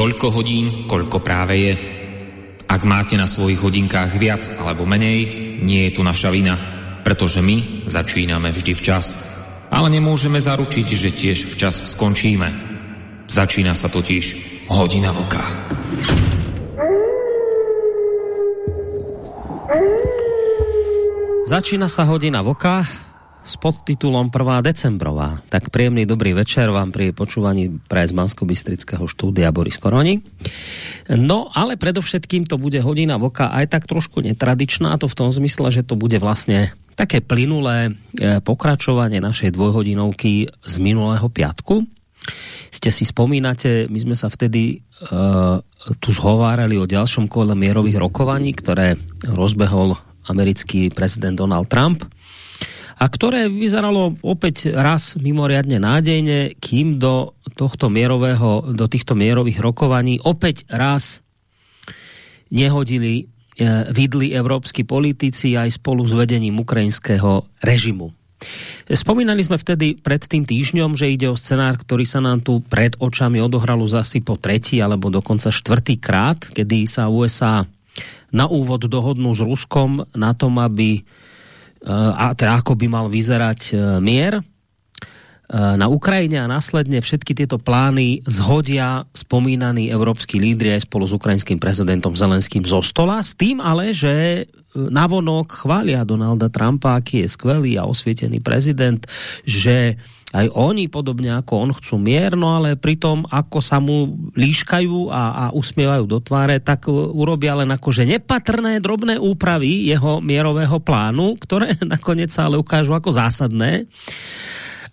Toľko hodín, koľko práve je. Ak máte na svojich hodinkách viac alebo menej, nie je tu naša vina, pretože my začíname vždy včas. Ale nemôžeme zaručiť, že tiež včas skončíme. Začína sa totiž hodina vlka. Začína sa hodina vlka s podtitulom 1. decembrová. Tak príjemný dobrý večer vám pri počúvaní pre z Bansko-Bystrického štúdia Boris Koroni. No, ale predovšetkým to bude hodina vlka aj tak trošku netradičná, to v tom zmysle, že to bude vlastne také plynulé e, pokračovanie našej dvojhodinovky z minulého piatku. Ste si spomínate, my sme sa vtedy uh, tu zhovárali o ďalšom kole mierových rokovaní, ktoré rozbehol americký prezident Donald Trump a ktoré vyzeralo opäť raz mimoriadne nádejne, kým do tohto mierového, do týchto mierových rokovaní opäť raz nehodili e, vidli európsky politici aj spolu s vedením ukrajinského režimu. Spomínali sme vtedy pred tým týždňom, že ide o scenár, ktorý sa nám tu pred očami odohralo zasi po tretí alebo dokonca štvrtý krát, kedy sa USA na úvod dohodnú s Ruskom na tom, aby a teda ako by mal vyzerať e, mier. E, na Ukrajine a následne všetky tieto plány zhodia spomínaní európsky lídry aj spolu s ukrajinským prezidentom Zelenským zo stola, s tým ale, že navonok chvália Donalda Trumpa, aký je skvelý a osvietený prezident, že aj oni podobne ako on chcú mier, no ale pritom ako sa mu líškajú a, a usmievajú do tváre, tak urobia len akože nepatrné drobné úpravy jeho mierového plánu, ktoré nakoniec sa ale ukážu ako zásadné.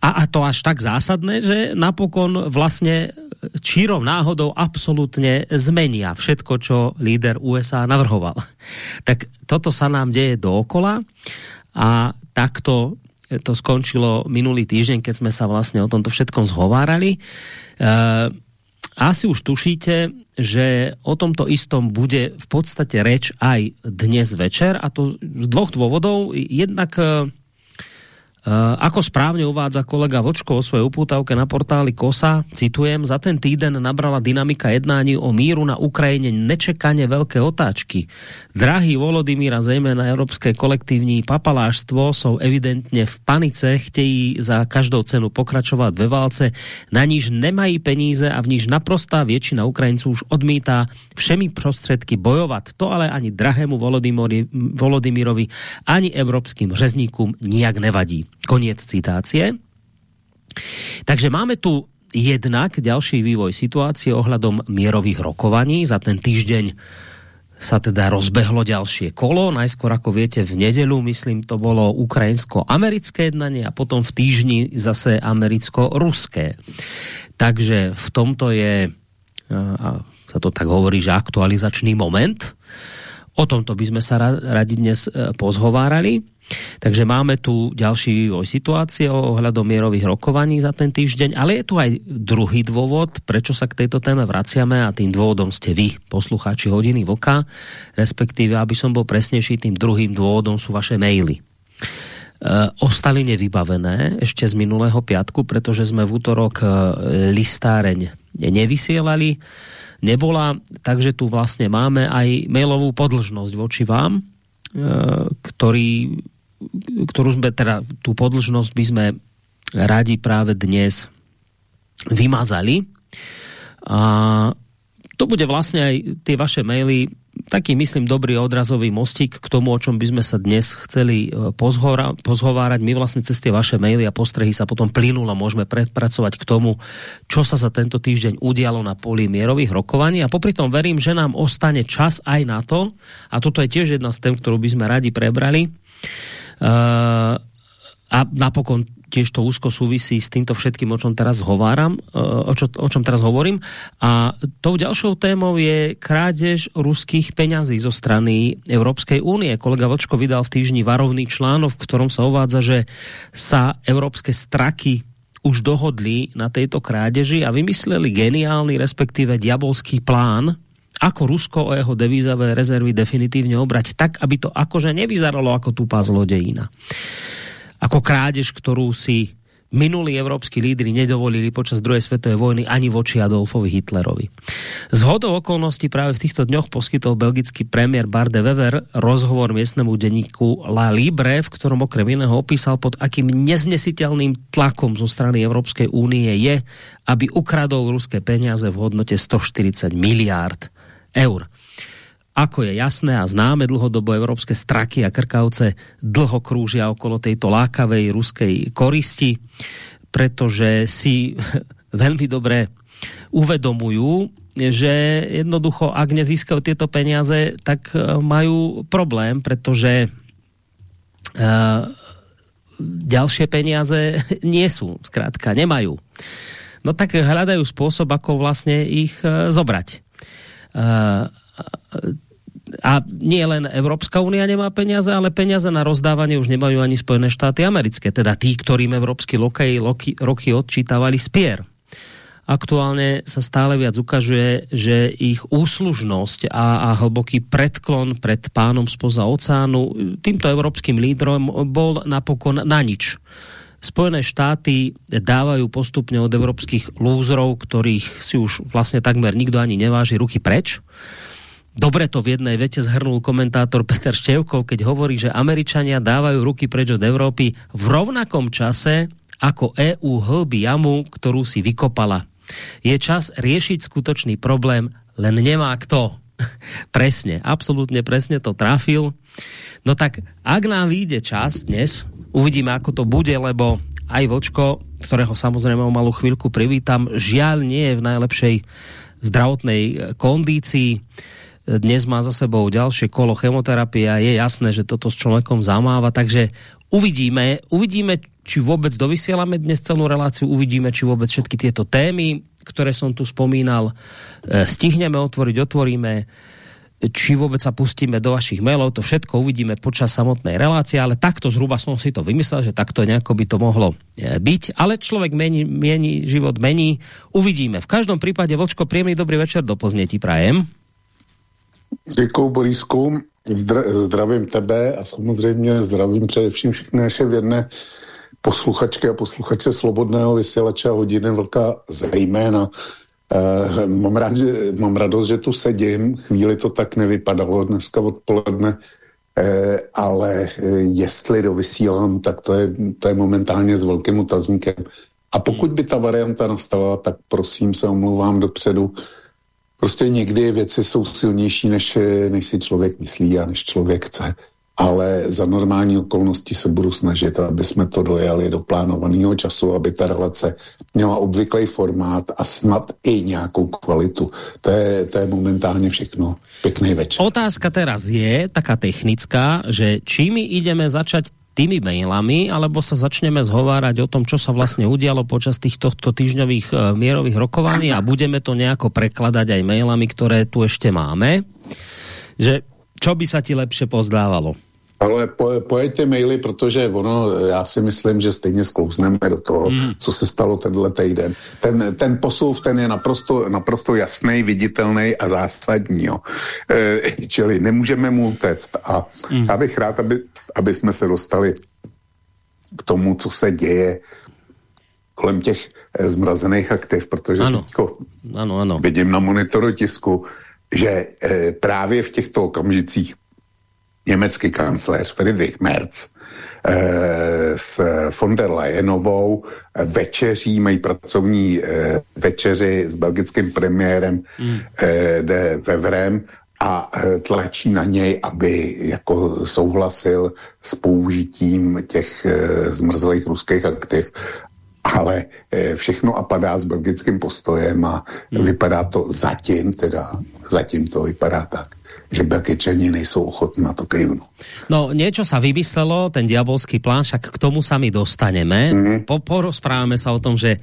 A, a to až tak zásadné, že napokon vlastne čírov náhodou absolútne zmenia všetko, čo líder USA navrhoval. Tak toto sa nám deje dookola a takto to skončilo minulý týždeň, keď sme sa vlastne o tomto všetkom zhovárali. Uh, asi už tušíte, že o tomto istom bude v podstate reč aj dnes večer a to z dvoch dôvodov. Jednak uh, ako správne uvádza kolega Vočko o svojej upútavke na portáli KOSA, citujem, za ten týden nabrala dynamika jednání o míru na Ukrajine nečekane veľké otáčky. Drahý Volodymír a zejména európske kolektívní papaláštvo jsou evidentně v panice, chtějí za každou cenu pokračovat ve válce, na níž nemají peníze a v níž naprostá většina Ukrajinců už odmítá všemi prostředky bojovat. To ale ani drahému Volodymírovi, ani evropským řezníkům nijak nevadí. Koniec citácie. Takže máme tu jednak ďalší vývoj situácie ohľadom mierových rokovaní. Za ten týždeň sa teda rozbehlo ďalšie kolo. Najskôr, ako viete, v nedelu, myslím, to bolo ukrajinsko-americké jednanie a potom v týždni zase americko-ruské. Takže v tomto je, a sa to tak hovorí, že aktualizačný moment. O tomto by sme sa radi dnes e, pozhovárali. Takže máme tu ďalší vývoj situácie ohľadom mierových rokovaní za ten týždeň, ale je tu aj druhý dôvod, prečo sa k tejto téme vraciame a tým dôvodom ste vy, poslucháči hodiny vlka, respektíve, aby som bol presnejší, tým druhým dôvodom sú vaše maily. E, ostali nevybavené ešte z minulého piatku, pretože sme v útorok e, listáreň nevysielali, nebola, takže tu vlastne máme aj mailovú podlžnosť voči vám, e, ktorý ktorú sme, teda tú podlžnosť by sme radi práve dnes vymazali. A to bude vlastne aj tie vaše maily taký, myslím, dobrý odrazový mostík k tomu, o čom by sme sa dnes chceli e, pozhovárať. My vlastne cez tie vaše maily a postrehy sa potom plynulo môžeme predpracovať k tomu, čo sa za tento týždeň udialo na poli mierových rokovaní. A popri tom verím, že nám ostane čas aj na to, a toto je tiež jedna z tém, ktorú by sme radi prebrali, a napokon tiež to úzko súvisí s týmto všetkým, o čom teraz hováram, uh, o, čo, o čom teraz hovorím. A tou ďalšou témou je krádež ruských peňazí zo strany Európskej únie. Kolega Vlčko vydal v týždni varovný článok, v ktorom sa uvádza, že sa európske straky už dohodli na tejto krádeži a vymysleli geniálny, respektíve diabolský plán, ako Rusko o jeho devízavé rezervy definitívne obrať tak, aby to akože nevyzeralo ako tupá zlodejina. Ako krádež, ktorú si minulí európsky lídry nedovolili počas druhej svetovej vojny ani voči Adolfovi Hitlerovi. Z hodou okolností práve v týchto dňoch poskytol belgický premiér Barde Wever rozhovor miestnemu denníku La Libre, v ktorom okrem iného opísal, pod akým neznesiteľným tlakom zo strany Európskej únie je, aby ukradol ruské peniaze v hodnote 140 miliárd eur. Ako je jasné a známe dlhodobo európske straky a krkavce dlho krúžia okolo tejto lákavej ruskej koristi, pretože si veľmi dobre uvedomujú, že jednoducho, ak nezískajú tieto peniaze, tak e, majú problém, pretože uh, ďalšie peniaze nie sú, zkrátka nemajú. No tak hľadajú spôsob, ako vlastne ich uh, zobrať. A nie len Európska únia nemá peniaze, ale peniaze na rozdávanie už nemajú ani Spojené štáty americké, teda tí, ktorým európsky lokej roky, roky odčítavali spier. Aktuálne sa stále viac ukazuje, že ich úslužnosť a, a hlboký predklon pred pánom spoza oceánu týmto európskym lídrom bol napokon na nič. Spojené štáty dávajú postupne od európskych lúzrov, ktorých si už vlastne takmer nikto ani neváži ruky preč Dobre to v jednej vete zhrnul komentátor Peter Števkov, keď hovorí, že Američania dávajú ruky preč od Európy v rovnakom čase, ako EU hlbí jamu, ktorú si vykopala. Je čas riešiť skutočný problém, len nemá kto. presne, absolútne presne to trafil. No tak, ak nám vyjde čas dnes, uvidíme, ako to bude, lebo aj Vočko, ktorého samozrejme o malú chvíľku privítam, žiaľ nie je v najlepšej zdravotnej kondícii. Dnes má za sebou ďalšie kolo chemoterapie a je jasné, že toto s človekom zamáva, takže uvidíme, uvidíme, či vôbec dovysielame dnes celú reláciu, uvidíme, či vôbec všetky tieto témy, ktoré som tu spomínal, e, stihneme otvoriť, otvoríme, či vôbec sa pustíme do vašich mailov, to všetko uvidíme počas samotnej relácie, ale takto zhruba som si to vymyslel, že takto nejako by to mohlo e, byť, ale človek mení, mení život mení, uvidíme. V každom prípade, Vočko, príjemný dobrý večer, do poznětí prajem. Děkuji, Borisku. Zdra, zdravím tebe a samozřejmě zdravím především všechny naše vědné posluchačky a posluchače Slobodného vysílače a hodiny vlka zejména. Eh, mám, rád, mám radost, že tu sedím. Chvíli to tak nevypadalo dneska odpoledne, eh, ale eh, jestli dovysílám, tak to je, to je momentálně s velkým otazníkem. A pokud by ta varianta nastala, tak prosím se omlouvám dopředu, Prostě někdy věci jsou silnější, než, než si člověk myslí a než člověk chce. Ale za normální okolnosti se budu snažit, aby jsme to dojeli do plánovaného času, aby ta relace měla obvyklý formát a snad i nějakou kvalitu. To je, to je momentálně všechno. Pěkný večer. Otázka teraz je taká technická, že či my ideme začať tými mailami, alebo sa začneme zhovárať o tom, čo sa vlastne udialo počas týchto týždňových e, mierových rokovaní a budeme to nejako prekladať aj mailami, ktoré tu ešte máme. Že čo by sa ti lepšie pozdávalo? Ale po, pojďte maily, protože ono, já si myslím, že stejně sklouzneme do toho, mm. co se stalo tenhle týden. Ten, ten posouv, ten je naprosto, naprosto jasný, viditelný a zásadní. Jo. E, čili nemůžeme mu utéct. A mm. já bych rád, aby, aby jsme se dostali k tomu, co se děje kolem těch e, zmrazených aktiv, protože ano. Teďko ano, ano. vidím na monitoru tisku, že e, právě v těchto okamžicích německý kancléř Friedrich Merz eh, s von der Leyenovou eh, večeří, mají pracovní eh, večeři s belgickým premiérem mm. de Vevrem a tlačí na něj, aby jako souhlasil s použitím těch zmrzlých ruských aktiv ale všechno a padá s belgickým postojem a hmm. vypadá to zatím, teda zatím to vypadá tak že Belgičani nejsou ochotní na to kejvnu. No, niečo sa vymyslelo, ten diabolský plán, však k tomu sa my dostaneme. Mm -hmm. po, porozprávame sa o tom, že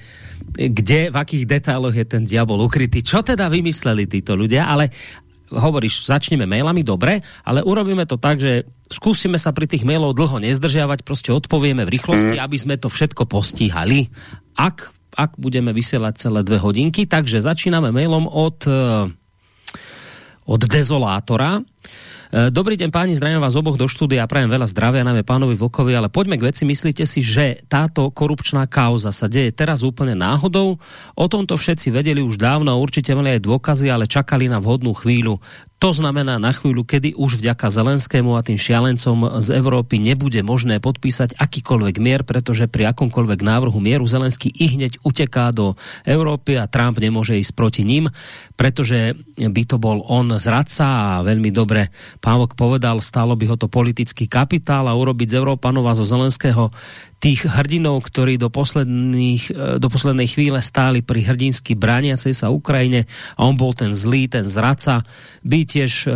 kde, v akých detailoch je ten diabol ukrytý, čo teda vymysleli títo ľudia, ale hovoríš, začneme mailami, dobre, ale urobíme to tak, že skúsime sa pri tých mailov dlho nezdržiavať, prostě odpovieme v rýchlosti, mm. aby sme to všetko postíhali. Ak, ak budeme vysielať celé dve hodinky, takže začíname mailom od od dezolátora, E, dobrý deň páni, zdravím vás oboch do štúdia prajem veľa zdravia, najmä pánovi Vlkovi, ale poďme k veci. Myslíte si, že táto korupčná kauza sa deje teraz úplne náhodou? O tomto všetci vedeli už dávno, určite mali aj dôkazy, ale čakali na vhodnú chvíľu. To znamená na chvíľu, kedy už vďaka Zelenskému a tým šialencom z Európy nebude možné podpísať akýkoľvek mier, pretože pri akomkoľvek návrhu mieru Zelenský i hneď uteká do Európy a Trump nemôže ísť proti ním, pretože by to bol on zradca a veľmi dobre Pávok povedal, stálo by ho to politický kapitál a urobiť z Európanova zo Zelenského tých hrdinov, ktorí do, posledných, e, do poslednej chvíle stáli pri hrdinsky brániacej sa Ukrajine a on bol ten zlý, ten zradca, by tiež e,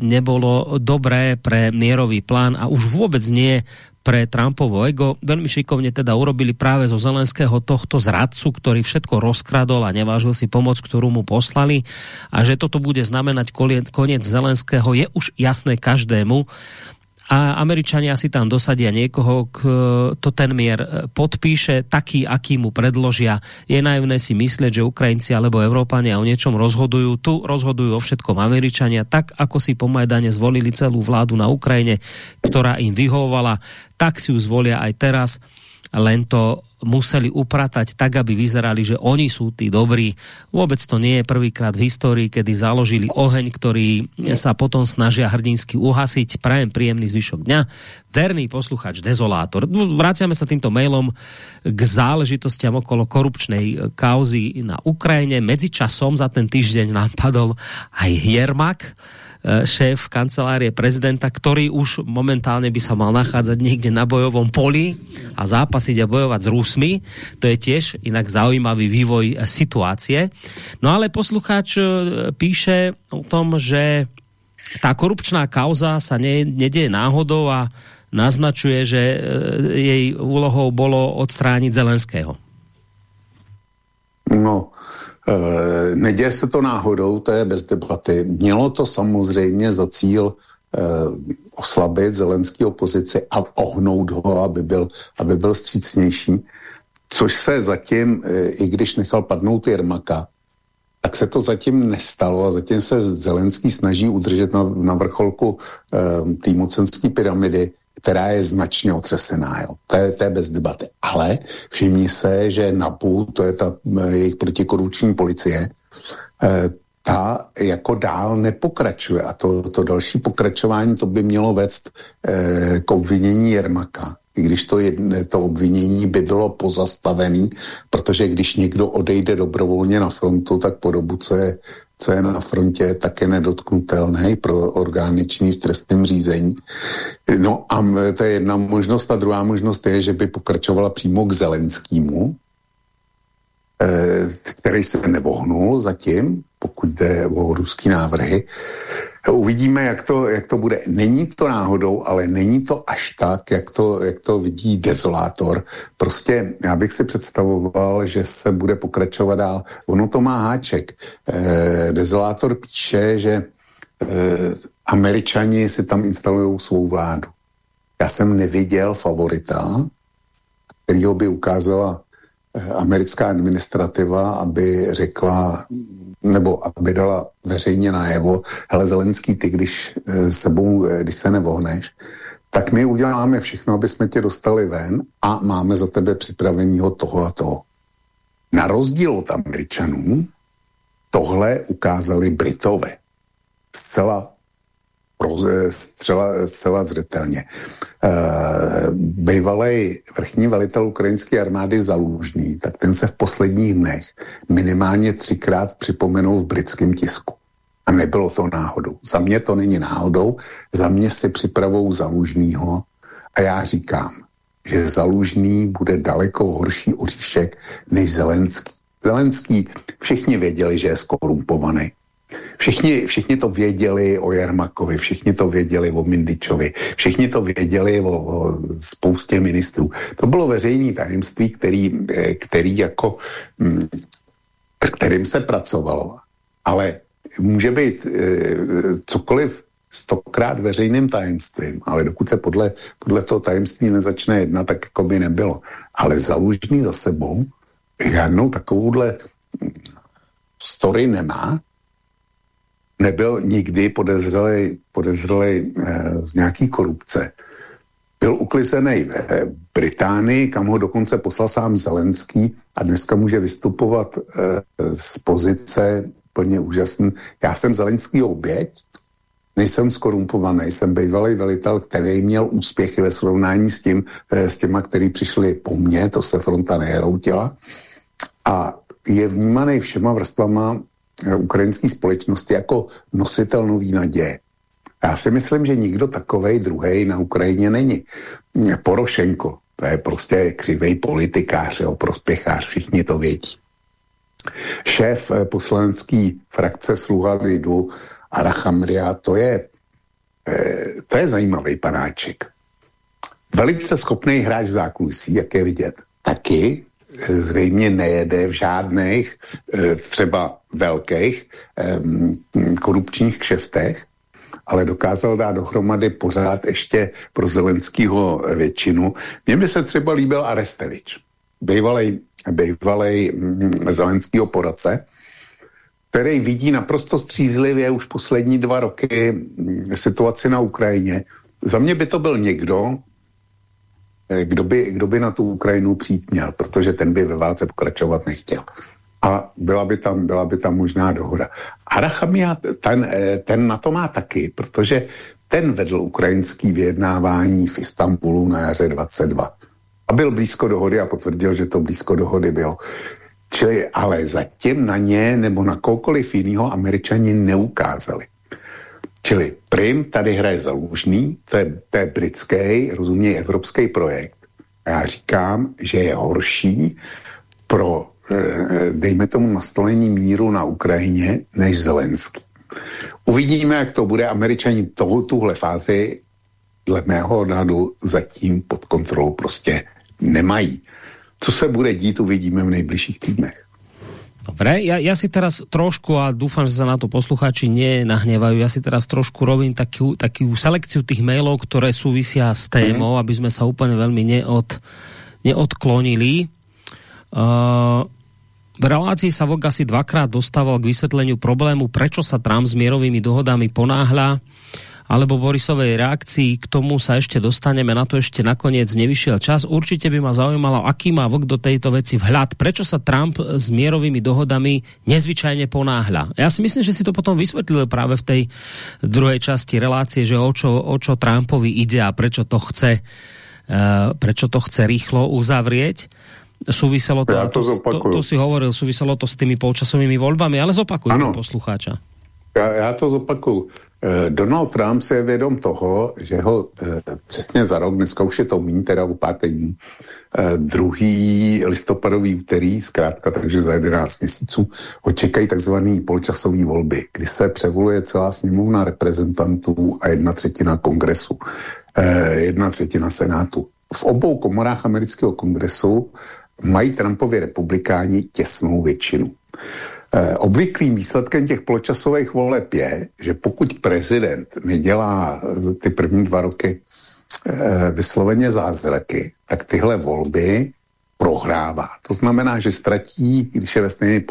nebolo dobré pre mierový plán a už vôbec nie pre Trumpovo ego. Veľmi šikovne teda urobili práve zo Zelenského tohto zradcu, ktorý všetko rozkradol a nevážil si pomoc, ktorú mu poslali a že toto bude znamenať koniec Zelenského je už jasné každému a Američania si tam dosadia niekoho, kto ten mier e, podpíše, taký, aký mu predložia. Je naivné si myslieť, že Ukrajinci alebo Európania o niečom rozhodujú. Tu rozhodujú o všetkom Američania, tak ako si po Majdane zvolili celú vládu na Ukrajine, ktorá im vyhovovala, tak si ju zvolia aj teraz len to museli upratať tak, aby vyzerali, že oni sú tí dobrí. Vôbec to nie je prvýkrát v histórii, kedy založili oheň, ktorý sa potom snažia hrdinsky uhasiť. Prajem príjemný zvyšok dňa. Verný posluchač, dezolátor. Vraciame sa týmto mailom k záležitostiam okolo korupčnej kauzy na Ukrajine. Medzi časom za ten týždeň nám padol aj Hiermak, šéf kancelárie prezidenta, ktorý už momentálne by sa mal nachádzať niekde na bojovom poli a zápasiť a bojovať s Rusmi. To je tiež inak zaujímavý vývoj eh, situácie. No ale poslucháč eh, píše o tom, že tá korupčná kauza sa ne, nedieje náhodou a naznačuje, že jej úlohou bolo odstrániť Zelenského. No, Eh, neděje se to náhodou, to je bez debaty. Mělo to samozřejmě za cíl eh, oslabit zelenský opozici a ohnout ho, aby byl, aby byl střícnější. Což se zatím, eh, i když nechal padnout Jermaka, tak se to zatím nestalo a zatím se Zelenský snaží udržet na, na vrcholku té mocenské pyramidy která je značně otřesená. Jo. To, je, to je bez debaty. Ale všimni se, že NAPU, to je ta eh, jejich protikorupční policie, eh, ta jako dál nepokračuje. A to, to další pokračování, to by mělo vést eh, k obvinění Jermaka. I když to, jedne, to obvinění by bylo pozastavené, protože když někdo odejde dobrovolně na frontu, tak po dobu, co je co je na frontě, také nedotknutelný pro orgány činný v trestním řízení. No a to je jedna možnost. A druhá možnost je, že by pokračovala přímo k Zelenskému, eh, který se nevohnul zatím, pokud jde o ruský návrhy. Uvidíme, jak to, jak to bude. Není to náhodou, ale není to až tak, jak to, jak to vidí dezolátor. Prostě já bych si představoval, že se bude pokračovat dál. Ono to má háček. Eh, dezolátor píše, že eh, američani si tam instalují svou vládu. Já jsem neviděl favorita, kterýho by ukázala eh, americká administrativa, aby řekla, nebo aby dala veřejně najevo, hele Zelenský, ty když eh, sebou, eh, když se nevohneš, tak my uděláme všechno, aby jsme tě dostali ven a máme za tebe připraveného toho a toho. Na rozdíl od Američanů tohle ukázali Britové. Zcela zcela, zcela zřetelně. E, bývalý vrchní velitel ukrajinské armády Zalužný, tak ten se v posledních dnech minimálně třikrát připomenul v britském tisku. A nebylo to náhodou. Za mě to není náhodou, za mě si připravou Zalužnýho a já říkám, že Zalužný bude daleko horší oříšek než Zelenský. Zelenský všichni věděli, že je skorumpovaný Všichni, všichni to věděli o Jarmakovi, všichni to věděli o Mindičovi, všichni to věděli o, o spoustě ministrů. To bylo veřejné tajemství, který, který jako, hm, kterým se pracovalo. Ale může být e, cokoliv stokrát veřejným tajemstvím, ale dokud se podle, podle toho tajemství nezačne jednat, tak jako by nebylo. Ale zalužný za sebou žádnou takovouhle story nemá nebyl nikdy podezřelý, podezřelý eh, z nějaký korupce. Byl uklizený v eh, Británii, kam ho dokonce poslal sám Zelenský a dneska může vystupovat eh, z pozice plně úžasný. Já jsem Zelenský oběť, nejsem skorumpovaný, jsem bývalý velitel, který měl úspěchy ve srovnání s, tím, s těma, který přišli po mně, to se fronta nehroutila. A je vnímaný všema vrstvama ukrajinské společnosti jako nositel nový naděje. Já si myslím, že nikdo takovej druhý na Ukrajině není. Porošenko, to je prostě křivej politikář, jo, prospěchář, všichni to vědí. Šéf eh, poslanecký frakce Sluha lidu Arachamria, to je, eh, to je zajímavý panáček. Velice schopný hráč zákulisí, jak je vidět. Taky eh, zřejmě nejede v žádných třeba velkých korupčních kšeftech, ale dokázal dát dohromady pořád ještě pro Zelenskýho většinu. Mně by se třeba líbil Arestevič, bývalý bývalý mm, Zelenskýho poradce, který vidí naprosto střízlivě už poslední dva roky mm, situaci na Ukrajině. Za mě by to byl někdo, eh, kdo by, kdo by na tu Ukrajinu přijít měl, protože ten by ve válce pokračovat nechtěl. A byla by tam, byla by tam možná dohoda. Arachamia, ten, eh, ten na to má taky, protože ten vedl ukrajinský vyjednávání v Istanbulu na jaře 22 a byl blízko dohody a potvrdil, že to blízko dohody bylo. Čili ale zatím na ně nebo na koukoliv jiného američani neukázali. Čili Prim tady hraje zalužný, to je, to je britský, rozuměj, evropský projekt. A já říkám, že je horší pro, eh, dejme tomu, nastolení míru na Ukrajině než Zelenský. Uvidíme, jak to bude. Američani toho, tuhle fázi dle mého odhadu zatím pod kontrolou prostě nemají. Co se bude dít, uvidíme v nejbližších týdnech. Dobre, ja, ja si teraz trošku, a dúfam, že sa na to poslucháči nenahnevajú, ja si teraz trošku robím takú, takú selekciu tých mailov, ktoré súvisia s témou, mm. aby sme sa úplne veľmi neod, neodklonili. Uh, v relácii sa Vok asi dvakrát dostával k vysvetleniu problému, prečo sa Trump s mierovými dohodami ponáhľa alebo Borisovej reakcii, k tomu sa ešte dostaneme, na to ešte nakoniec nevyšiel čas. Určite by ma zaujímalo, aký má vlk do tejto veci vhľad, prečo sa Trump s mierovými dohodami nezvyčajne ponáhľa. Ja si myslím, že si to potom vysvetlil práve v tej druhej časti relácie, že o čo, o čo Trumpovi ide a prečo to chce, uh, prečo to chce rýchlo uzavrieť súviselo to, ja to, to, to, to si hovoril, súviselo to s tými polčasovými voľbami, ale zopakuj poslucháča. Já, to zopakuju. Eh, Donald Trump se je vědom toho, že ho eh, přesně za rok, dneska už je to mín, teda pár týdnů, eh, druhý listopadový úterý, zkrátka, takže za 11 měsíců, ho čekají takzvané polčasové volby, kdy se převoluje celá sněmovna reprezentantů a jedna třetina kongresu, jedna třetina senátu. V obou komorách amerického kongresu mají Trumpovi republikáni těsnou většinu. Eh, obvyklým výsledkem těch poločasových voleb je, že pokud prezident nedělá eh, ty první dva roky eh, vysloveně zázraky, tak tyhle volby prohrává. To znamená, že ztratí, když je ve stejné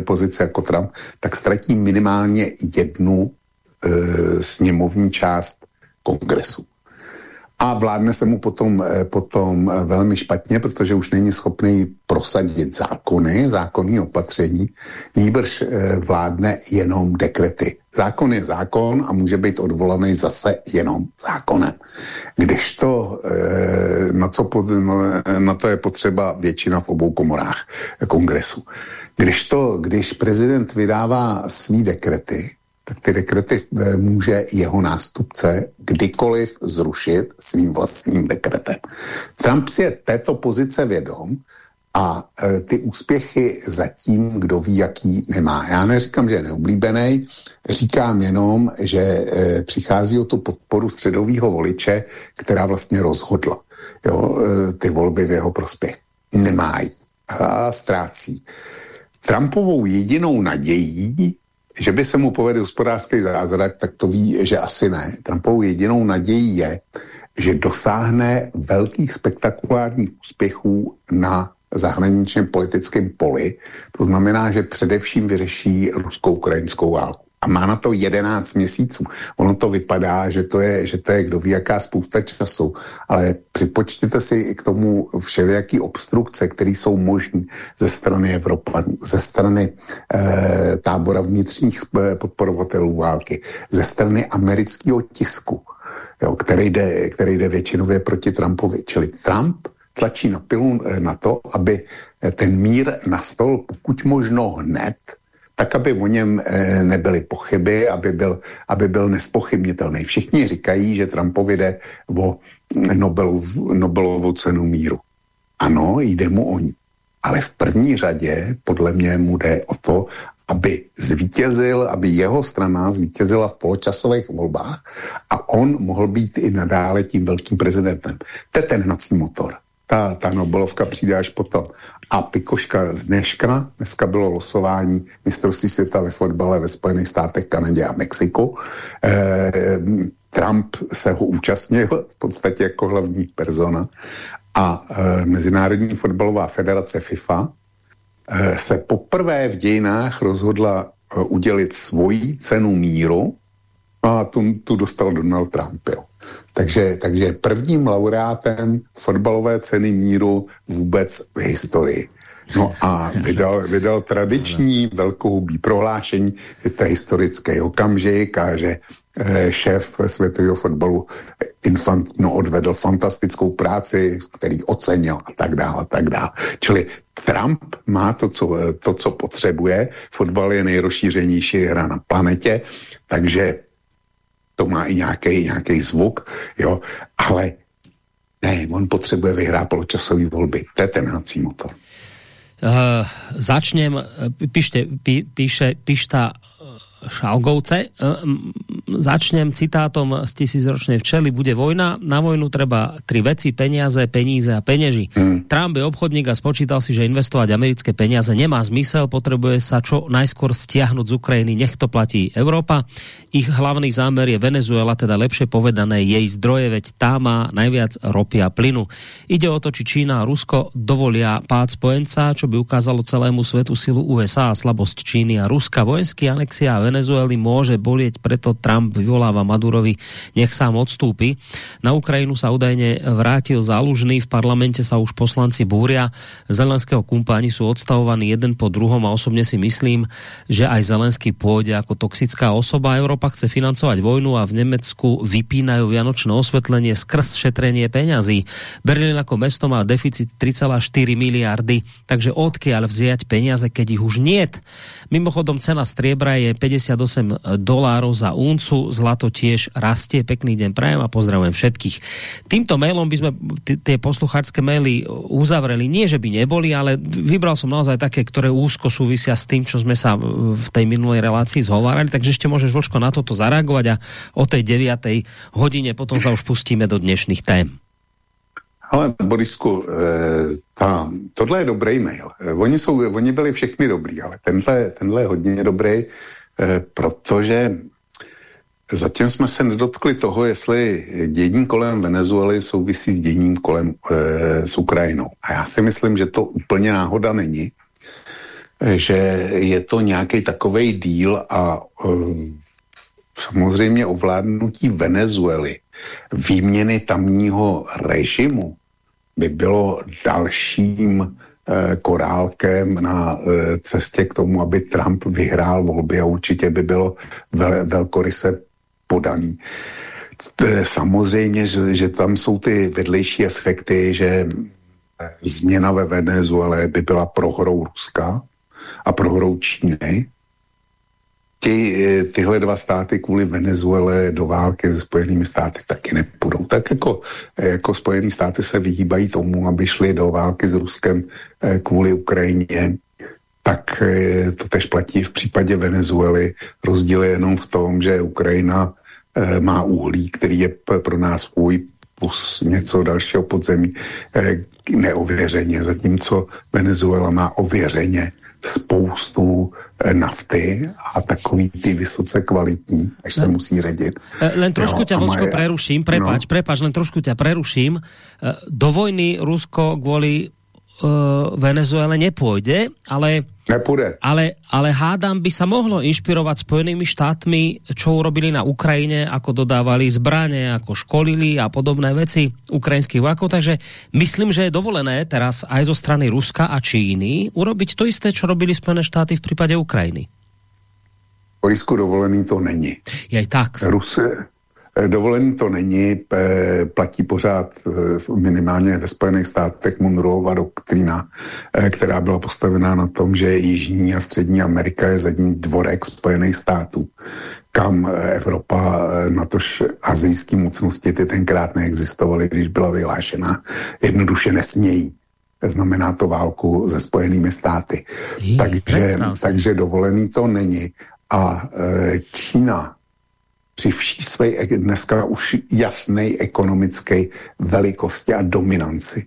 pozici jako Trump, tak ztratí minimálně jednu sněmovní část kongresu a vládne se mu potom, eh, potom eh, velmi špatně, protože už není schopný prosadit zákony, zákonní opatření, nýbrž eh, vládne jenom dekrety. Zákon je zákon a může být odvolaný zase jenom zákonem. Když to, na, co, na to je potřeba většina v obou komorách kongresu. Když, to, když prezident vydává svý dekrety, tak ty dekrety eh, může jeho nástupce kdykoliv zrušit svým vlastním dekretem. Trump si je této pozice vědom a e, ty úspěchy zatím, kdo ví, jaký nemá. Já neříkám, že je neoblíbený, říkám jenom, že e, přichází o tu podporu středového voliče, která vlastně rozhodla jo, ty volby v jeho prospěch. Nemají a ztrácí. Trumpovou jedinou nadějí že by se mu povedl hospodářský zázrak, tak to ví, že asi ne. Trumpovou jedinou nadějí je, že dosáhne velkých spektakulárních úspěchů na zahraničním politickém poli. To znamená, že především vyřeší rusko-ukrajinskou válku. A má na to 11 měsíců. Ono to vypadá, že to je, že to je kdo ví jaká spousta času, ale připočtěte si k tomu všelijaký obstrukce, které jsou možné ze strany Evropanů, ze strany eh, tábora vnitřních eh, podporovatelů války, ze strany amerického tisku, jo, který, jde, který jde většinově proti Trumpovi. Čili Trump tlačí na pilu eh, na to, aby eh, ten mír nastol pokud možno hned, tak aby o něm e, nebyly pochyby, aby byl, aby byl nespochybnitelný. Všichni říkají, že Trumpovi jde o Nobelov, Nobelovu cenu míru. Ano, jde mu o ní. Ale v první řadě podle mě mu jde o to, aby zvítězil, aby jeho strana zvítězila v poločasových volbách a on mohl být i nadále tím velkým prezidentem. To je ten hnací motor. Ta, ta Nobelovka přijde až potom. A pikoška z dneška, dneska bylo losování mistrovství světa ve fotbale ve Spojených státech, Kanadě a Mexiku. Eh, Trump se ho účastnil v podstatě jako hlavní persona a eh, Mezinárodní fotbalová federace FIFA eh, se poprvé v dějinách rozhodla eh, udělit svoji cenu míru a tu, tu dostal Donald Trump. Jo. Takže, takže prvním laureátem fotbalové ceny míru vůbec v historii. No a vydal, vydal tradiční velkohubý prohlášení, je to historický okamžik a že eh, šéf světového fotbalu Infantino odvedl fantastickou práci, který ocenil a tak dále a tak dále. Čili Trump má to co, to, co potřebuje. Fotbal je nejrozšířenější hra na planetě, takže to má i nějaký zvuk, jo, ale ne, on potřebuje vyhrát poločasový volby. To je ten hnací motor. Uh, začnem, píšte, pí, píše, píšta Šalgovce. Začnem citátom z tisícročnej včely. Bude vojna, na vojnu treba tri veci, peniaze, peníze a peněži. Hmm. Trump je obchodník a spočítal si, že investovať americké peniaze nemá zmysel, potrebuje sa čo najskôr stiahnuť z Ukrajiny, nech to platí Európa. Ich hlavný zámer je Venezuela, teda lepšie povedané jej zdroje, veď tá má najviac ropy a plynu. Ide o to, či Čína a Rusko dovolia pád spojenca, čo by ukázalo celému svetu silu USA a slabosť Číny a Ruska. Vojenský anexia a Venezuely môže bolieť, preto Trump vyvoláva Madurovi, nech sám odstúpi. Na Ukrajinu sa údajne vrátil zálužný, v parlamente sa už poslanci búria. Zelenského kumpáni sú odstavovaní jeden po druhom a osobne si myslím, že aj Zelenský pôjde ako toxická osoba. Európa chce financovať vojnu a v Nemecku vypínajú vianočné osvetlenie skrz šetrenie peňazí. Berlin ako mesto má deficit 3,4 miliardy, takže odkiaľ vziať peniaze, keď ich už niet? Mimochodom cena striebra je 58 dolárov za uncu, zlato tiež rastie. Pekný deň prajem a pozdravujem všetkých. Týmto mailom by sme tie poslucháčské maily uzavreli. Nie, že by neboli, ale vybral som naozaj také, ktoré úzko súvisia s tým, čo sme sa v tej minulej relácii zhovárali. Takže ešte môžeš, Vlčko, na toto zareagovať a o tej 9. hodine potom sa už pustíme do dnešných tém. Ale Borisku, eh, ta, tohle je dobrý mail. Eh, oni, jsou, oni byli všechny dobrý, ale tenhle, tenhle je hodně dobrý, eh, protože zatím jsme se nedotkli toho, jestli dění kolem Venezuely souvisí s děním kolem s Ukrajinou. A já si myslím, že to úplně náhoda není, že je to nějaký takový díl a samozřejmě ovládnutí Venezuely, výměny tamního režimu, by bylo dalším eh, korálkem na cestě k tomu, aby Trump vyhrál volby a určitě by bylo vel, velkoryse podaný. Samozřejmě, že, že tam jsou ty vedlejší efekty, že změna ve Venezuele by byla prohrou Ruska a prohrou Číny, ty, eh, tyhle dva státy kvůli Venezuele do války se Spojenými státy taky nepůjdou. Tak jako, eh, jako Spojené státy se vyhýbají tomu, aby šli do války s Ruskem eh, kvůli Ukrajině, tak to tež platí v případě Venezuely. Rozdíl je jenom v tom, že Ukrajina má uhlí, který je pro nás svůj plus něco dalšího podzemí neověřeně, zatímco Venezuela má ověřeně spoustu eh, nafty a takový ty vysoce kvalitní, až se musí ředit. Eh, len trošku no, ťa, Vočko, maje... preruším, prepač, no. prepač, len trošku ťa preruším. Eh, do vojny Rusko kvôli uh, Venezuele nepôjde, ale Nepůjde. Ale, ale hádám by sa mohlo inšpirovať Spojenými štátmi, čo urobili na Ukrajine, ako dodávali zbraně, ako školili a podobné veci ukrajinských vojakov. Takže myslím, že je dovolené teraz aj zo strany Ruska a Číny urobiť to isté, čo robili Spojené štáty v prípade Ukrajiny. Polisku dovolený to není. Je tak. Ruse, dovolený to není, platí pořád eh, minimálně ve Spojených státech Monroeova doktrína, eh, která byla postavená na tom, že Jižní a Střední Amerika je zadní dvorek Spojených států, kam Evropa, natož azijský mocnosti, ty tenkrát neexistovaly, když byla vyhlášena, jednoduše nesmějí znamená to válku se spojenými státy. Jí, takže, takže dovolený to není. A e, Čína při vší své dneska už jasné ekonomické velikosti a dominanci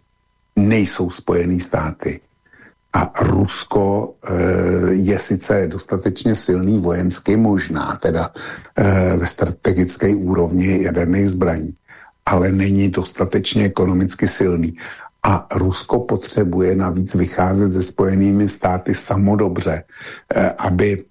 nejsou spojený státy. A Rusko e, je sice dostatečně silný vojensky, možná teda e, ve strategické úrovni jaderných zbraní, ale není dostatečně ekonomicky silný. A Rusko potřebuje navíc vycházet ze spojenými státy samodobře, e, aby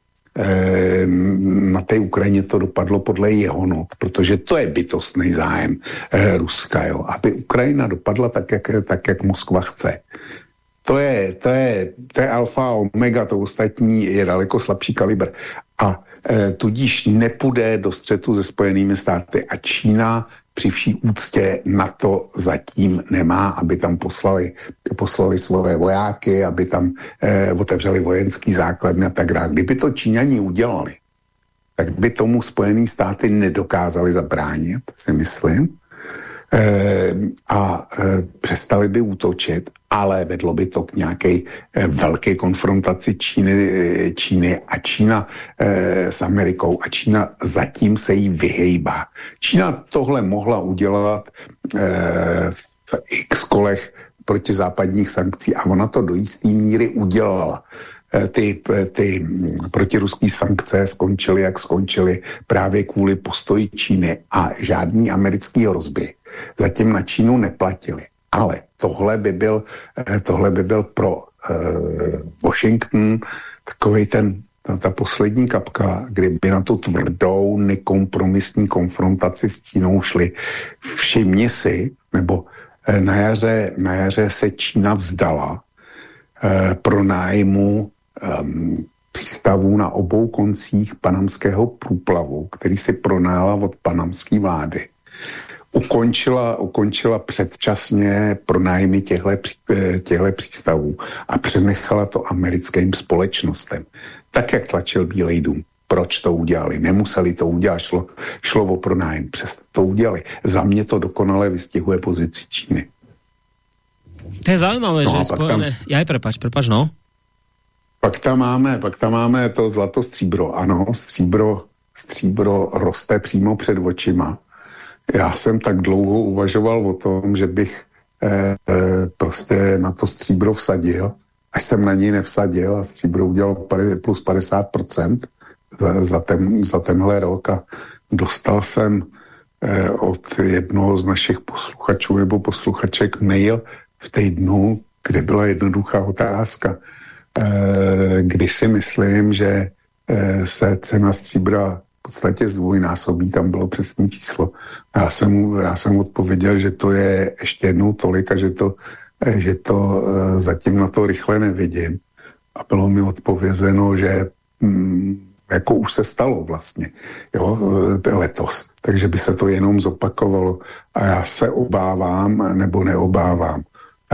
na té Ukrajině to dopadlo podle jeho not, protože to je bytostný zájem eh, Ruska, jo, aby Ukrajina dopadla tak, jak, tak, jak Moskva chce. To je, to je, to je alfa omega, to ostatní je daleko slabší kalibr. A e, tudíž nepůjde do střetu se Spojenými státy a Čína při vší úctě na to zatím nemá, aby tam poslali, poslali svoje vojáky, aby tam eh, otevřeli vojenský základny a tak dále. Kdyby to Číňani udělali, tak by tomu Spojené státy nedokázali zabránit, si myslím. Eh, a eh, přestali by útočit, ale vedlo by to k nějaké eh, velké konfrontaci Číny, Číny a Čína s Amerikou a Čína zatím se jí vyhejbá. Čína tohle mohla udělat v x kolech protizápadních sankcí a ona to do jisté míry udělala. Eh, ty, eh, ty protiruské sankce skončily, jak skončily, právě kvůli postoji Číny a žádný americký hrozby zatím na Čínu neplatili. Ale tohle by byl, eh, tohle by byl pro uh, Washington takový ten ta, ta poslední kapka, kdyby na tu tvrdou, nekompromisní konfrontaci s Čínou šli. Všimni si, nebo na jaře, na jaře se Čína vzdala eh, pro nájmu um, přístavů na obou koncích panamského průplavu, který si pronála od panamské vlády. Ukončila, ukončila předčasně pronájmy těchto přístavů a přenechala to americkým společnostem. Tak, jak tlačil Bílej dům. Proč to udělali? Nemuseli to udělat, šlo, šlo o pronájem. Přesto to udělali. Za mě to dokonale vystihuje pozici Číny. To je zaujímavé, no, že spojené... Tam... Ja aj prepač, prepač, no. Pak tam máme, pak tam máme to zlato stříbro. Ano, stříbro, stříbro roste přímo před očima. Já jsem tak dlouho uvažoval o tom, že bych eh, eh, prostě na to stříbro vsadil, až jsem na něj nevsadil a stříbro udělal plus 50% za, ten, za tenhle rok a dostal jsem eh, od jednoho z našich posluchačů nebo posluchaček mail v týdnu, kde byla jednoduchá otázka – Eh, kdy si myslím, že eh, se cena stříbra v podstatě zdvojnásobí, tam bylo přesné číslo. Já jsem, já jsem odpověděl, že to je ještě jednou tolik a že to, eh, že to zatím na to rychle nevidím. A bylo mi odpovězeno, že hm, jako už se stalo vlastně jo, letos, takže by se to jenom zopakovalo. A já se obávám, nebo neobávám,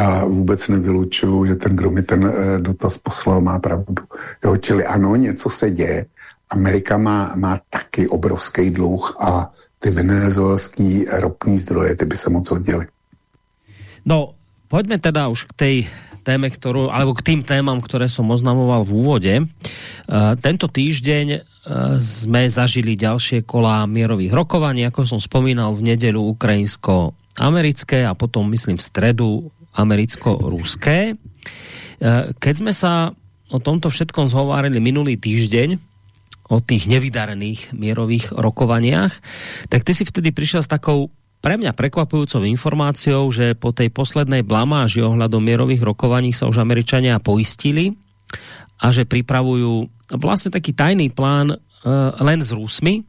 já vůbec nevylučuju, že ten, kdo mi ten e, dotaz poslal, má pravdu. Jo, čili ano, něco se děje. Amerika má, má taky obrovský dluh a ty venezuelský ropní zdroje, ty by se moc hodily. No, pojďme teda už k tej téme, ktorú, alebo k tým témam, ktoré som oznamoval v úvode. E, tento týždeň e, sme zažili ďalšie kolá mierových rokovaní, ako som spomínal v nedeľu ukrajinsko-americké a potom myslím v stredu americko-ruské. E, keď sme sa o tomto všetkom zhovárali minulý týždeň, o tých nevydarených mierových rokovaniach, tak ty si vtedy prišiel s takou pre mňa prekvapujúcou informáciou, že po tej poslednej blamáži ohľadom mierových rokovaní sa už Američania poistili a že pripravujú vlastne taký tajný plán uh, len s Rusmi,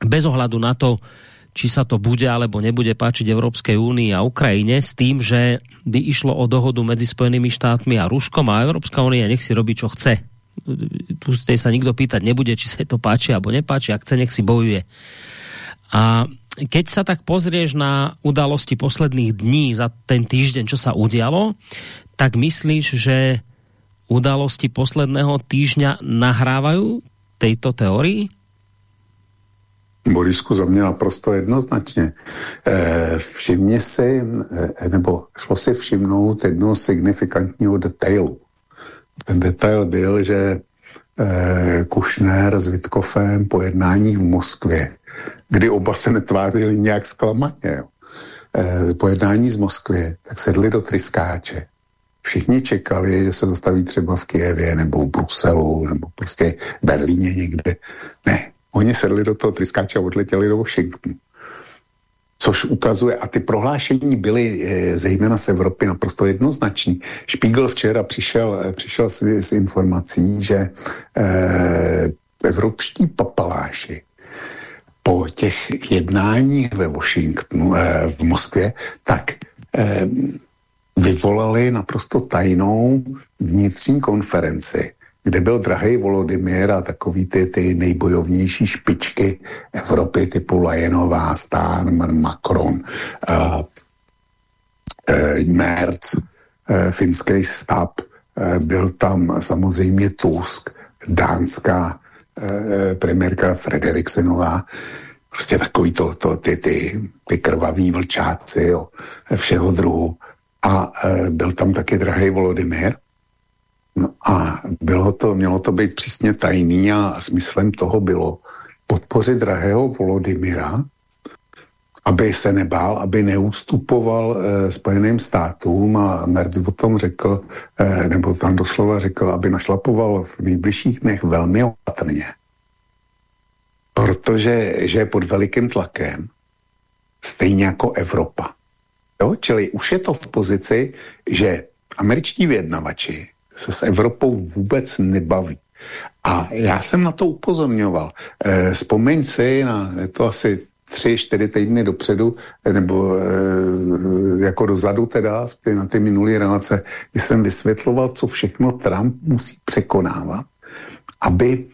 bez ohľadu na to, či sa to bude alebo nebude páčiť Európskej únii a Ukrajine s tým, že by išlo o dohodu medzi Spojenými štátmi a Ruskom a Európska únia nech si robí, čo chce. Tu sa nikto pýtať nebude, či sa to páči alebo nepáči, ak chce, nech si bojuje. A keď sa tak pozrieš na udalosti posledných dní za ten týždeň, čo sa udialo, tak myslíš, že udalosti posledného týždňa nahrávajú tejto teórii? Borisku, za mě naprosto jednoznačně. E, všimně si, e, nebo šlo si všimnout jednoho signifikantního detailu. Ten detail byl, že Kušner s Vitkofem po jednání v Moskvě, kdy oba se netvářili nějak zklamaně, po jednání z Moskvy, tak sedli do tryskáče. Všichni čekali, že se dostaví třeba v Kijevě nebo v Bruselu nebo prostě v Berlíně někde. Ne, Oni sedli do toho tryskáče a odletěli do Washingtonu. Což ukazuje, a ty prohlášení byly e, zejména z Evropy naprosto jednoznační. Spiegel včera přišel, e, přišel s, s informací, že e, evropští papaláši po těch jednáních ve Washingtonu, e, v Moskvě, tak e, vyvolali naprosto tajnou vnitřní konferenci kde byl drahý Volodymyr a takový ty, ty nejbojovnější špičky Evropy typu Lajenová, Stán, Macron, uh, uh, Merz, uh, finský stab, uh, byl tam samozřejmě Tusk, dánská uh, premiérka Frederiksenová, prostě takový to, to ty, ty, ty krvaví vlčáci jo, všeho druhu. A uh, byl tam taky drahý Volodymyr, No a bylo to, mělo to být přísně tajný a smyslem toho bylo podpořit drahého Volodymyra, aby se nebál, aby neústupoval eh, Spojeným státům a Merz o tom řekl, eh, nebo tam doslova řekl, aby našlapoval v nejbližších dnech velmi opatrně. Protože že je pod velikým tlakem, stejně jako Evropa. Jo? Čili už je to v pozici, že američtí vyjednavači se s Evropou vůbec nebaví. A já jsem na to upozorňoval. E, vzpomeň si na, to asi tři, čtyři týdny dopředu, eh, nebo e, jako dozadu teda, na ty minulé relace, kdy jsem vysvětloval, co všechno Trump musí překonávat, aby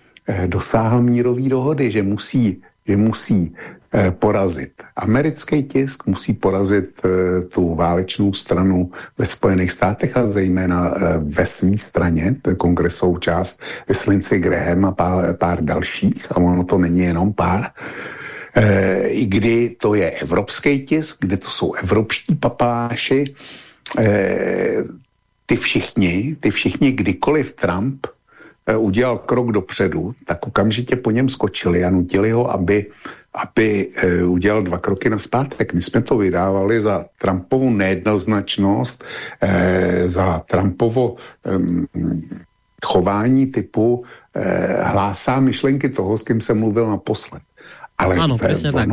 dosáhl mírové dohody, že musí, že musí Eh, porazit. Americký tisk musí porazit eh, tu válečnou stranu ve Spojených státech a zejména eh, ve své straně, to je kongresovou část, Lindsey Graham a pár, pár dalších, a ono to není jenom pár, i kdy to je evropský tisk, kde to jsou evropští papáši, ty všichni, ty všichni, kdykoliv Trump udělal krok dopředu, tak okamžitě po něm skočili a nutili ho, aby aby e, udělal dva kroky na zpátek. My jsme to vydávali za Trumpovu nejednoznačnost, e, za Trumpovo chování typu hlásá myšlenky toho, s kým jsem mluvil naposled. Ale ano, přesně ono, tak.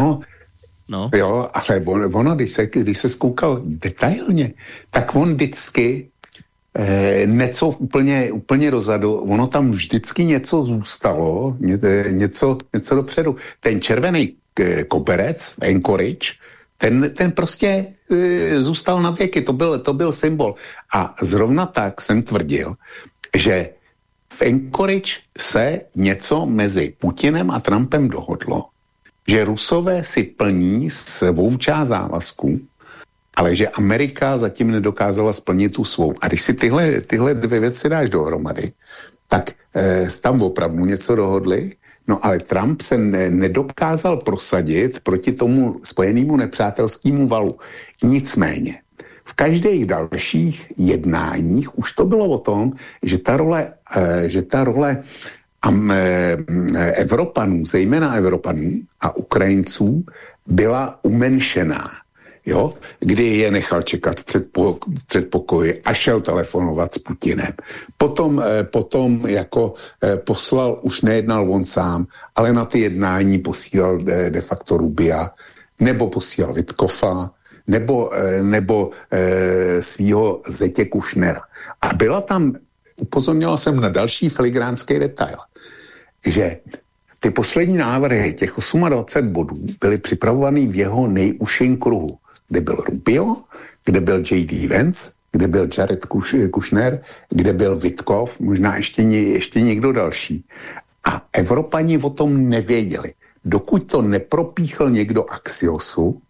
No. Jo, ale ono, ono když, se, když se zkoukal detailně, tak on vždycky eh, něco úplně, úplně dozadu, ono tam vždycky něco zůstalo, ně, něco, něco dopředu. Ten červený eh, koberec, Anchorage, ten, ten prostě eh, zůstal na věky, to byl, to byl symbol. A zrovna tak jsem tvrdil, že v Anchorage se něco mezi Putinem a Trumpem dohodlo, že Rusové si plní svou část závazků ale že Amerika zatím nedokázala splnit tu svou. A když si tyhle, tyhle dvě věci dáš dohromady, tak eh, tam opravdu něco dohodli, no ale Trump se ne, nedokázal prosadit proti tomu spojenému nepřátelskému valu. Nicméně, v každých dalších jednáních už to bylo o tom, že ta role, eh, že ta role eh, Evropanů, zejména Evropanů a Ukrajinců, byla umenšená jo, kdy je nechal čekat v předpo, předpokoji a šel telefonovat s Putinem. Potom, eh, potom jako eh, poslal, už nejednal on sám, ale na ty jednání posílal de, de facto Rubia, nebo posílal Vitkofa, nebo, eh, nebo eh, svýho Zetě Kušnera. A byla tam upozornil jsem na další filigránský detail, že ty poslední návrhy těch 28 bodů byly připravovaný v jeho nejužším kruhu, kde byl Rubio, kde byl J.D. Vance, kde byl Jared Kushner, kde byl Vitkov, možná ještě, ještě někdo další. A Evropani o tom nevěděli. Dokud to nepropíchl někdo Axiosu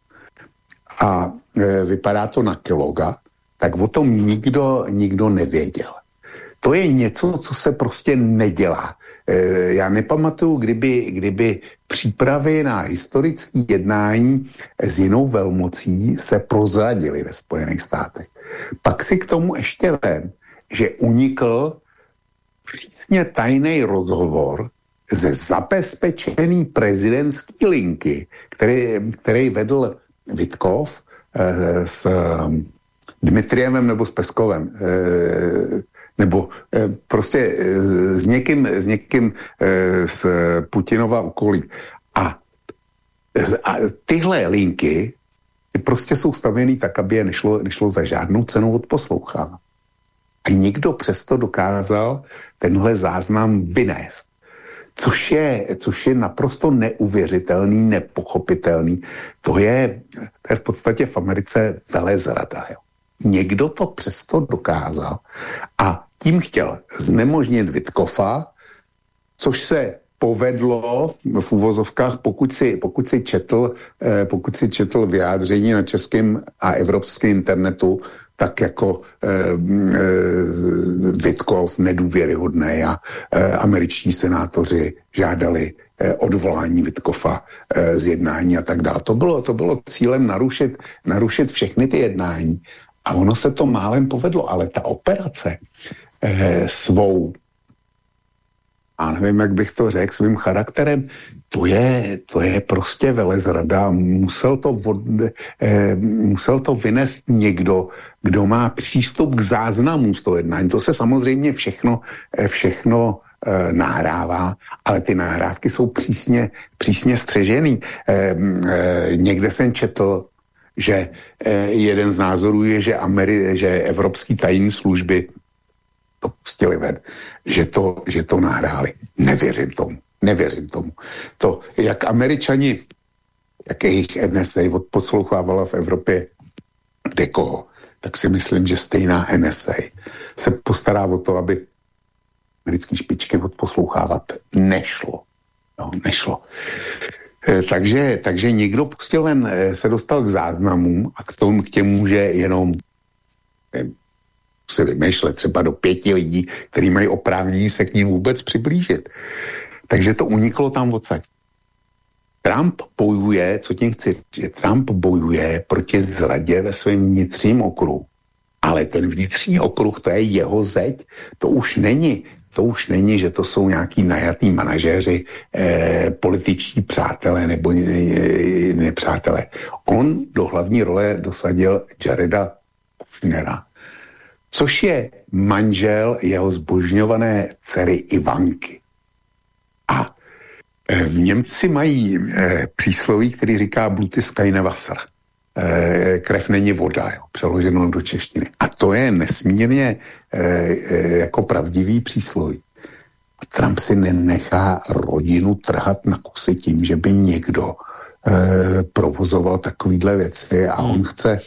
a e, vypadá to na Kiloga, tak o tom nikdo, nikdo nevěděl. To je něco, co se prostě nedělá. E, já nepamatuju, kdyby, kdyby přípravy na historické jednání s jinou velmocí se prozradily ve Spojených státech. Pak si k tomu ještě vem, že unikl přísně tajný rozhovor ze zabezpečený prezidentský linky, který, který vedl Vitkov eh, s Dmitrievem nebo s Peskovem. Eh, nebo eh, prostě eh, s někým, s někým eh, z Putinova okolí. A, a tyhle linky prostě jsou stavěny tak, aby je nešlo, nešlo za žádnou cenu odposlouchávat. A nikdo přesto dokázal tenhle záznam vynést. Což je, což je naprosto neuvěřitelný, nepochopitelný. To je, to je v podstatě v Americe velezrada. Jo. Někdo to přesto dokázal a tím chtěl znemožnit Vitkova, což se povedlo v úvozovkách, pokud si, pokud si, četl, eh, pokud si četl vyjádření na českém a evropském internetu, tak jako eh, eh, Vitkov nedůvěryhodné a eh, američní senátoři žádali eh, odvolání Vitkova eh, z jednání a tak dále. To bylo, to bylo cílem narušit, narušit všechny ty jednání. A ono se to málem povedlo, ale ta operace eh, svou, a nevím, jak bych to řekl, svým charakterem, to je, to je prostě velezrada. Musel to, od, eh, musel to vynést někdo, kdo má přístup k záznamům z toho jednání. To se samozřejmě všechno, eh, všechno eh, nahrává, ale ty nahrávky jsou přísně, přísně střežený. Eh, eh, někde jsem četl, že eh, jeden z názorů je, že, Ameri- že evropský tajní služby to pustili ven, že to, že to nahráli. Nevěřím tomu. Nevěřím tomu. To, jak američani, jak jejich NSA odposlouchávala v Evropě kde koho, tak si myslím, že stejná NSA se postará o to, aby americké špičky odposlouchávat nešlo. No, nešlo. E, takže, takže někdo pustil ven, e, se dostal k záznamům a k tomu k těm může jenom se vymýšlet třeba do pěti lidí, kteří mají oprávnění se k ním vůbec přiblížit. Takže to uniklo tam odsaď. Trump bojuje, co tím chci že Trump bojuje proti zradě ve svém vnitřním okruhu. Ale ten vnitřní okruh, to je jeho zeď, to už není to už není, že to jsou nějaký najatý manažéři, eh, političtí přátelé nebo eh, nepřátelé. On do hlavní role dosadil Jareda Kushnera, což je manžel jeho zbožňované dcery Ivanky. A e, v Němci mají e, přísloví, který říká Bluty skyne Wasser. E, krev není voda, jo, přeloženo do češtiny. A to je nesmírně jako pravdivý přísloví. Trump si nenechá rodinu trhat na kusy tím, že by někdo provozoval takovýhle věci a on hmm. chce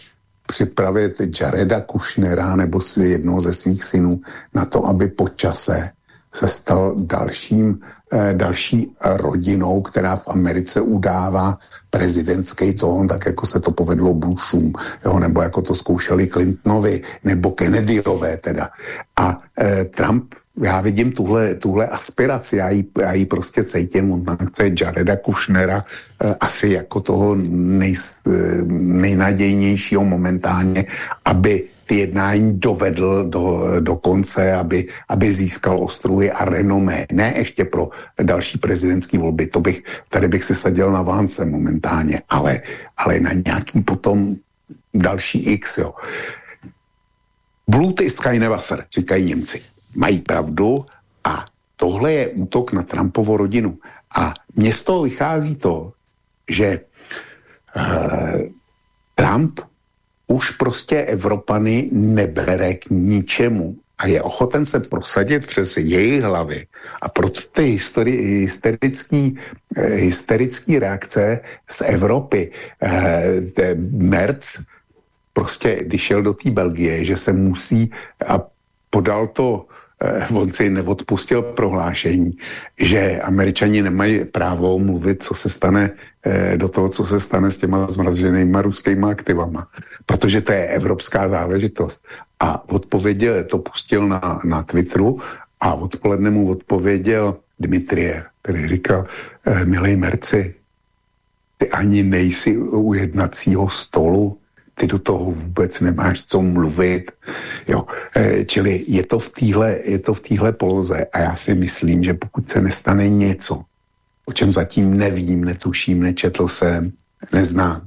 připravit Jareda Kushnera nebo jednoho ze svých synů na to, aby po čase se stal dalším, eh, další rodinou, která v Americe udává prezidentský tón, tak jako se to povedlo Bushům, jo, nebo jako to zkoušeli Clintonovi, nebo Kennedyové teda. A eh, Trump já vidím tuhle, tuhle aspiraci, já ji, já ji prostě cítím, on chce Jareda Kushnera eh, asi jako toho nej, eh, nejnadějnějšího momentálně, aby ty jednání dovedl do, do konce, aby, aby získal ostruhy a renomé. Ne ještě pro další prezidentské volby, to bych, tady bych si seděl na vánce momentálně, ale, ale na nějaký potom další X, jo. Blut is keine Wasser, říkají Němci mají pravdu a tohle je útok na Trumpovo rodinu. A mně z toho vychází to, že uh, Trump už prostě Evropany nebere k ničemu a je ochoten se prosadit přes jejich hlavy a proto ty histori, hysterický, eh, hysterický reakce z Evropy, eh, Merc prostě, když šel do té Belgie, že se musí a podal to Eh, on si neodpustil prohlášení, že američani nemají právo mluvit, co se stane eh, do toho, co se stane s těma zmraženýma ruskýma aktivama, protože to je evropská záležitost. A odpověděl, to pustil na, na Twitteru a odpoledne mu odpověděl Dmitrie, který říkal, eh, milej Merci, ty ani nejsi u jednacího stolu, ty do toho vůbec nemáš co mluvit. Jo. E, čili je to, v týhle, je to v téhle poloze a já si myslím, že pokud se nestane něco, o čem zatím nevím, netuším, nečetl jsem, neznám,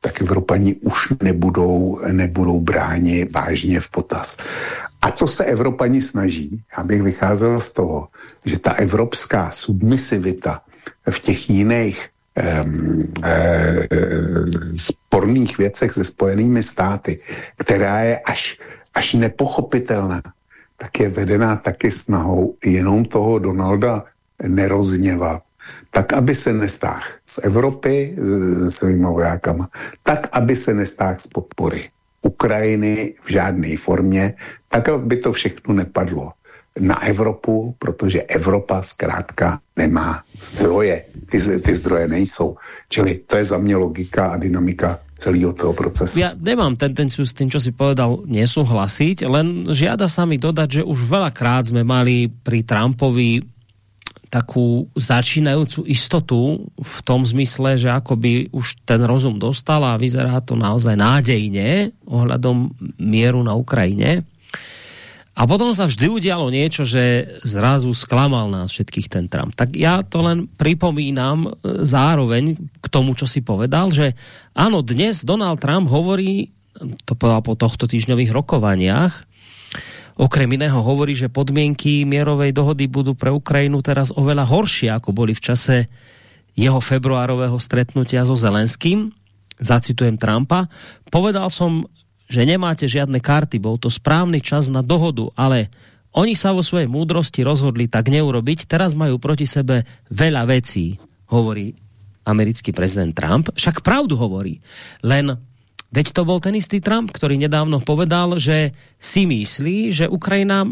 tak Evropani už nebudou, nebudou bráni vážně v potaz. A co se Evropani snaží, já bych vycházel z toho, že ta evropská submisivita v těch jiných sporných věcech se spojenými státy, která je až, až nepochopitelná, tak je vedená taky snahou jenom toho Donalda nerozněvat, tak, aby se nestáhl z Evropy se svýma vojákama, tak, aby se nestáhl z podpory Ukrajiny v žádné formě, tak, aby to všechno nepadlo na Evropu, protože Evropa zkrátka nemá zdroje. Ty, ty zdroje nejsou. Čili to je za mě logika a dynamika celého toho procesu. Ja nemám tendenciu s tým, čo si povedal, nesúhlasiť, len žiada sa mi dodať, že už veľakrát sme mali pri Trumpovi takú začínajúcu istotu v tom zmysle, že akoby už ten rozum dostal a vyzerá to naozaj nádejne ohľadom mieru na Ukrajine. A potom sa vždy udialo niečo, že zrazu sklamal nás všetkých ten Trump. Tak ja to len pripomínam e, zároveň k tomu, čo si povedal, že áno, dnes Donald Trump hovorí, to povedal po tohto týždňových rokovaniach, okrem iného hovorí, že podmienky mierovej dohody budú pre Ukrajinu teraz oveľa horšie, ako boli v čase jeho februárového stretnutia so Zelenským. Zacitujem Trumpa. Povedal som že nemáte žiadne karty, bol to správny čas na dohodu, ale oni sa vo svojej múdrosti rozhodli tak neurobiť, teraz majú proti sebe veľa vecí, hovorí americký prezident Trump. Však pravdu hovorí, len Veď to bol ten istý Trump, ktorý nedávno povedal, že si myslí, že Ukrajina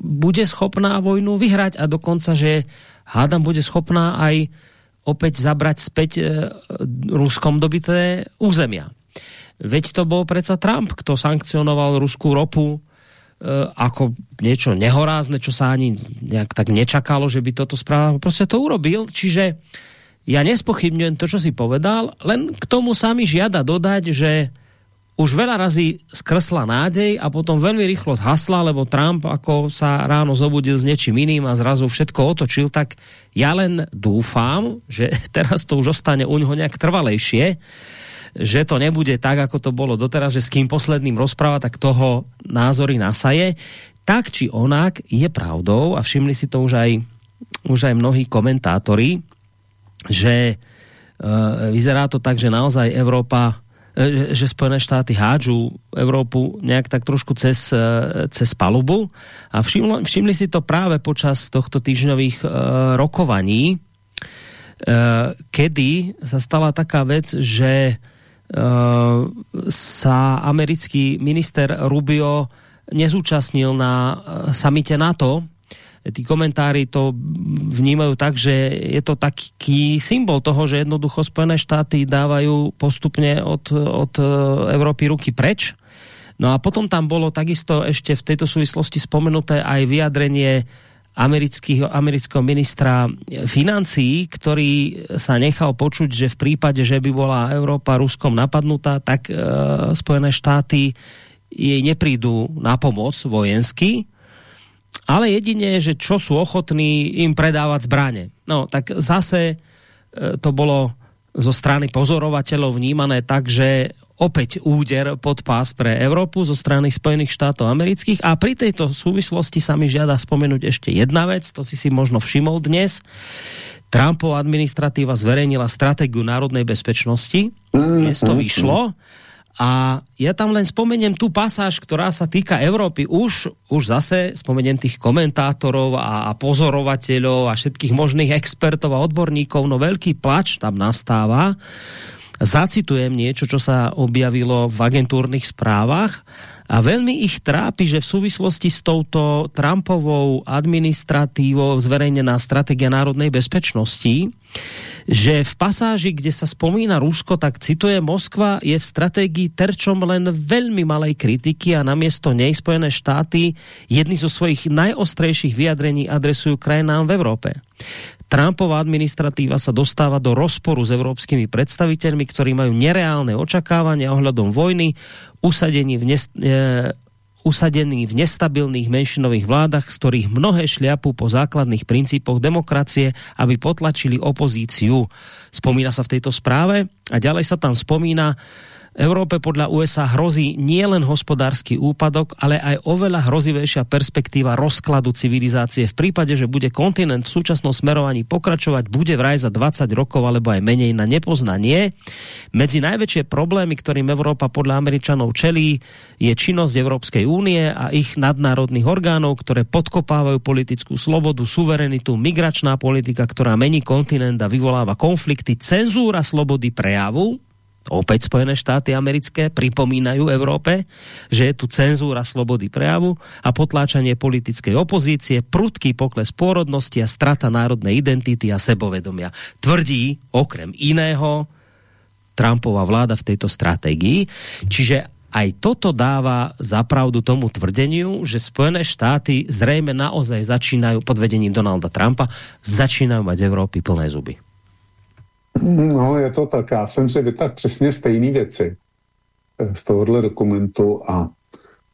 bude schopná vojnu vyhrať a dokonca, že hádam bude schopná aj opäť zabrať späť e, Ruskom dobité územia. Veď to bol predsa Trump, kto sankcionoval ruskú ropu e, ako niečo nehorázne, čo sa ani nejak tak nečakalo, že by toto správalo. Prostě to urobil, čiže ja nespochybňujem to, čo si povedal, len k tomu sa mi žiada dodať, že už veľa razy skrsla nádej a potom veľmi rýchlo zhasla, lebo Trump ako sa ráno zobudil s niečím iným a zrazu všetko otočil, tak ja len dúfam, že teraz to už ostane u ňoho nejak trvalejšie, že to nebude tak, ako to bolo doteraz, že s kým posledným rozpráva, tak toho názory nasaje. Tak či onak je pravdou, a všimli si to už aj, už aj mnohí komentátori, že e, vyzerá to tak, že naozaj Európa e, že Spojené štáty hádžu Európu nejak tak trošku cez, e, cez palubu a všimli, všimli si to práve počas tohto týždňových e, rokovaní, e, kedy sa stala taká vec, že sa americký minister Rubio nezúčastnil na eh, samite NATO. Tí komentári to vnímajú tak, že je to taký symbol toho, že jednoducho Spojené štáty dávajú postupne od, od eh, Európy ruky preč. No a potom tam bolo takisto ešte v tejto súvislosti spomenuté aj vyjadrenie amerického, amerického ministra financí, ktorý sa nechal počuť, že v prípade, že by bola Európa Ruskom napadnutá, tak e, Spojené štáty jej neprídu na pomoc vojensky, ale jedine, že čo sú ochotní im predávať zbranie. No, tak zase e, to bolo zo strany pozorovateľov vnímané tak, že opäť úder pod pás pre Európu zo strany Spojených štátov amerických. A pri tejto súvislosti sa mi žiada spomenúť ešte jedna vec, to si si možno všimol dnes. Trumpova administratíva zverejnila stratégiu národnej bezpečnosti. Dnes to vyšlo. a ja tam len spomeniem tú pasáž, ktorá sa týka Európy. Už, už zase spomeniem tých komentátorov a, a pozorovateľov a všetkých možných expertov a odborníkov. No veľký plač tam nastáva. Zacitujem niečo, čo sa objavilo v agentúrnych správach a veľmi ich trápi, že v súvislosti s touto Trumpovou administratívou zverejnená stratégia národnej bezpečnosti, že v pasáži, kde sa spomína Rusko, tak cituje Moskva je v stratégii terčom len veľmi malej kritiky a namiesto nej Spojené štáty jedny zo svojich najostrejších vyjadrení adresujú krajinám v Európe. Trumpová administratíva sa dostáva do rozporu s evropskými predstaviteľmi, ktorí majú nereálne očakávania ohľadom vojny, usadení v, nes, e, usadení v nestabilných menšinových vládach, z ktorých mnohé šliapu po základných princípoch demokracie, aby potlačili opozíciu. Spomína sa v tejto správe a ďalej sa tam spomína, Európe podľa USA hrozí nielen hospodársky úpadok, ale aj oveľa hrozivejšia perspektíva rozkladu civilizácie. V prípade, že bude kontinent v súčasnom smerovaní pokračovať, bude vraj za 20 rokov alebo aj menej na nepoznanie. Medzi najväčšie problémy, ktorým Európa podľa Američanov čelí, je činnosť Európskej únie a ich nadnárodných orgánov, ktoré podkopávajú politickú slobodu, suverenitu, migračná politika, ktorá mení kontinent a vyvoláva konflikty, cenzúra slobody prejavu, Opäť Spojené štáty americké pripomínajú Európe, že je tu cenzúra slobody prejavu a potláčanie politickej opozície, prudký pokles pôrodnosti a strata národnej identity a sebovedomia. Tvrdí, okrem iného, Trumpova vláda v tejto stratégii. Čiže aj toto dáva zapravdu tomu tvrdeniu, že Spojené štáty zrejme naozaj začínajú pod vedením Donalda Trumpa, začínajú mať Európy plné zuby. No, je to tak. Já jsem si vytáhl přesně stejné věci eh, z tohohle dokumentu a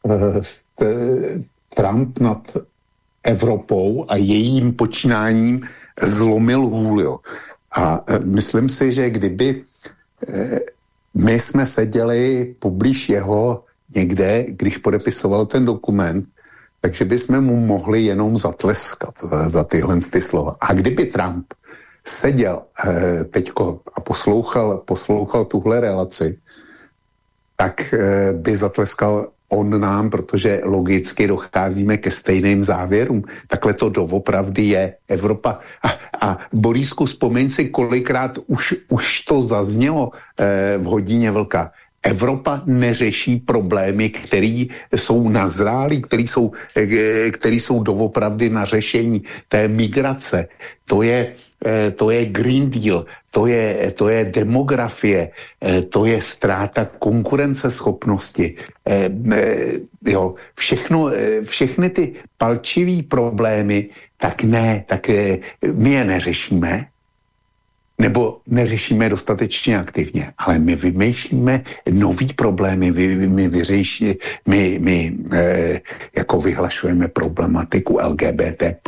eh, Trump nad Evropou a jejím počínáním zlomil hůl. A eh, myslím si, že kdyby my jsme seděli poblíž jeho někde, když podepisoval ten dokument, takže bychom mu mohli jenom zatleskat za tyhle ty slova. A kdyby Trump seděl eh, teďko a poslouchal, poslouchal tuhle relaci, tak eh, by zatleskal on nám, protože logicky docházíme ke stejným závěrům. Takhle to doopravdy je Evropa. A, a Borísku, vzpomeň si, kolikrát už, už to zaznělo eh, v hodině vlka. Evropa neřeší problémy, které jsou nazrálí, které jsou, eh, který jsou doopravdy na řešení té migrace. To je, Eh, to je Green Deal, to je, to je demografie, eh, to je ztráta konkurenceschopnosti. Jo, všechno, všechny ty palčivý problémy, tak ne, tak my je neřešíme, nebo neřešíme dostatečně aktivně, ale my vymýšlíme nový problémy, my, my, vyřeší, my, my e, jako vyhlašujeme problematiku LGBT+.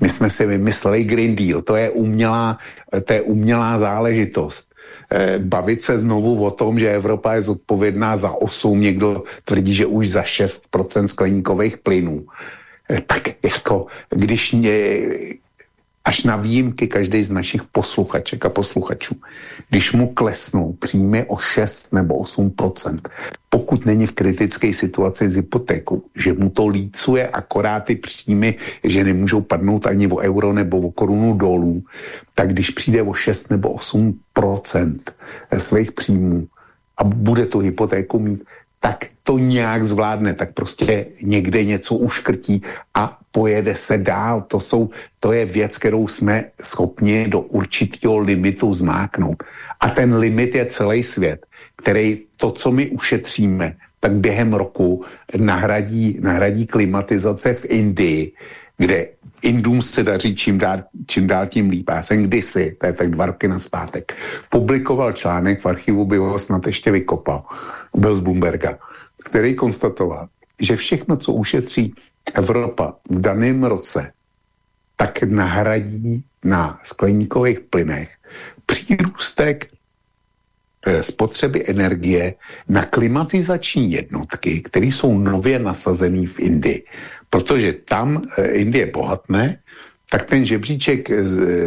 My jsme si vymysleli Green Deal, to je umělá, to je umělá záležitost. E, bavit se znovu o tom, že Evropa je zodpovědná za 8, někdo tvrdí, že už za 6% skleníkových plynů. E, tak jako, když mě, až na výjimky každý z našich posluchaček a posluchačů, když mu klesnou příjmy o 6 nebo 8% pokud není v kritické situaci z hypotéku, že mu to lícuje akorát ty příjmy, že nemůžou padnout ani o euro nebo o korunu dolů, tak když přijde o 6 nebo 8% svých příjmů a bude tu hypotéku mít, tak to nějak zvládne, tak prostě někde něco uškrtí a pojede se dál. To, jsou, to je věc, kterou jsme schopni do určitého limitu zmáknout. A ten limit je celý svět, který to, co my ušetříme, tak během roku nahradí, nahradí klimatizace v Indii, kde Indům se daří čím dál, čím dál tím líp. Já jsem kdysi, to je tak dva roky na zpátek, publikoval článek, v archivu by ho snad ještě vykopal, byl z Bloomberga, který konstatoval, že všechno, co ušetří Evropa v daném roce, tak nahradí na skleníkových plynech přírůstek eh, spotřeby energie na klimatizační jednotky, které jsou nově nasazené v Indii. Protože tam eh, Indie bohatné, tak ten žebříček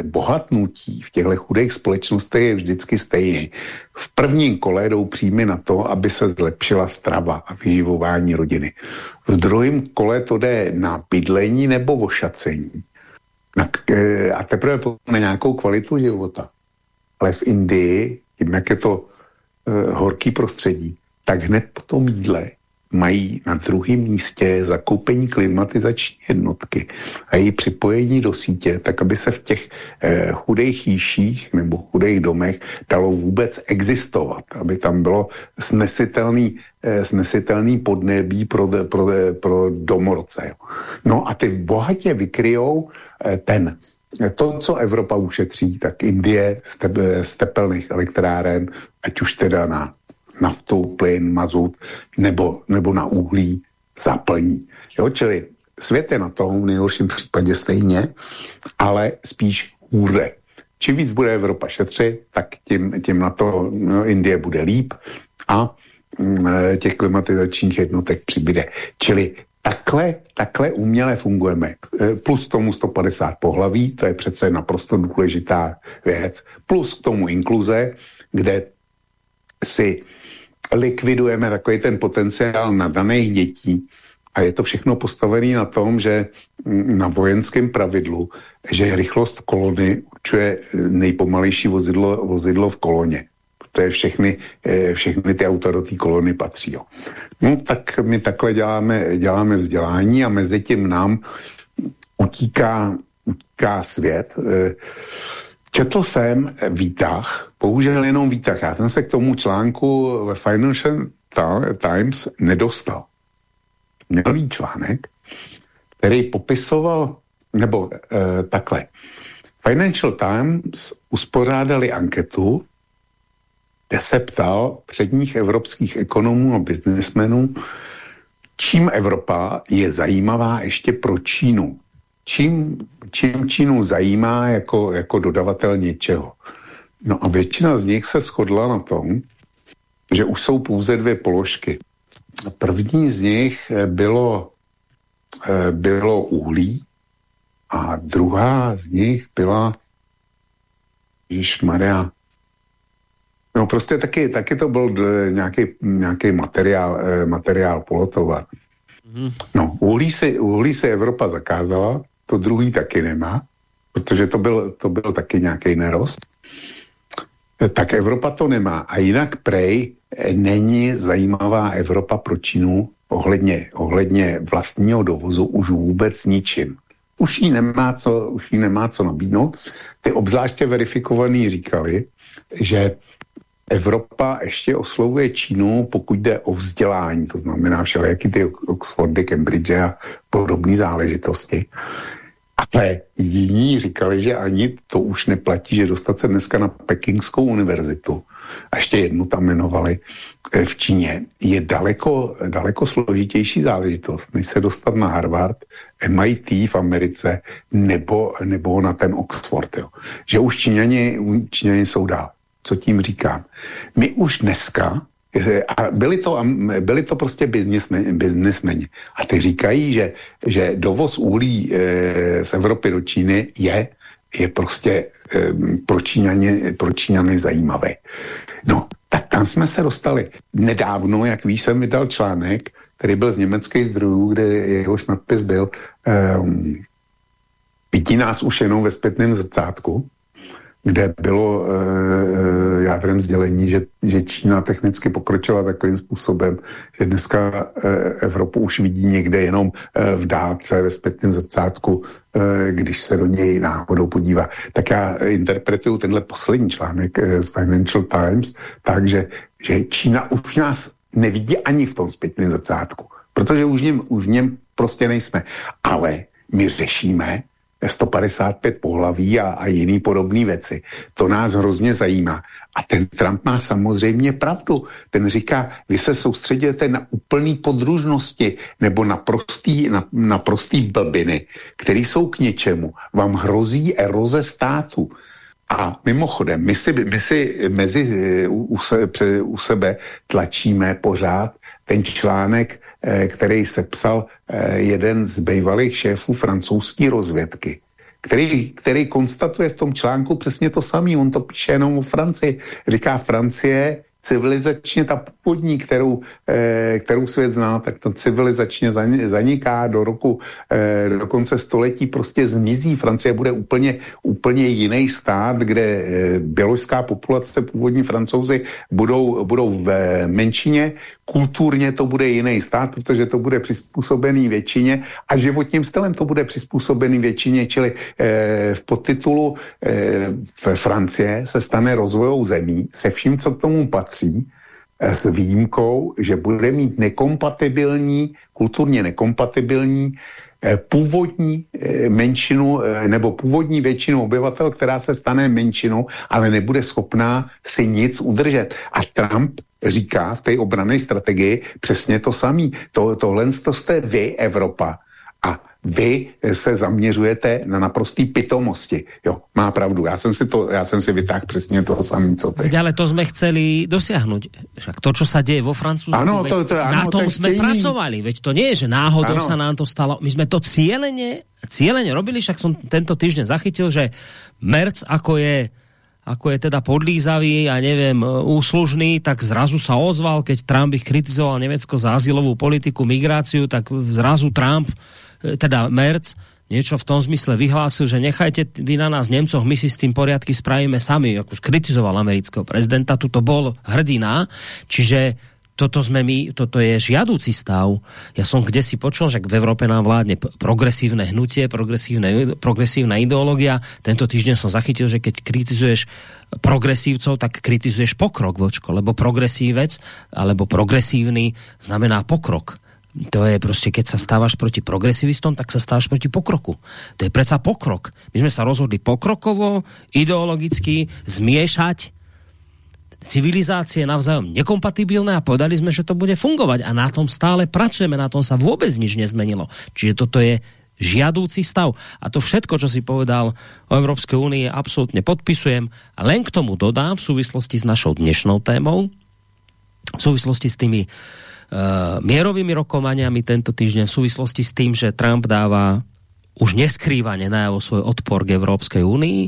bohatnutí v těchto chudých společnostech je vždycky stejný. V prvním kole jdou příjmy na to, aby se zlepšila strava a vyživování rodiny. V druhém kole to jde na bydlení nebo ošacení. Eh, a teprve na nějakou kvalitu života. Ale v Indii, jak je to horký prostředí, tak hned po tom jídle mají na druhém místě zakoupení klimatizační jednotky a její připojení do sítě, tak aby se v těch eh, chudých jíších nebo chudých domech dalo vůbec existovat, aby tam bylo snesitelný, eh, snesitelný podnebí pro, pro, pro domorodce. No a ty bohatě vykryjou eh, ten to, co Evropa ušetří, tak Indie z tepelných elektráren, ať už teda na naftu, plyn, mazut nebo, nebo na uhlí zaplní. Jo, čili svět je na tom v nejhorším případě stejně, ale spíš hůře. Čím víc bude Evropa šetřit, tak tím, tím na to no, Indie bude líp a mm, těch klimatizačních jednotek přibyde. Čili takhle, takhle uměle fungujeme. E, plus k tomu 150 pohlaví, to je přece naprosto důležitá věc. Plus k tomu inkluze, kde si likvidujeme takový ten potenciál nadaných dětí a je to všechno postavené na tom, že mm, na vojenském pravidlu, že rychlost kolony určuje nejpomalejší vozidlo, vozidlo v koloně. To je všechny, eh, všechny ty auta do té kolony patří. Jo. No tak my takhle děláme, děláme vzdělání a mezi tím nám utíká, utíká svět. Eh, Četl jsem výtah, bohužel jenom výtah. Já jsem se k tomu článku ve Financial Times nedostal. Měl článek, který popisoval, nebo e, takhle. Financial Times uspořádali anketu, kde se ptal předních evropských ekonomů a biznesmenů, čím Evropa je zajímavá ještě pro Čínu čím, čím Čínu zajímá jako, jako dodavatel něčeho. No a většina z nich se shodla na tom, že už jsou pouze dvě položky. První z nich bylo, eh, bylo uhlí a druhá z nich byla Maria. No prostě taky, taky to byl nějaký, nějaký materiál, eh, materiál polotova. Mm. No, uhlí se, uhlí se Evropa zakázala, to druhý taky nemá, protože to byl, to byl taky nějaký nerost, tak Evropa to nemá. A jinak prej není zajímavá Evropa pro Čínu ohledně, ohledně vlastního dovozu už vůbec ničím. Už jí nemá co, už jí nemá co nabídnout. Ty obzvláště verifikovaný říkali, že Evropa ještě oslovuje Čínu, pokud jde o vzdělání, to znamená všelijaký ty Oxfordy, Cambridge a podobné záležitosti. Ale jiní říkali, že ani to už neplatí, že dostat se dneska na Pekingskou univerzitu, a ještě jednu tam jmenovali eh, v Číně, je daleko, daleko složitější záležitost, než se dostat na Harvard, MIT v Americe nebo, nebo na ten Oxford. Jo. Že už Číňani, Číňani jsou dál. Co tím říkám? My už dneska a byli to, byli to prostě biznismeni. A ty říkají, že, že dovoz uhlí e, z Evropy do Číny je, je prostě e, pro, Číňany, pro Číňany zajímavý. No, tak tam jsme se dostali. Nedávno, jak víš, jsem vydal článek, který byl z německých zdrojů, kde jehož nadpis byl e, vidí nás už jenom ve zpětném zrcátku kde bylo e, jádrem sdělení, že, že Čína technicky pokročila takovým způsobem, že dneska e, Evropu už vidí někde jenom e, v dálce, ve zpětném zrcátku, e, když se do něj náhodou podívá. Tak já interpretuju tenhle poslední článek e, z Financial Times tak, že, že Čína už nás nevidí ani v tom zpětném zrcátku, protože už v něm, už v něm prostě nejsme. Ale my řešíme 155 pohlaví a, a jiný podobné věci. To nás hrozně zajímá. A ten Trump má samozřejmě pravdu. Ten říká, vy se soustředíte na úplný podružnosti nebo na prostý, na, na prostý blbiny, které jsou k něčemu. Vám hrozí eroze státu. A mimochodem, my si, my si mezi u, u, se, u sebe tlačíme pořád ten článek, eh, který sepsal eh, jeden z bývalých šéfů francouzské rozvědky, který, který konstatuje v tom článku přesně to samé. On to píše jenom o Francii. Říká, Francie civilizačně ta původní, kterou, eh, kterou svět zná, tak ta civilizačně zaniká do roku, eh, do konce století prostě zmizí. Francie bude úplně, úplně jiný stát, kde eh, běložská populace, původní francouzi budou, budou v menšině, kulturně to bude jiný stát, protože to bude přizpůsobený většině a životním stylem to bude přizpůsobený většině, čili eh, v podtitulu eh, v Francie se stane rozvojou zemí se vším, co k tomu patří, eh, s výjimkou, že bude mít nekompatibilní, kulturně nekompatibilní původní menšinu nebo původní většinu obyvatel, která se stane menšinou, ale nebude schopná si nic udržet. A Trump říká v té obrané strategii přesně to samé. To, tohle jste vy, Evropa. A vy se zaměřujete na naprostý pitomosti. Jo, má pravdu. Já jsem si, to, já jsem si vytáhl přesně toho samé, co ty. Ale to jsme chceli dosáhnout. Však to, co se děje vo Francúzsku, ano, to, to, ano, na tom jsme chtění. pracovali. Veď to nie je, že náhodou ano. sa nám to stalo. My jsme to cíleně, cíleně robili, však som tento týždeň zachytil, že Merc, ako je ako je teda podlízavý a neviem, úslužný, tak zrazu sa ozval, keď Trump ich kritizoval Nemecko za azylovú politiku, migráciu, tak zrazu Trump E, teda Merc, niečo v tom zmysle vyhlásil, že nechajte vy na nás Nemcoch, my si s tým poriadky spravíme sami, ako skritizoval amerického prezidenta, tuto bol hrdina, čiže toto sme my, toto je žiadúci stav. Ja som kde si počul, že v Európe nám vládne progresívne hnutie, progresívne, progresívna ideológia. Tento týždeň som zachytil, že keď kritizuješ progresívcov, tak kritizuješ pokrok, vočko, lebo progresívec alebo progresívny znamená pokrok to je prostě, keď sa stávaš proti progresivistom, tak sa stávaš proti pokroku. To je predsa pokrok. My sme sa rozhodli pokrokovo, ideologicky zmiešať civilizácie navzájom nekompatibilné a povedali sme, že to bude fungovať a na tom stále pracujeme, na tom sa vôbec nič nezmenilo. Čiže toto je žiadúci stav. A to všetko, čo si povedal o Európskej únii, absolútne podpisujem. A len k tomu dodám v súvislosti s našou dnešnou témou, v súvislosti s tými uh, mierovými rokovaniami tento týždeň v súvislosti s tým, že Trump dáva už neskrývane najavo svoj odpor k Európskej únii.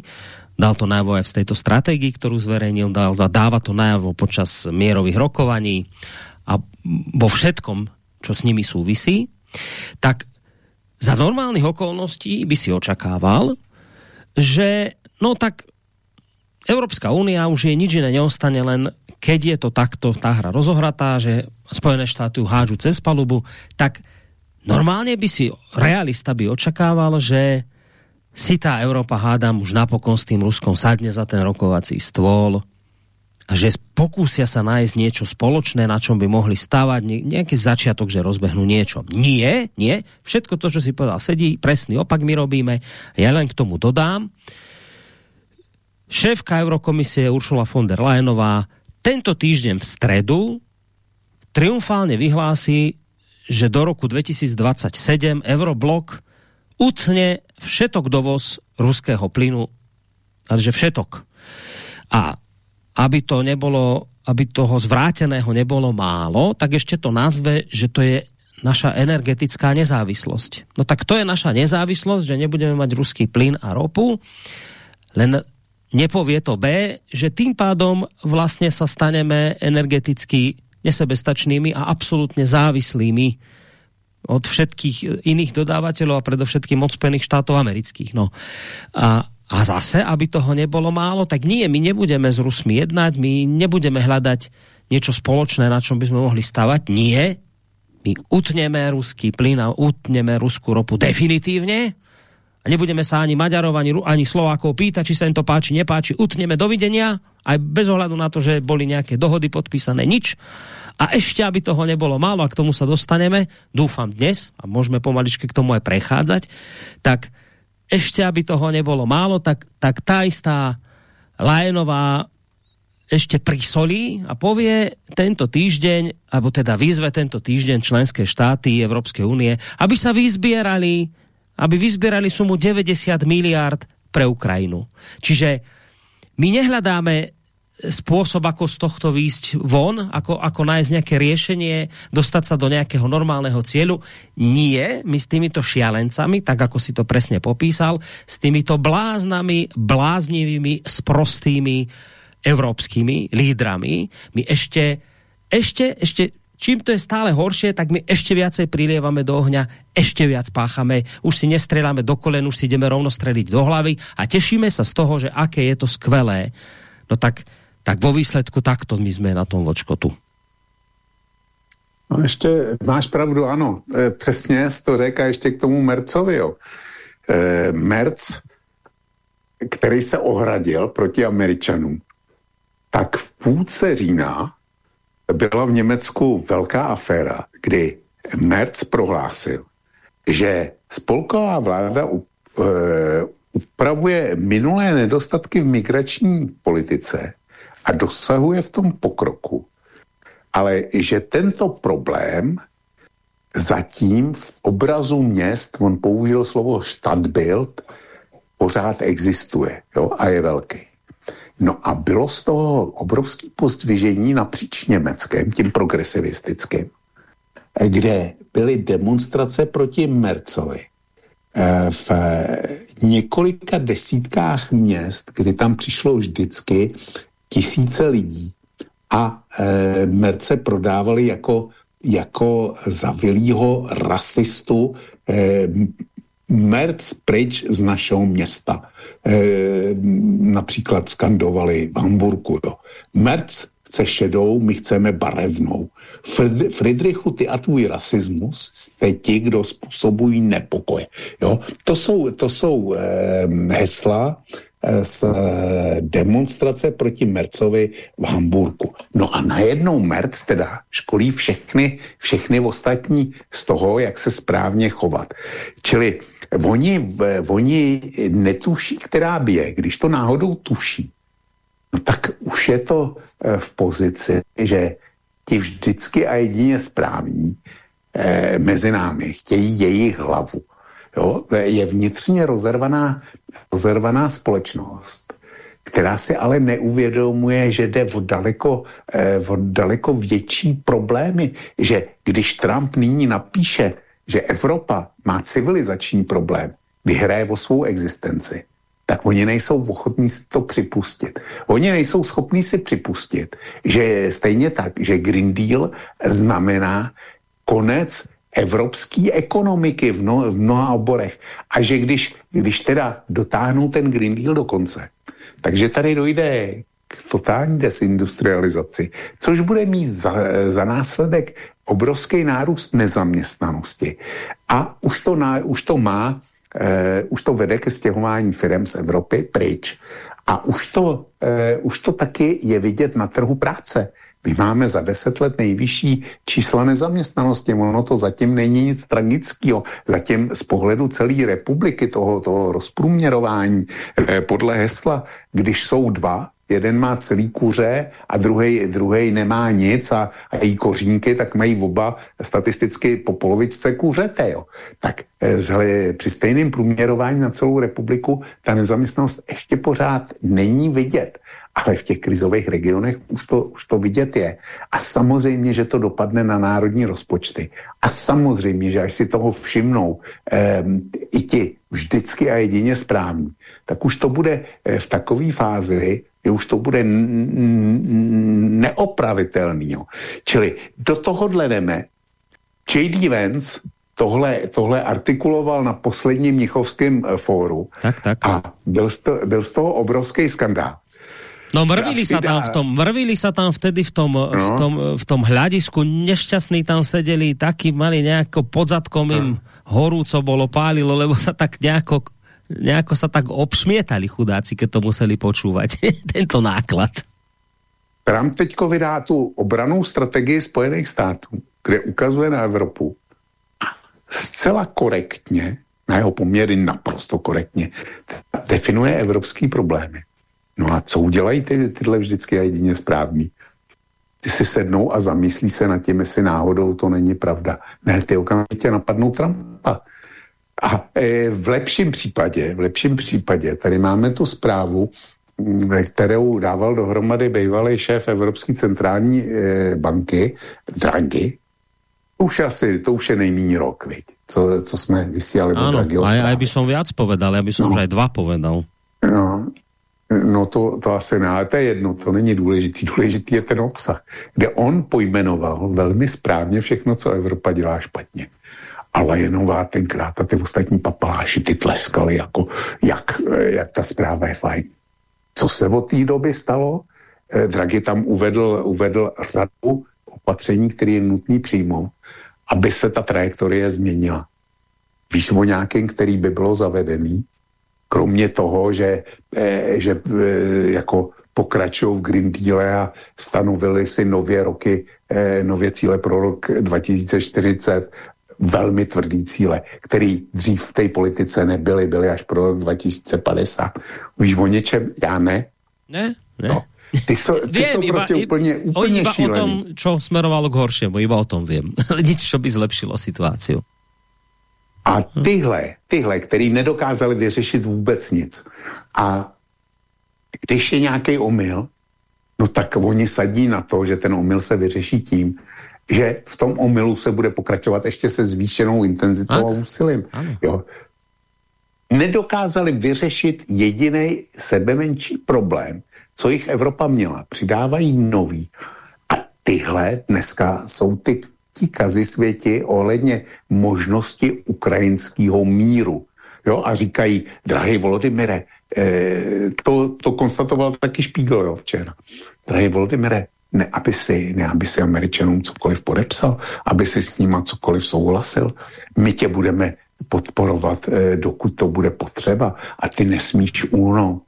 Dal to najavo aj v tejto stratégii, ktorú zverejnil, dal, dáva to najavo počas mierových rokovaní a vo všetkom, čo s nimi súvisí, tak za normálnych okolností by si očakával, že no tak Európska únia už je nič iné neostane len keď je to takto tá hra rozohratá, že Spojené štáty hádžu cez palubu, tak normálně by si realista by očakával, že si tá Európa hádam už napokon s tým Ruskom sadne za ten rokovací stôl a že pokúsia sa nájsť niečo spoločné, na čom by mohli stávať, nejaký začiatok, že rozbehnú niečo. Nie, nie. Všetko to, čo si povedal, sedí, presný opak my robíme. Ja len k tomu dodám. Šéfka Eurokomisie Uršula von der Leyenová tento týždeň v stredu triumfálne vyhlásí, že do roku 2027 Euroblok utne všetok dovoz ruského plynu, ale že všetok. A aby to nebolo, aby toho zvráteného nebolo málo, tak ešte to nazve, že to je naša energetická nezávislosť. No tak to je naša nezávislosť, že nebudeme mať ruský plyn a ropu, len nepovie to B, že tým pádom vlastně sa staneme energeticky nesebestačnými a absolútne závislými od všetkých iných dodávateľov a predovšetkým od Spojených štátov amerických. No. A, a zase, aby toho nebolo málo, tak nie, my nebudeme s Rusmi jednať, my nebudeme hľadať niečo spoločné, na čom by sme mohli stavať. Nie, my utneme ruský plyn a utneme ruskú ropu definitívne a nebudeme sa ani Maďarov, ani, ani Slovákov pýtať, či sa im to páči, nepáči, utneme dovidenia, aj bez ohľadu na to, že boli nejaké dohody podpísané, nič. A ešte, aby toho nebolo málo, a k tomu sa dostaneme, dúfam dnes, a môžeme pomaličky k tomu aj prechádzať, tak ešte, aby toho nebolo málo, tak, tak tá istá Lajenová ešte prisolí a povie tento týždeň, alebo teda výzve tento týždeň členské štáty Európskej únie, aby sa vyzbierali aby vyzbierali sumu 90 miliard pre Ukrajinu. Čiže my nehľadáme spôsob, ako z tohto výjsť von, ako, ako nájsť nejaké riešenie, dostať sa do nejakého normálneho cieľu. Nie, my s týmito šialencami, tak ako si to presne popísal, s týmito bláznami, bláznivými, sprostými európskymi lídrami, my ešte, ešte, ešte čím to je stále horšie, tak my ešte viacej prilievame do ohňa, ešte viac páchame, už si nestreláme do kolen, už si ideme rovno streliť do hlavy a tešíme sa z toho, že aké je to skvelé. No tak, tak vo výsledku takto my sme na tom vočkotu. No ještě máš pravdu, ano, e, přesně to řekl ještě k tomu Mercovi, jo. E, Merc, který se ohradil proti Američanům, tak v půlce října byla v Německu velká aféra, kdy Merz prohlásil, že spolková vláda e, upravuje minulé nedostatky v migrační politice a dosahuje v tom pokroku. Ale že tento problém zatím v obrazu měst, on použil slovo Stadtbild, pořád existuje jo, a je velký. No a bylo z toho obrovské pozdvižení napříč Německem, tím progresivistickým, kde byly demonstrace proti Mercovi eh, v několika desítkách měst, kdy tam přišlo vždycky tisíce lidí a e, Merce prodávali jako, jako zavilýho rasistu e, Merc pryč z našeho města. E, například skandovali v Hamburgu. Jo. Merc chce šedou, my chceme barevnou. Friedrichu, ty a tvůj rasismus jste ti, kdo způsobují nepokoje. Jo? To jsou, to jsou e, hesla, z eh, demonstrace proti Mercovi v Hamburgu. No a najednou Merc teda školí všechny, všechny ostatní z toho, jak se správně chovat. Čili oni, oni netuší, která bije. Když to náhodou tuší, no tak už je to eh, v pozici, že ti vždycky a jedině správní eh, mezi námi chtějí jejich hlavu. Jo? Je vnitřně rozervaná, rozervaná společnost, která si ale neuvědomuje, že jde o daleko, eh, o daleko větší problémy, že když Trump nyní napíše, že Evropa má civilizační problém, vyhraje o svou existenci, tak oni nejsou ochotní si to připustit. Oni nejsou schopní si připustit, že stejně tak, že Green Deal znamená konec evropské ekonomiky v, no, v mnoha oborech. A že když, když teda dotáhnou ten Green Deal do konce, takže tady dojde k totální desindustrializaci, což bude mít za, za následek obrovský nárůst nezaměstnanosti. A už to, na, už to má, eh, už to vede ke stěhování firm z Evropy pryč. A už to, eh, už to taky je vidět na trhu práce. My máme za deset let nejvyšší čísla nezaměstnanosti. Ono to zatím není nic tragického. Zatím z pohledu celé republiky toho, toho rozprůměrování eh, podle hesla, když jsou dva, jeden má celý kuře a druhý nemá nic a, a její kořínky, tak mají oba statisticky po polovičce kuřete. Jo. Tak eh, při stejném průměrování na celou republiku ta nezaměstnanost ještě pořád není vidět ale v těch krizových regionech už to, už to vidět je. A samozřejmě, že to dopadne na národní rozpočty. A samozřejmě, že až si toho všimnou eh, i ti vždycky a jedině správní, tak už to bude eh, v takové fázi, že už to bude neopravitelný. Jo. Čili do tohohle jdeme. J.D. Vance tohle, tohle artikuloval na posledním Mnichovském eh, fóru tak, tak. a byl z, to, byl z toho obrovský skandál. No mrvili sa tam v tom, mrvili sa tam vtedy v tom, no. v tom, v tom hľadisku, nešťastní tam sedeli, takí mali nejako pod zadkom im no. horúco bolo, pálilo, lebo sa tak nejako, nejako sa tak obšmietali chudáci, keď to museli počúvať, tento náklad. Trump teďko vydá tu obranou strategii Spojených států, kde ukazuje na Evropu zcela korektně, na jeho poměry naprosto korektně, definuje evropský problémy No a co udělají ty, tyhle vždycky a jedině správní? Ty si sednou a zamyslí se nad tím, jestli náhodou to není pravda. Ne, ty okamžitě napadnou Trumpa. A e, v lepším případě, v lepším případě, tady máme tu zprávu kterou dával dohromady bývalý šéf Evropské centrální e, banky, Draghi, to už, asi, to už je nejméně rok, viď? Co, co jsme vysílali do Draghiho a já by som viac povedal, já by som no. už aj dva povedal. No, no to, to asi ne, ale to je jedno, to není důležitý. Důležitý je ten obsah, kde on pojmenoval velmi správně všechno, co Evropa dělá špatně. Ale jenom tenkrát a ty ostatní papaláši ty tleskali, jako, jak, jak ta zpráva je fajn. Co se od té doby stalo? Eh, Draghi tam uvedl, uvedl řadu opatření, které je nutný přijmout, aby se ta trajektorie změnila. Víš o nějakým, který by bylo zavedený, kromě toho, že, eh, že eh, jako pokračují v Green Deal a stanovili si nově roky, eh, nově cíle pro rok 2040, velmi tvrdý cíle, který dřív v té politice nebyly, byly až pro rok 2050. Víš o něčem? Já ne. Ne, ne. No. Ty, jsou, ty viem, jsou iba, prostě úplně, úplně iba šílený. o tom, čo smerovalo k horšiemu, iba o tom vím. Nič, čo by zlepšilo situaci. A tyhle, tyhle, který nedokázali vyřešit vůbec nic. A když je nějaký omyl, no tak oni sadí na to, že ten omyl se vyřeší tím, že v tom omylu se bude pokračovat ještě se zvýšenou intenzitou a úsilím. Jo. Nedokázali vyřešit jediný sebemenší problém, co jich Evropa měla. Přidávají nový. A tyhle dneska jsou ty ti kazy světi ohledně možnosti ukrajinského míru. Jo, a říkají, drahý Volodymyre, eh, to, to konstatoval taky Špígl jo, včera. Drahý Volodymyre, ne aby, si, ne aby si Američanům cokoliv podepsal, aby si s nima cokoliv souhlasil. My tě budeme podporovat, eh, dokud to bude potřeba a ty nesmíš úno.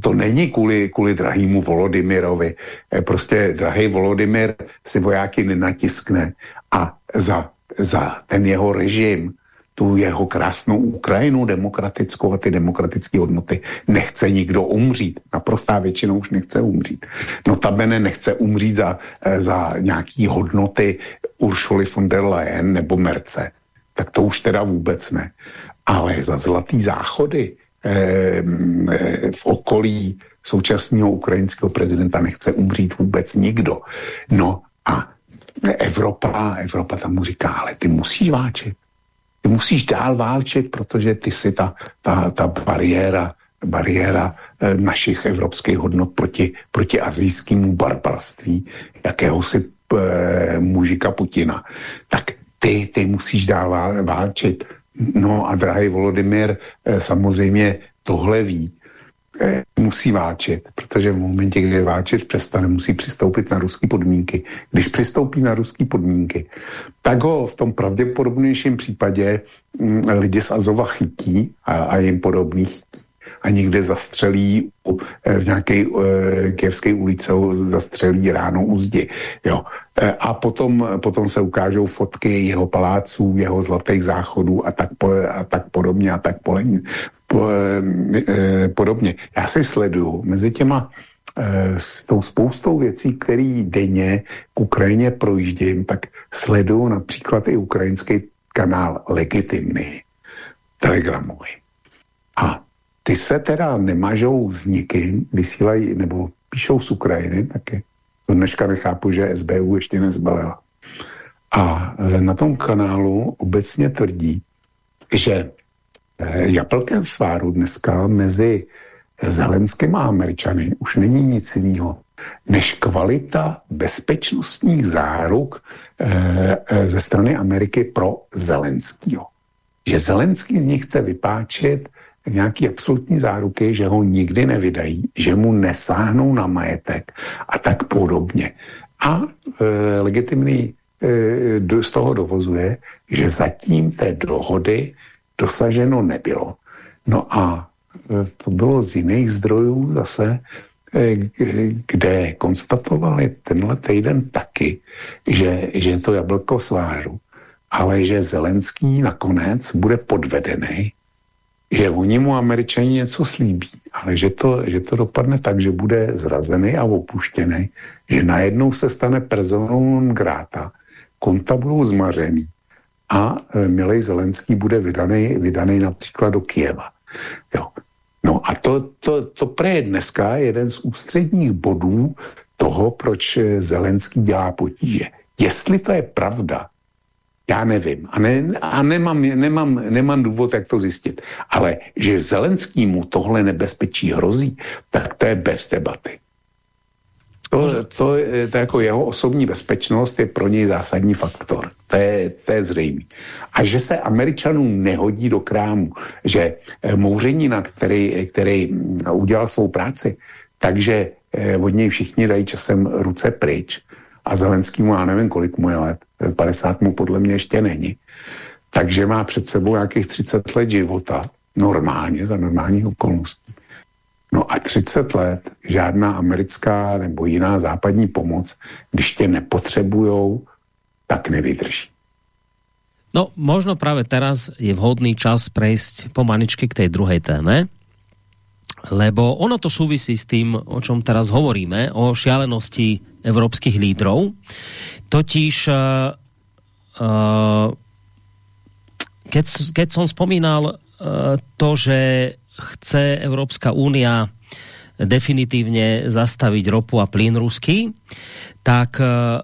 To není kvůli, kvůli drahýmu Volodymyrovi. Eh, prostě drahý Volodymyr si vojáky nenatiskne a za, za ten jeho režim tu jeho krásnou Ukrajinu demokratickou a ty demokratické hodnoty nechce nikdo umřít. Naprostá většina už nechce umřít. Notabene nechce umřít za, eh, za nějaký hodnoty Uršuly von der Leyen nebo Merce. Tak to už teda vůbec ne. Ale za zlatý záchody v okolí současného ukrajinského prezidenta nechce umřít vůbec nikdo. No a Evropa, Evropa tam mu říká, ale ty musíš váčit ty musíš dál válčit, protože ty jsi ta, ta, ta bariéra, bariéra eh, našich evropských hodnot proti, proti azijskému barbarství, jakéhosi eh, mužika Putina. Tak ty, ty musíš dál válčit. No a drahý Volodymyr eh, samozřejmě tohle ví Eh, musí váčet, protože v momentě, kdy váčet přestane, musí přistoupit na ruské podmínky. Když přistoupí na ruské podmínky, tak ho v tom pravděpodobnějším případě mm, lidi z Azova chytí a, a jim podobný chytí a někde zastřelí eh, v nějaké e, Kijevské ulice zastřelí ráno u zdi. Jo. E, a potom, potom se ukážou fotky jeho paláců, jeho zlatých záchodů a tak, po, a tak podobně a tak po, po, e, podobně. Já si sleduju mezi těma s tou spoustou věcí, které denně k Ukrajině projíždím, tak sleduju například i ukrajinský kanál Legitimný, telegramový. A ty se teda nemažou s nikým, vysílají nebo píšou z Ukrajiny taky. Dneška nechápu, že SBU ještě nezbalila. A e, na tom kanálu obecně tvrdí, že e, jablkem sváru dneska mezi Zelenským a Američany už není nic jiného, než kvalita bezpečnostních záruk e, ze strany Ameriky pro Zelenskýho. Že Zelenský z nich chce vypáčet nějaký absolutní záruky, že ho nikdy nevydají, že mu nesáhnou na majetek a tak podobně. A e, legitimný e, z toho dovozuje, že zatím té dohody dosaženo nebylo. No a e, to bylo z jiných zdrojů zase, e, kde konstatovali tenhle týden taky, že, že to jablko sváru, ale že Zelenský nakonec bude podvedený že oni mu američani něco slíbí, ale že to, že to dopadne tak, že bude zrazený a opuštěný, že najednou se stane personou non grata, konta budou zmařený a e, Milej Zelenský bude vydaný, vydaný například do Kieva. Jo. No a to, to, to pre je dneska jeden z ústředních bodů toho, proč Zelenský dělá potíže. Jestli to je pravda, já nevím. A, ne, a nemám, nemám, nemám důvod, jak to zjistit. Ale že Zelenskýmu tohle nebezpečí hrozí, tak to je bez debaty. To, to, to, to jako jeho osobní bezpečnost je pro něj zásadní faktor. To je, to je zřejmé. A že se Američanům nehodí do krámu, že eh, Mouřenina, který, který mm, udělal svou práci, takže eh, od něj všichni dají časem ruce pryč a Zelenskýmu, já nevím, kolik mu je let, 50 mu podle mě ještě není, takže má před sebou nějakých 30 let života, normálně, za normálních okolností. No a 30 let žádná americká nebo jiná západní pomoc, když tě nepotřebujou, tak nevydrží. No, možno práve teraz je vhodný čas prejsť pomaničky k tej druhej téme, lebo ono to súvisí s tým, o čom teraz hovoríme, o šialenosti evropských lídrov. Totiž uh, uh, keď, keď som spomínal uh, to, že chce Európska únia definitívne zastaviť ropu a plyn ruský, tak uh,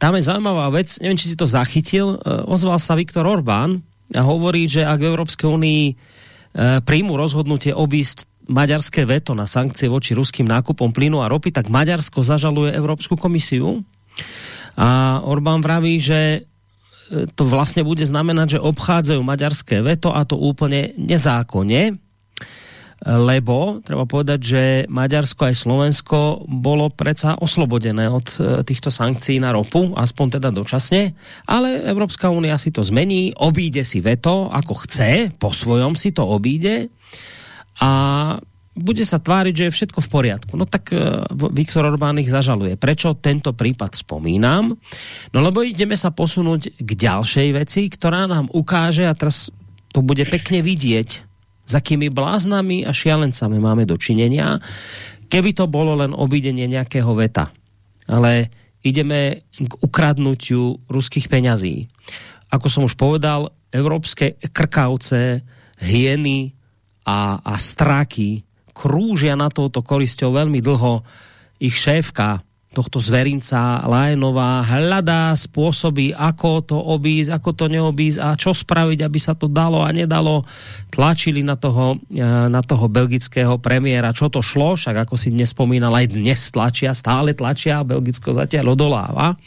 tam je zaujímavá vec, neviem, či si to zachytil, uh, ozval sa Viktor Orbán a hovorí, že ak v Európskej únii uh, príjmu rozhodnutie obísť maďarské veto na sankcie voči ruským nákupom plynu a ropy, tak Maďarsko zažaluje Európsku komisiu. A Orbán vraví, že to vlastne bude znamenať, že obchádzajú maďarské veto a to úplne nezákonne, lebo treba povedať, že Maďarsko aj Slovensko bolo predsa oslobodené od e, týchto sankcií na ropu, aspoň teda dočasne, ale Európska únia si to zmení, obíde si veto, ako chce, po svojom si to obíde a bude sa tváriť, že je všetko v poriadku. No tak uh, Viktor Orbán ich zažaluje. Prečo tento prípad spomínam? No lebo ideme sa posunúť k ďalšej veci, ktorá nám ukáže, a teraz to bude pekne vidieť, s akými bláznami a šialencami máme dočinenia, keby to bolo len obídenie nejakého veta. Ale ideme k ukradnutiu ruských peňazí. Ako som už povedal, európske krkavce, hieny, a, a straky krúžia na touto korisťou veľmi dlho. Ich šéfka tohto zverinca Lajenová hľadá spôsoby, ako to obísť, ako to neobísť a čo spraviť, aby sa to dalo a nedalo. Tlačili na toho, e, na toho belgického premiéra, čo to šlo, však ako si dnes spomínal, aj dnes tlačia, stále tlačia, Belgicko zatiaľ odoláva.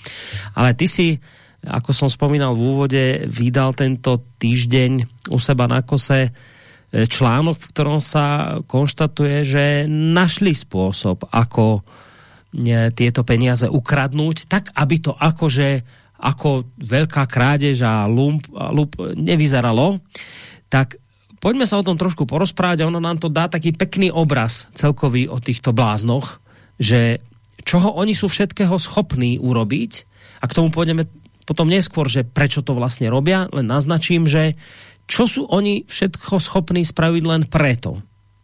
Ale ty si, ako som spomínal v úvode, vydal tento týždeň u seba na kose článok, v ktorom sa konštatuje, že našli spôsob, ako e, tieto peniaze ukradnúť, tak aby to akože ako veľká krádež a lump, lump nevyzeralo, tak poďme sa o tom trošku porozprávať a ono nám to dá taký pekný obraz celkový o týchto bláznoch, že čoho oni sú všetkého schopní urobiť. A k tomu pôjdeme potom neskôr, že prečo to vlastne robia, len naznačím, že čo sú oni všetko schopní spraviť len preto,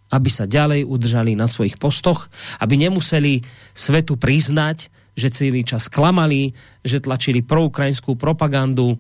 aby sa ďalej udržali na svojich postoch, aby nemuseli svetu priznať, že celý čas klamali, že tlačili proukrajinskú propagandu,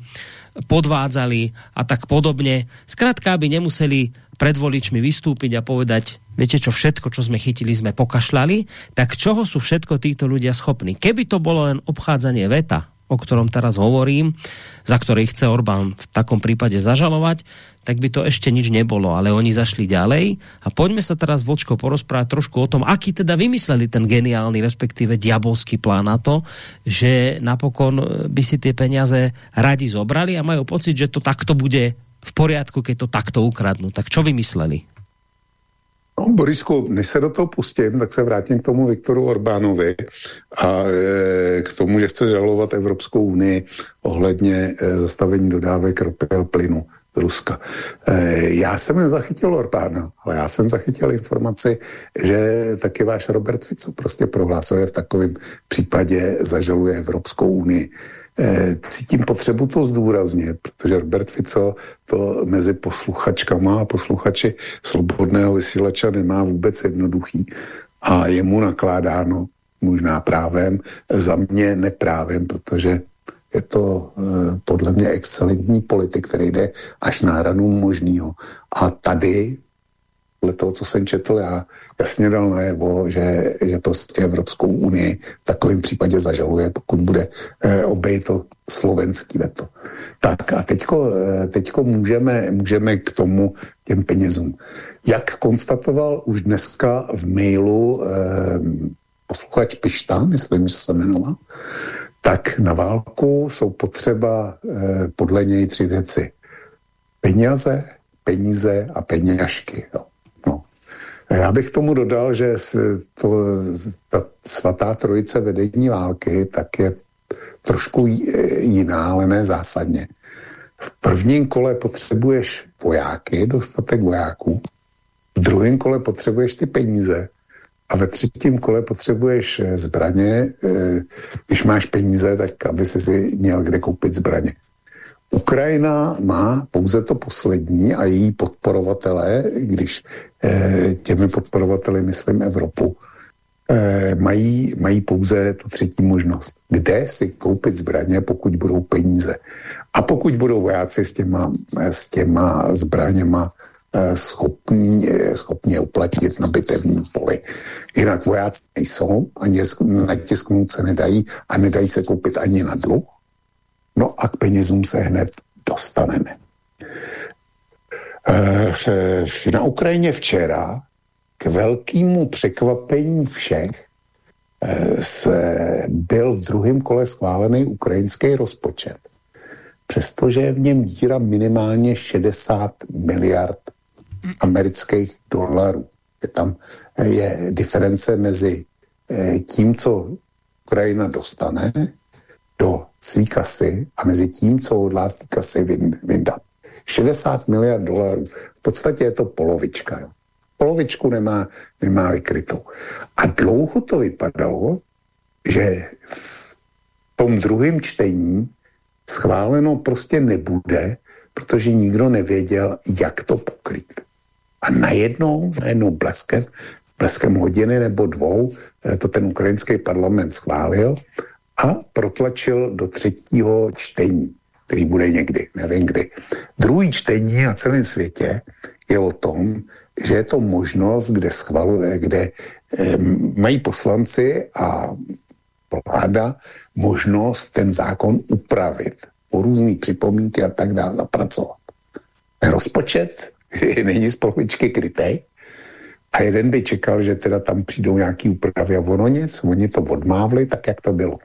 podvádzali a tak podobne. Skrátka, aby nemuseli pred voličmi vystúpiť a povedať, viete čo, všetko, čo sme chytili, sme pokašľali, tak čoho sú všetko títo ľudia schopní? Keby to bolo len obchádzanie veta, o ktorom teraz hovorím, za ktorý chce Orbán v takom prípade zažalovať, tak by to ešte nič nebolo, ale oni zašli ďalej a poďme sa teraz Vočko porozprávať trošku o tom, aký teda vymysleli ten geniálny, respektíve diabolský plán na to, že napokon by si tie peniaze radi zobrali a majú pocit, že to takto bude v poriadku, keď to takto ukradnú. Tak čo vymysleli? No, Borisku, než se do toho pustím, tak se vrátím k tomu Viktoru Orbánovi a e, k tomu, že chce žalovat Evropskou unii ohledně e, zastavení dodávek ropy a plynu z Ruska. E, já jsem nezachytil Orbána, ale já jsem zachytil informaci, že taky váš Robert Fico prostě prohlásil, že v takovém případě zažaluje Evropskou unii. Eh, cítím potřebu to zdůraznit, protože Robert Fico to mezi posluchačkama a posluchači slobodného vysílača nemá vůbec jednoduchý a je mu nakládáno možná právem, za mě neprávem, protože je to e, podle mě excelentní politik, který jde až na hranu možného. A tady podle toho, co jsem četl já, jasně dal najevo, že, že prostě Evropskou unii v takovém případě zažaluje, pokud bude eh, obejít to slovenský veto. Tak a teďko, eh, teďko můžeme, můžeme k tomu těm penězům. Jak konstatoval už dneska v mailu eh, posluchač Pišta, myslím, že se jmenoval, tak na válku jsou potřeba eh, podle něj tři věci. Peněze, peníze a peněžky. Jo. No. Já bych tomu dodal, že to, ta svatá trojice vedení války tak je trošku jiná, ale ne zásadně. V prvním kole potřebuješ vojáky, dostatek vojáků, v druhém kole potřebuješ ty peníze a ve třetím kole potřebuješ eh, zbraně. Eh, když máš peníze, tak aby si měl kde koupit zbraně. Ukrajina má pouze to poslední a její podporovatelé, když eh, těmi podporovateli myslím Evropu, mají, mají pouze tu třetí možnost. Kde si koupit zbraně, pokud budou peníze. A pokud budou vojáci s těma, s těma zbraněma Eh, schopní, eh, schopně uplatnit na bitevním poli. Jinak vojáci nejsou, ani natisknout se nedají a nedají se koupit ani na dluh. No a k penězům se hned dostaneme. E, na Ukrajině včera k velkému překvapení všech se byl v druhém kole schválený ukrajinský rozpočet. Přestože je v něm díra minimálně 60 miliard amerických dolarů. Je tam je diference mezi eh, tím, co Ukrajina dostane do své kasy a mezi tím, co hodlá z té kasy vyndat. 60 miliard dolarů. V podstatě je to polovička. Jo. Polovičku nemá, nemá vykrytou. A dlouho to vypadalo, že v tom druhém čtení schváleno prostě nebude, protože nikdo nevěděl, jak to pokryt. A najednou, najednou bleskem, bleskem hodiny nebo dvou eh, to ten ukrajinský parlament schválil a protlačil do třetího čtení, který bude někdy, nevím kdy. Druhý čtení na celém světě je o tom, že je to možnost, kde, schvaluje, kde eh, mají poslanci a vláda možnost ten zákon upravit, o různé připomínky a tak dále zapracovat. Rozpočet není z polovičky krytej. A jeden by čekal, že teda tam přijdou nějaký úpravy a ono nic, oni to odmávli tak, jak to bylo.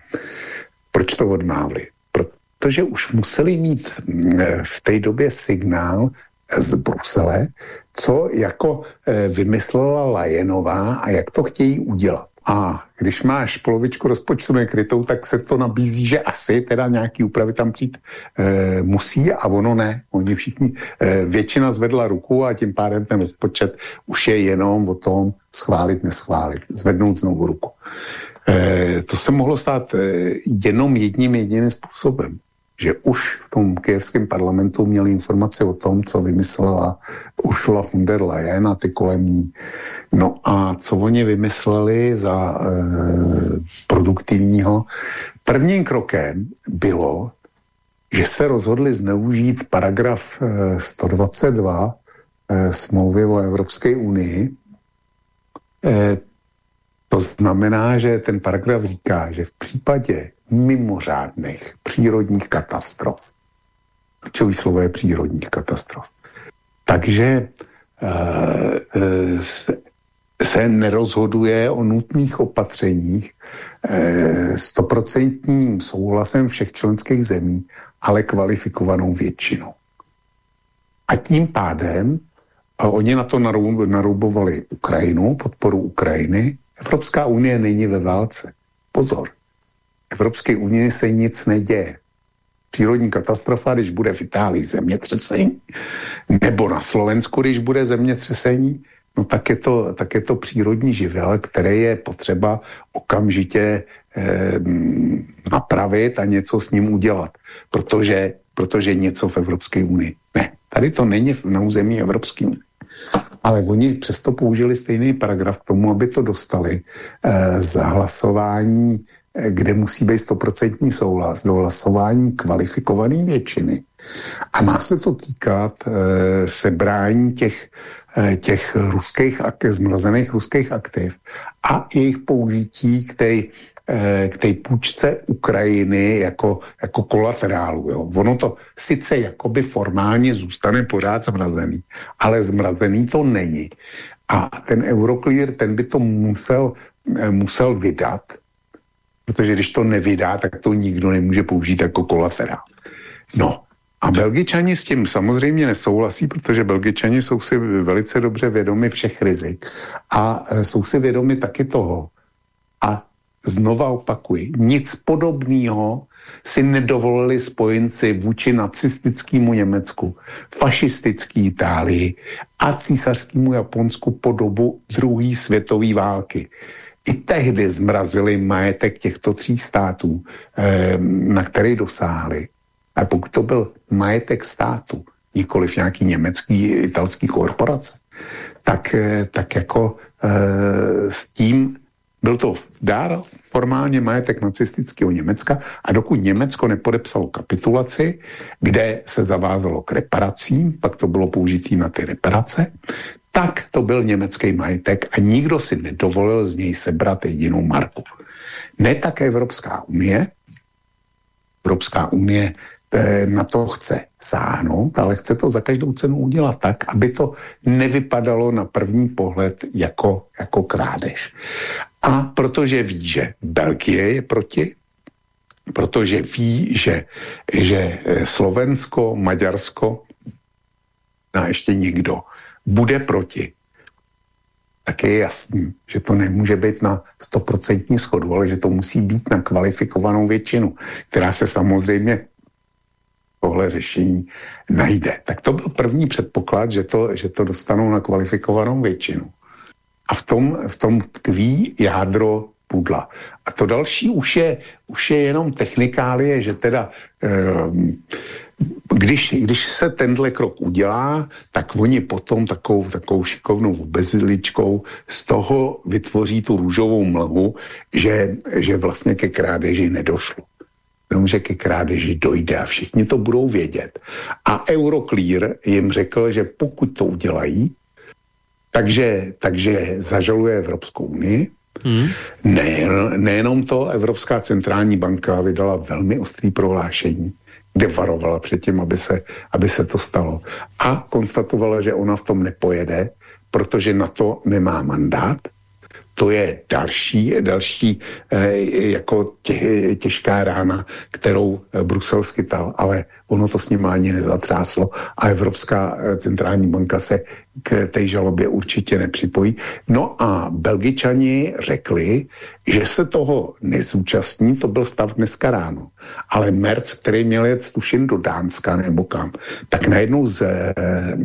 Proč to odmávli? Protože už museli mít mm, v té době signál z Brusele, co jako eh, vymyslela Lajenová a jak to chtějí udělat. A když máš polovičku rozpočtu nekrytou, tak se to nabízí, že asi teda nějaký úpravy tam přijít e, musí a ono ne. Oni všichni, e, většina zvedla ruku a tím pádem ten rozpočet už je jenom o tom schválit, neschválit, zvednout znovu ruku. E, to se mohlo stát e, jenom jedním jediným způsobem že už v tom kijevském parlamentu měli informace o tom, co vymyslela Ursula von der Leyen a ty kolem ní. No a co oni vymysleli za e, produktivního? Prvním krokem bylo, že se rozhodli zneužít paragraf e, 122 e, smlouvy o Evropské unii. E, to znamená, že ten paragraf říká, že v případě mimořádných přírodních katastrof, klíčový slovo je přírodních katastrof, takže e, se nerozhoduje o nutných opatřeních eh, stoprocentním souhlasem všech členských zemí, ale kvalifikovanou většinou. A tím pádem oni na to naroubovali Ukrajinu, podporu Ukrajiny. Evropská unie není ve válce. Pozor. Evropské unii se nic neděje. Přírodní katastrofa, když bude v Itálii zemětřesení, nebo na Slovensku, když bude zemětřesení, no tak je to, tak je to přírodní živel, který je potřeba okamžitě eh, napravit a něco s ním udělat, protože, protože něco v Evropské unii. Ne, tady to není na území Evropské unie. Ale oni přesto použili stejný paragraf k tomu, aby to dostali eh, za hlasování, kde musí být stoprocentní souhlas, do hlasování kvalifikované většiny. A má se to týkat eh, sebrání těch eh, těch ruských, zmrazených ruských aktiv a jejich použití k té k té půjčce Ukrajiny jako, jako kolaterálu. Jo. Ono to sice jakoby formálně zůstane pořád zmrazený, ale zmrazený to není. A ten Euroclear, ten by to musel, musel vydat, protože když to nevydá, tak to nikdo nemůže použít jako kolaterál. No, a Belgičani s tím samozřejmě nesouhlasí, protože Belgičani jsou si velice dobře vědomi všech rizik a e, jsou si vědomi taky toho. A znova opakuji, nic podobného si nedovolili spojenci vůči nacistickému Německu, fašistické Itálii a císařskému Japonsku po dobu druhé světové války. I tehdy zmrazili majetek těchto tří států, eh, na který dosáhli. A pokud to byl majetek státu, nikoliv nějaký německý, italský korporace, tak, eh, tak jako e, s tím byl to dár formálně majetek nacistického Německa a dokud Německo nepodepsalo kapitulaci, kde se zavázalo k reparacím, pak to bylo použitý na ty reparace, tak to byl německý majetek a nikdo si nedovolil z něj sebrat jedinou marku. Ne tak Evropská unie. Evropská unie na to chce sáhnout, ale chce to za každou cenu udělat tak, aby to nevypadalo na první pohled jako, jako krádež. A protože ví, že Belgie je proti, protože ví, že, že eh, Slovensko, Maďarsko a ještě někdo bude proti, tak je jasný, že to nemůže být na 100% schodu, ale že to musí být na kvalifikovanou většinu, která se samozřejmě tohle řešení najde. Tak to byl první předpoklad, že to, že to dostanou na kvalifikovanou většinu. A v tom, v tom tkví jádro pudla. A to další už je, už je jenom technikálie, že teda eh, když, když se tenhle krok udělá, tak oni potom takovou, takovou šikovnou bezličkou z toho vytvoří tu růžovou mlhu, že, že vlastně ke krádeži nedošlo. Jenomže ke krádeži dojde a všichni to budou vědět. A Euroclear jim řekl, že pokud to udělají, takže, takže zažaluje Evropskou unii. Hmm. Ne, nejenom to, Evropská centrální banka vydala velmi ostrý prohlášení, kde varovala před tím, aby se, aby se to stalo. A konstatovala, že ona v tom nepojede, protože na to nemá mandát to je další, další eh, jako tě, těžká rána, kterou eh, Brusel skytal, ale ono to s ním ani nezatřáslo a Evropská eh, centrální banka se k té žalobě určitě nepřipojí. No a Belgičani řekli, že se toho nezúčastní, to byl stav dneska ráno. Ale Merc, který měl jet tuším do Dánska nebo kam, tak najednou z,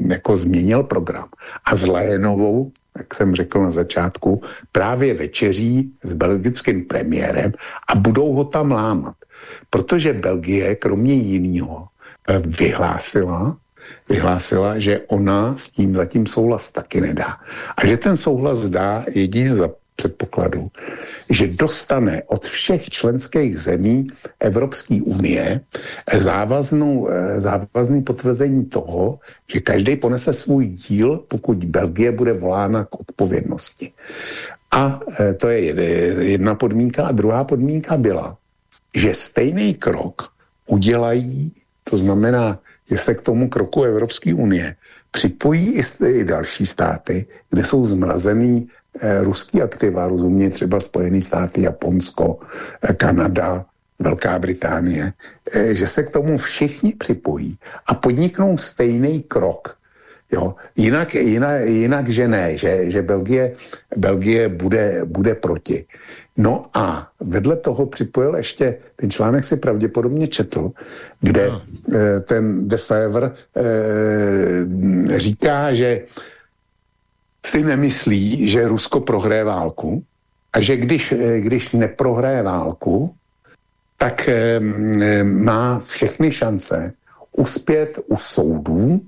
jako změnil program. A s Lénovou jak jsem řekl na začátku, právě večeří s belgickým premiérem a budou ho tam lámat. Protože Belgie, kromě jiného, eh, vyhlásila, vyhlásila, že ona s tím zatím souhlas taky nedá. A že ten souhlas dá jedině za předpokladu, že dostane od všech členských zemí Evropské unie závaznou, eh, závazný potvrzení toho, že každý ponese svůj díl, pokud Belgie bude volána k odpovědnosti. A eh, to je jedna podmínka. A druhá podmínka byla, že stejný krok udělají, to znamená, že se k tomu kroku Evropské unie připojí i další státy, kde jsou zmrazený ruský aktiva, rozumě třeba Spojené státy, Japonsko, eh, Kanada, Velká Británie, eh, že se k tomu všichni připojí a podniknou stejný krok. Jo? Jinak, jinak, jinak, že ne, že, že Belgie, Belgie bude, bude proti. No a vedle toho připojil ještě, ten článek si pravděpodobně četl, kde no. eh, ten Defevre eh, říká, že si nemyslí, že Rusko prohraje válku a že když, eh, když neprohraje válku, tak eh, má všechny šance uspět u soudů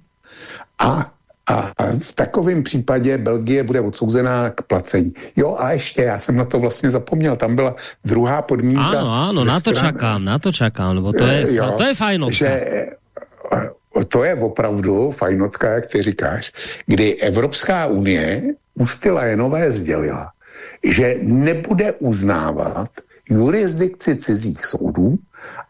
a a v takovém případě Belgie bude odsouzená k placení. Jo a ještě, já jsem na to vlastně zapomněl, tam byla druhá podmínka. Ano, ano, na to čakám, na to čakám, lebo to je, jo, to je fajnovka. Že to je opravdu fajnotka, jak ty říkáš, kdy Evropská unie ustila je nové sdělila, že nebude uznávat jurisdikci cizích soudů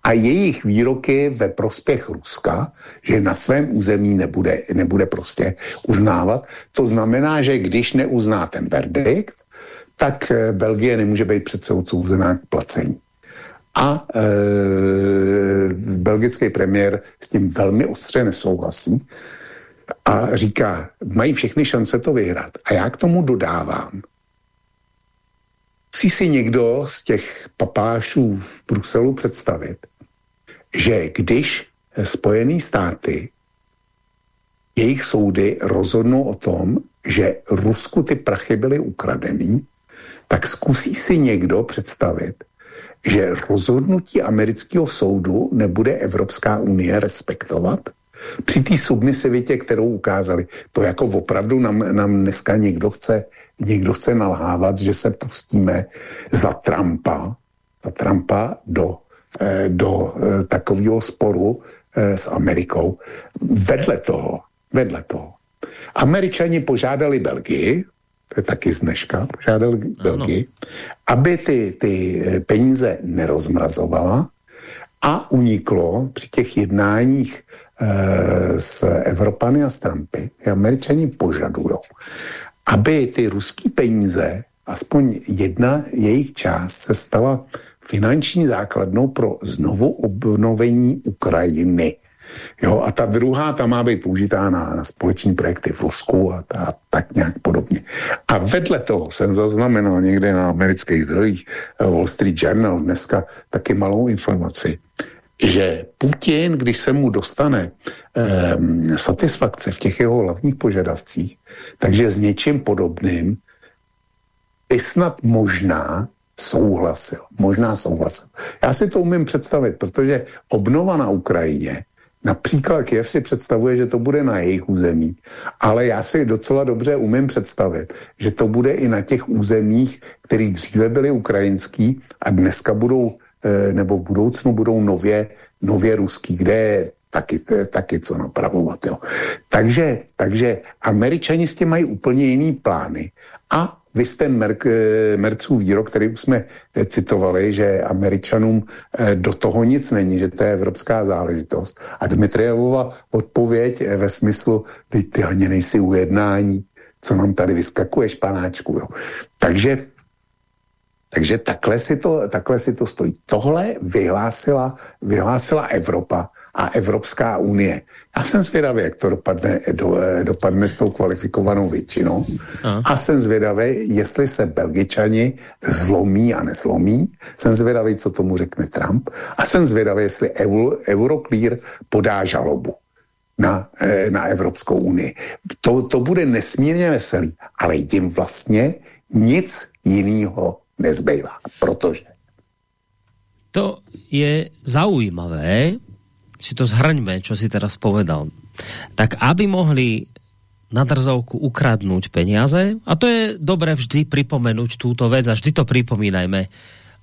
a jejich výroky ve prospěch Ruska, že na svém území nebude, nebude prostě uznávat. To znamená, že když neuzná ten verdikt, tak eh, Belgie nemůže být přece odsouzená k placení. A e, belgický premiér s tím velmi ostře nesouhlasí a říká, mají všechny šance to vyhrát. A já k tomu dodávám, Musí si někdo z těch papášů v Bruselu představit, že když Spojené státy, jejich soudy rozhodnou o tom, že Rusku ty prachy byly ukradený, tak zkusí si někdo představit, že rozhodnutí amerického soudu nebude Evropská unie respektovat? Při té submisivitě, kterou ukázali, to jako opravdu nám, nám dneska někdo chce, někdo chce nalhávat, že se pustíme za Trumpa, za Trumpa do, eh, do eh, takového sporu eh, s Amerikou. Vedle toho, vedle toho, Američani požádali Belgii, to je taky z dneška, požádali Belgii, aby ty, ty peníze nerozmrazovala a uniklo při těch jednáních Eh, s Evropany a s Trumpy, američani požadují, aby ty ruské peníze, aspoň jedna jejich část, se stala finanční základnou pro znovu obnovení Ukrajiny. Jo, a ta druhá, ta má být použitá na, na společní projekty v Rusku a, ta, tak nějak podobně. A vedle toho jsem zaznamenal někde na amerických zdrojích eh, Wall Street Journal dneska taky malou informaci, že Putin, když se mu dostane eh, satisfakce v těch jeho hlavních požadavcích, takže s něčím podobným by snad možná souhlasil. Možná souhlasil. Já si to umím představit, protože obnova na Ukrajině, například Kiev si představuje, že to bude na jejich území, ale já si docela dobře umím představit, že to bude i na těch územích, které dříve byly ukrajinský a dneska budou Eh, nebo v budoucnu budou nově, nově ruský, kde je taky, taky co napravovat. Jo. Takže, takže američani s tím mají úplně jiný plány. A vy jste Merk, eh, Merců výrok, který už jsme eh, citovali, že američanům do toho nic není, že to je evropská záležitost. A Dmitrievova odpověď ve smyslu, ty, ty ani nejsi ujednání, co nám tady vyskakuješ, panáčku. Jo. Takže takže takhle si to, takhle si to stojí. Tohle vyhlásila, vyhlásila Evropa a Evropská unie. Já jsem zvědavý, jak to dopadne, do, dopadne s tou kvalifikovanou většinou. A. a jsem zvědavý, jestli se Belgičani zlomí a nezlomí. Jsem zvědavý, co tomu řekne Trump. A jsem zvědavý, jestli Euro, Euroclear podá žalobu na, eh, na Evropskou unii. To, to bude nesmírně veselý, ale jim vlastně nic jiného nezbývá, protože... To je zaujímavé, si to zhrňme, čo si teraz povedal. Tak aby mohli na drzovku ukradnúť peniaze, a to je dobré vždy pripomenúť túto vec a vždy to pripomínajme,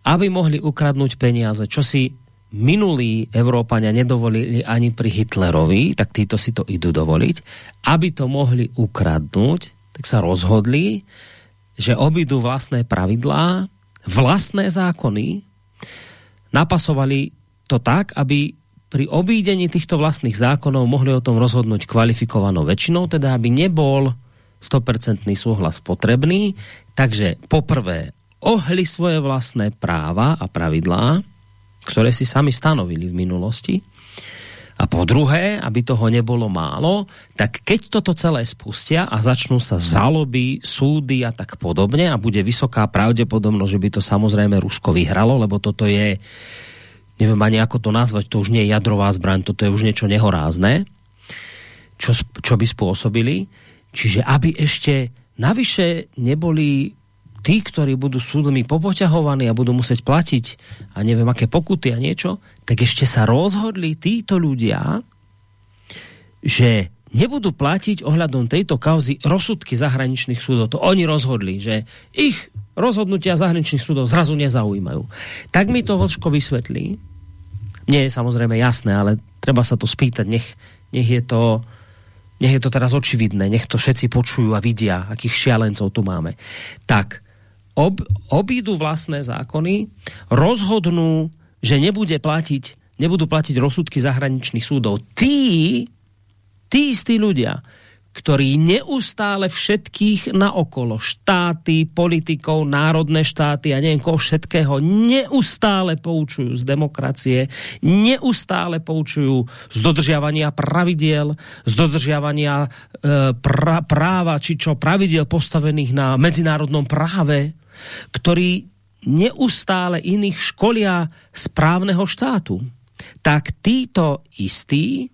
aby mohli ukradnúť peniaze, čo si minulí Európania nedovolili ani pri Hitlerovi, tak títo si to idú dovoliť, aby to mohli ukradnúť, tak sa rozhodli, že obidú vlastné pravidlá, vlastné zákony, napasovali to tak, aby pri obídení týchto vlastných zákonov mohli o tom rozhodnúť kvalifikovanou väčšinou, teda aby nebol 100% súhlas potrebný. Takže poprvé ohli svoje vlastné práva a pravidlá, ktoré si sami stanovili v minulosti. A po druhé, aby toho nebolo málo, tak keď toto celé spustia a začnú sa žaloby, súdy a tak podobne a bude vysoká pravdepodobnosť, že by to samozrejme Rusko vyhralo, lebo toto je, neviem ani ako to nazvať, to už nie je jadrová zbraň, toto je už niečo nehorázne, čo, čo by spôsobili. Čiže aby ešte navyše neboli tí, ktorí budú súdmi popoťahovaní a budú musieť platiť a neviem aké pokuty a niečo, tak ešte sa rozhodli títo ľudia, že nebudú platiť ohľadom tejto kauzy rozsudky zahraničných súdov. To oni rozhodli, že ich rozhodnutia zahraničných súdov zrazu nezaujímajú. Tak mi to Vlčko vysvetlí. Mne je samozrejme jasné, ale treba sa to spýtať, nech, nech je to, nech je to teraz očividné, nech to všetci počujú a vidia, akých šialencov tu máme. Tak, ob, obídu vlastné zákony, rozhodnú, že nebude platiť, nebudú platiť rozsudky zahraničných súdov. Tí, tí istí ľudia, ktorí neustále všetkých naokolo, štáty, politikov, národné štáty a neviem koho všetkého, neustále poučujú z demokracie, neustále poučujú z dodržiavania pravidiel, z dodržiavania e, pra, práva, či čo, pravidiel postavených na medzinárodnom práve, ktorí neustále iných školia správneho štátu, tak títo istí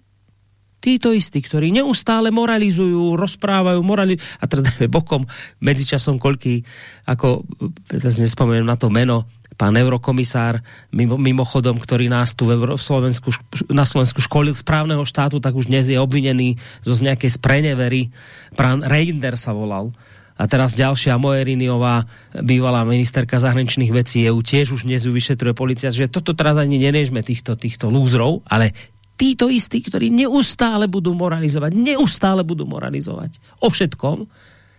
títo istí, ktorí neustále moralizujú, rozprávajú, morali... A teraz dáme bokom, medzičasom koľký, ako, teraz nespomeniem na to meno, pán eurokomisár, mimo, mimochodom, ktorý nás tu v, Slovensku, na Slovensku školil správneho štátu, tak už dnes je obvinený zo z nejakej sprenevery. Pán Reinder sa volal. A teraz ďalšia Moeriniová, bývalá ministerka zahraničných vecí EU, tiež už dnes vyšetruje policia, že toto teraz ani nenežme týchto, týchto lúzrov, ale títo istí, ktorí neustále budú moralizovať, neustále budú moralizovať o všetkom,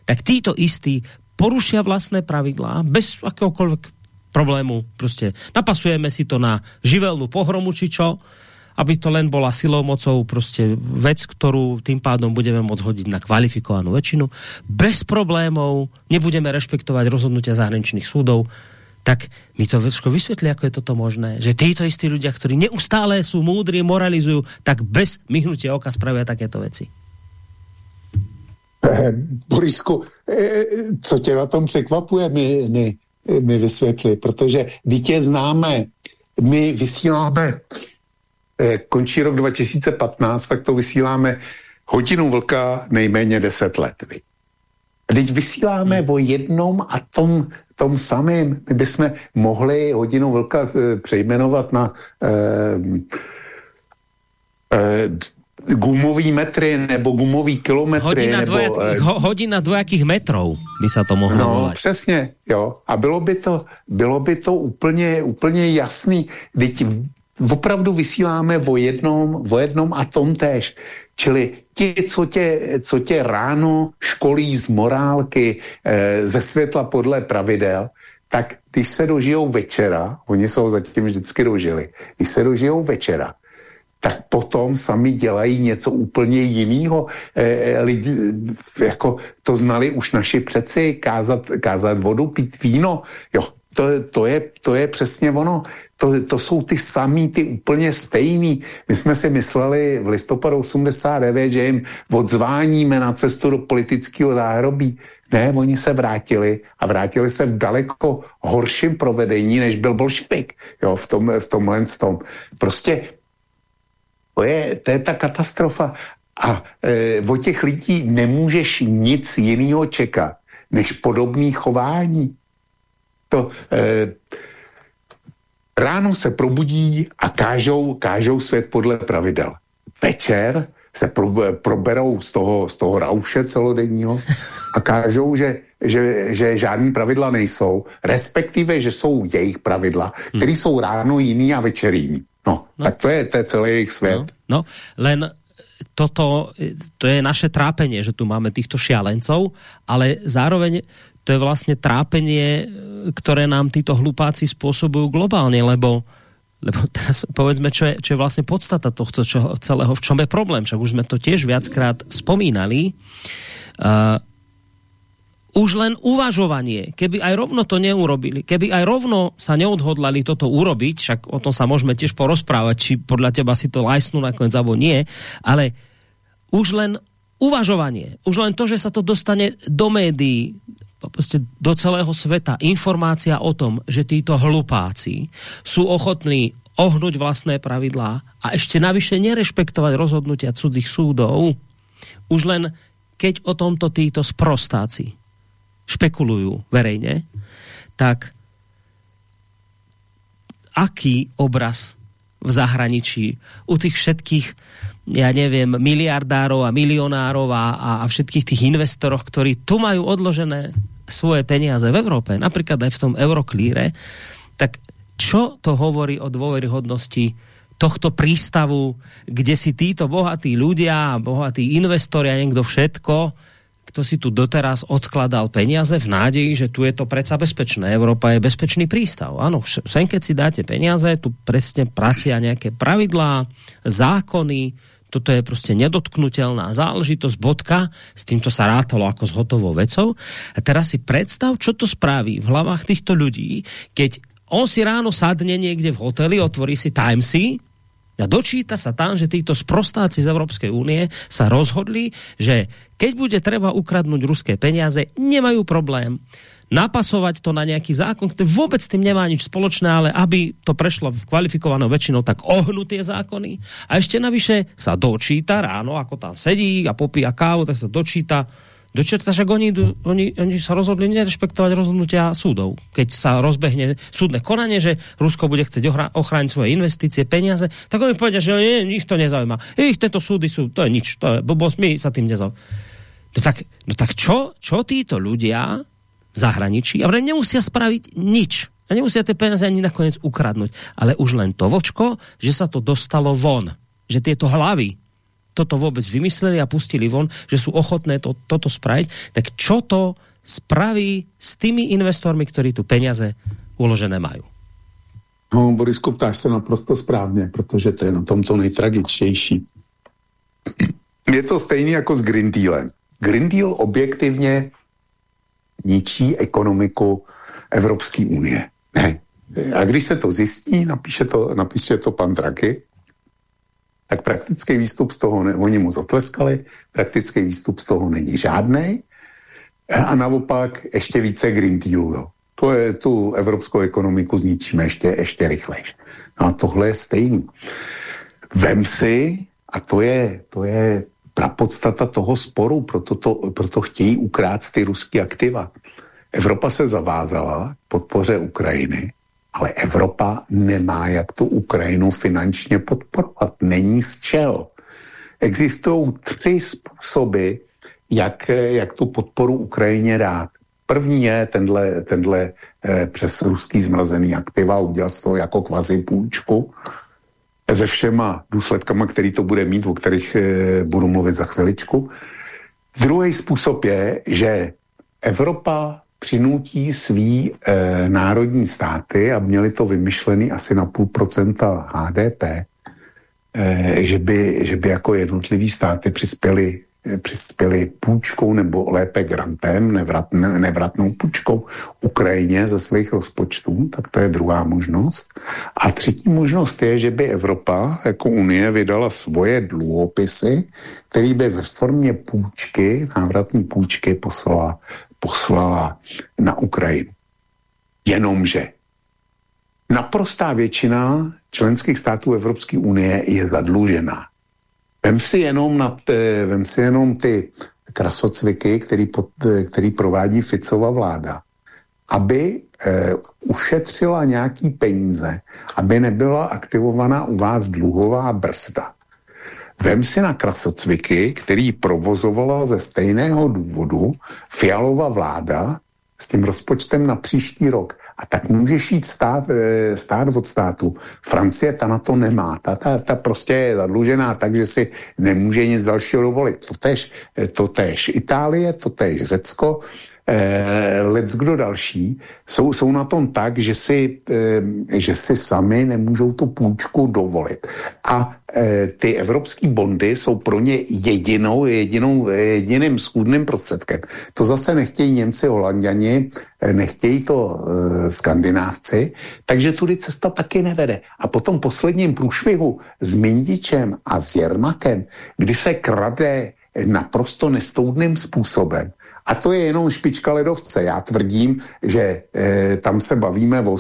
tak títo istí porušia vlastné pravidlá bez akéhokoľvek problému. Prostě napasujeme si to na živelnú pohromu, či čo, aby to len bola silou mocou prostě vec, ktorú tým pádom budeme môcť hodiť na kvalifikovanú väčšinu. Bez problémov nebudeme rešpektovať rozhodnutia zahraničných súdov, tak mi to všetko vysvětlí, ako je toto možné. Že títo istí ľudia, ktorí neustále sú múdri, moralizujú, tak bez myhnutia oka spravia takéto veci. Eh, Borisku, eh, co tě na tom překvapuje, mi, mi, mi vysvětli, protože dítě známe, my vysíláme, končí rok 2015, tak to vysíláme hodinu vlka nejméně 10 let. Teď vysíláme hmm. o jednom a tom tom samém. My bychom mohli hodinu vlka e, přejmenovat na e, e, gumový metry nebo gumový kilometry. Hodina, nebo, dvojakých, eh, ho, hodina dvojakých metrů by se to mohlo no, volat. přesně, jo. A bylo by to, bylo by to úplně, úplně jasný. Teď opravdu vysíláme o jednom, o jednom a tom též. Čili ti, co tě, co tě ráno školí z morálky, e, ze světla podle pravidel, tak když se dožijou večera, oni se ho zatím vždycky dožili, když se dožijou večera, tak potom sami dělají něco úplně jiného. E, lidi, jako to znali už naši přeci, kázat, kázat vodu, pít víno. Jo, to, to, je, to je přesně ono to, to jsou ty samý, ty úplně stejný. My jsme si mysleli v listopadu 89, že jim odzváníme na cestu do politického záhrobí. Ne, oni se vrátili a vrátili se v daleko horším provedení, než byl bolševik jo, v, tom, v tomhle tom. Prostě to je, to je ta katastrofa. A e, od těch lidí nemůžeš nic jiného čekat, než podobný chování. To, e, Ráno se probudí a kážou, kážou svět podle pravidel. Večer se pro, proberou z toho, z toho rauše celodenního a kážou, že, že, že žádný pravidla nejsou, respektive, že jsou jejich pravidla, které jsou ráno jiný a večer jiný. No, no, tak to je, to je celý jejich svět. No, no len toto, to je naše trápenie, že tu máme týchto šialencov, ale zároveň to je vlastně trápenie, které nám títo hlupáci spôsobujú globálne, lebo lebo teraz povedzme, čo je, čo je vlastne podstata tohto čo, celého, v čom je problém, však už sme to tiež viackrát spomínali. Uh, už len uvažovanie, keby aj rovno to neurobili, keby aj rovno sa neodhodlali toto urobiť, však o tom sa môžeme tiež porozprávať, či podľa teba si to lajsnú nakoniec alebo nie, ale už len uvažovanie, už len to, že sa to dostane do médií, prostě do celého sveta informácia o tom, že títo hlupáci sú ochotní ohnuť vlastné pravidlá a ešte navyše nerešpektovať rozhodnutia cudzích súdov, už len keď o tomto títo sprostáci špekulujú verejne, tak aký obraz v zahraničí u tých všetkých ja neviem, miliardárov a milionárov a, a všetkých tých investorov, ktorí tu majú odložené svoje peniaze v Európe, napríklad aj v tom euroklíre, tak čo to hovorí o dôveryhodnosti tohto prístavu, kde si títo bohatí ľudia, bohatí investori a niekto všetko, kto si tu doteraz odkladal peniaze v nádeji, že tu je to predsa bezpečné. Európa je bezpečný prístav. Áno, sem keď si dáte peniaze, tu presne pracia nejaké pravidlá, zákony, toto je prostě nedotknutelná záležitosť, bodka, s týmto sa rátalo ako s hotovou vecou. A teraz si predstav, čo to spraví v hlavách týchto ľudí, keď on si ráno sadne niekde v hoteli, otvorí si Timesy a dočíta sa tam, že títo sprostáci z Európskej únie sa rozhodli, že keď bude treba ukradnúť ruské peniaze, nemajú problém napasovať to na nejaký zákon, ktorý vôbec s tým nemá nič spoločné, ale aby to prešlo kvalifikovanou väčšinou, tak ohnú tie zákony. A ešte navyše sa dočíta ráno, ako tam sedí a popíja kávu, tak sa dočíta, dočíta, že oni, oni, oni sa rozhodli nerešpektovať rozhodnutia súdov. Keď sa rozbehne súdne konanie, že Rusko bude chcieť ochrániť svoje investície, peniaze, tak oni povedia, že nie, ich to nezaujíma. Ich tieto súdy sú, to je nič, to je blbosť, my sa tým nezaujíma. No tak, no tak čo, čo títo ľudia zahraničí a nemusia spraviť nič. A nemusia tie peniaze ani nakoniec ukradnúť. Ale už len to vočko, že sa to dostalo von. Že tieto hlavy toto vôbec vymysleli a pustili von, že sú ochotné to, toto spraviť. Tak čo to spraví s tými investormi, ktorí tu peniaze uložené majú? No, Borisku, ptáš se naprosto správně, protože to je na tom to nejtragičtější. Je to stejný jako s Green Dealem. Green Deal objektivně ničí ekonomiku Evropské unie. Ne. A když se to zjistí, napíše to, napíše to pan Draghi, tak praktický výstup z toho, ne, oni mu zatleskali, praktický výstup z toho není žádný. A naopak ještě více Green Dealu. Jo. To je tu evropskou ekonomiku zničíme ještě, ještě rychlejš. No a tohle je stejný. Vem si, a to je, to je prapodstata toho sporu, proto, to, proto chtějí ukrát ty ruské aktiva. Evropa se zavázala podpoře Ukrajiny, ale Evropa nemá jak tu Ukrajinu finančně podporovat. Není z čel. Existují tři způsoby, jak, jak tu podporu Ukrajině dát. První je tenhle, tenhle eh, přes ruský zmrazený aktiva, udělat z toho jako kvazi půjčku se všema důsledkama, který to bude mít, o kterých e, budu mluvit za chviličku. Druhý způsob je, že Evropa přinutí svý e, národní státy a měli to vymyšlený asi na půl procenta HDP, e, že, by, že by jako jednotliví státy přispěli přispěli půjčkou nebo lépe grantem, nevrat, nevratnou půjčkou Ukrajině ze svých rozpočtů, tak to je druhá možnost. A třetí možnost je, že by Evropa jako Unie vydala svoje dluhopisy, který by ve formě půjčky, návratní půjčky poslala, poslala na Ukrajinu. Jenomže naprostá většina členských států Evropské unie je zadlužená. Vem si jenom, na, vem si jenom ty krasocviky, který, pod, který provádí Ficova vláda, aby e, ušetřila nějaký peníze, aby nebyla aktivovaná u vás dluhová brzda. Vem si na krasocviky, který provozovala ze stejného důvodu Fialová vláda s tím rozpočtem na příští rok. A tak můžeš jít stát, eh, stát od státu. Francie ta na to nemá. Ta, ta, ta prostě je zadlužená tak, že si nemůže nic dalšího dovolit. Totež, eh, totež Itálie, totež Řecko, eh, let's kdo další, jsou, jsou na tom tak, že si, eh, že si sami nemůžou tu půjčku dovolit. A eh, ty evropské bondy jsou pro ně jedinou, jedinou, jediným schůdným prostředkem. To zase nechtějí Němci, Holanděni, eh, nechtějí to eh, skandinávci, takže tudy cesta taky nevede. A potom posledním průšvihu s Mindičem a s Jermakem, kdy se krade naprosto nestoudným způsobem, a to je jenom špička ledovce. Já tvrdím, že e, tam se bavíme o,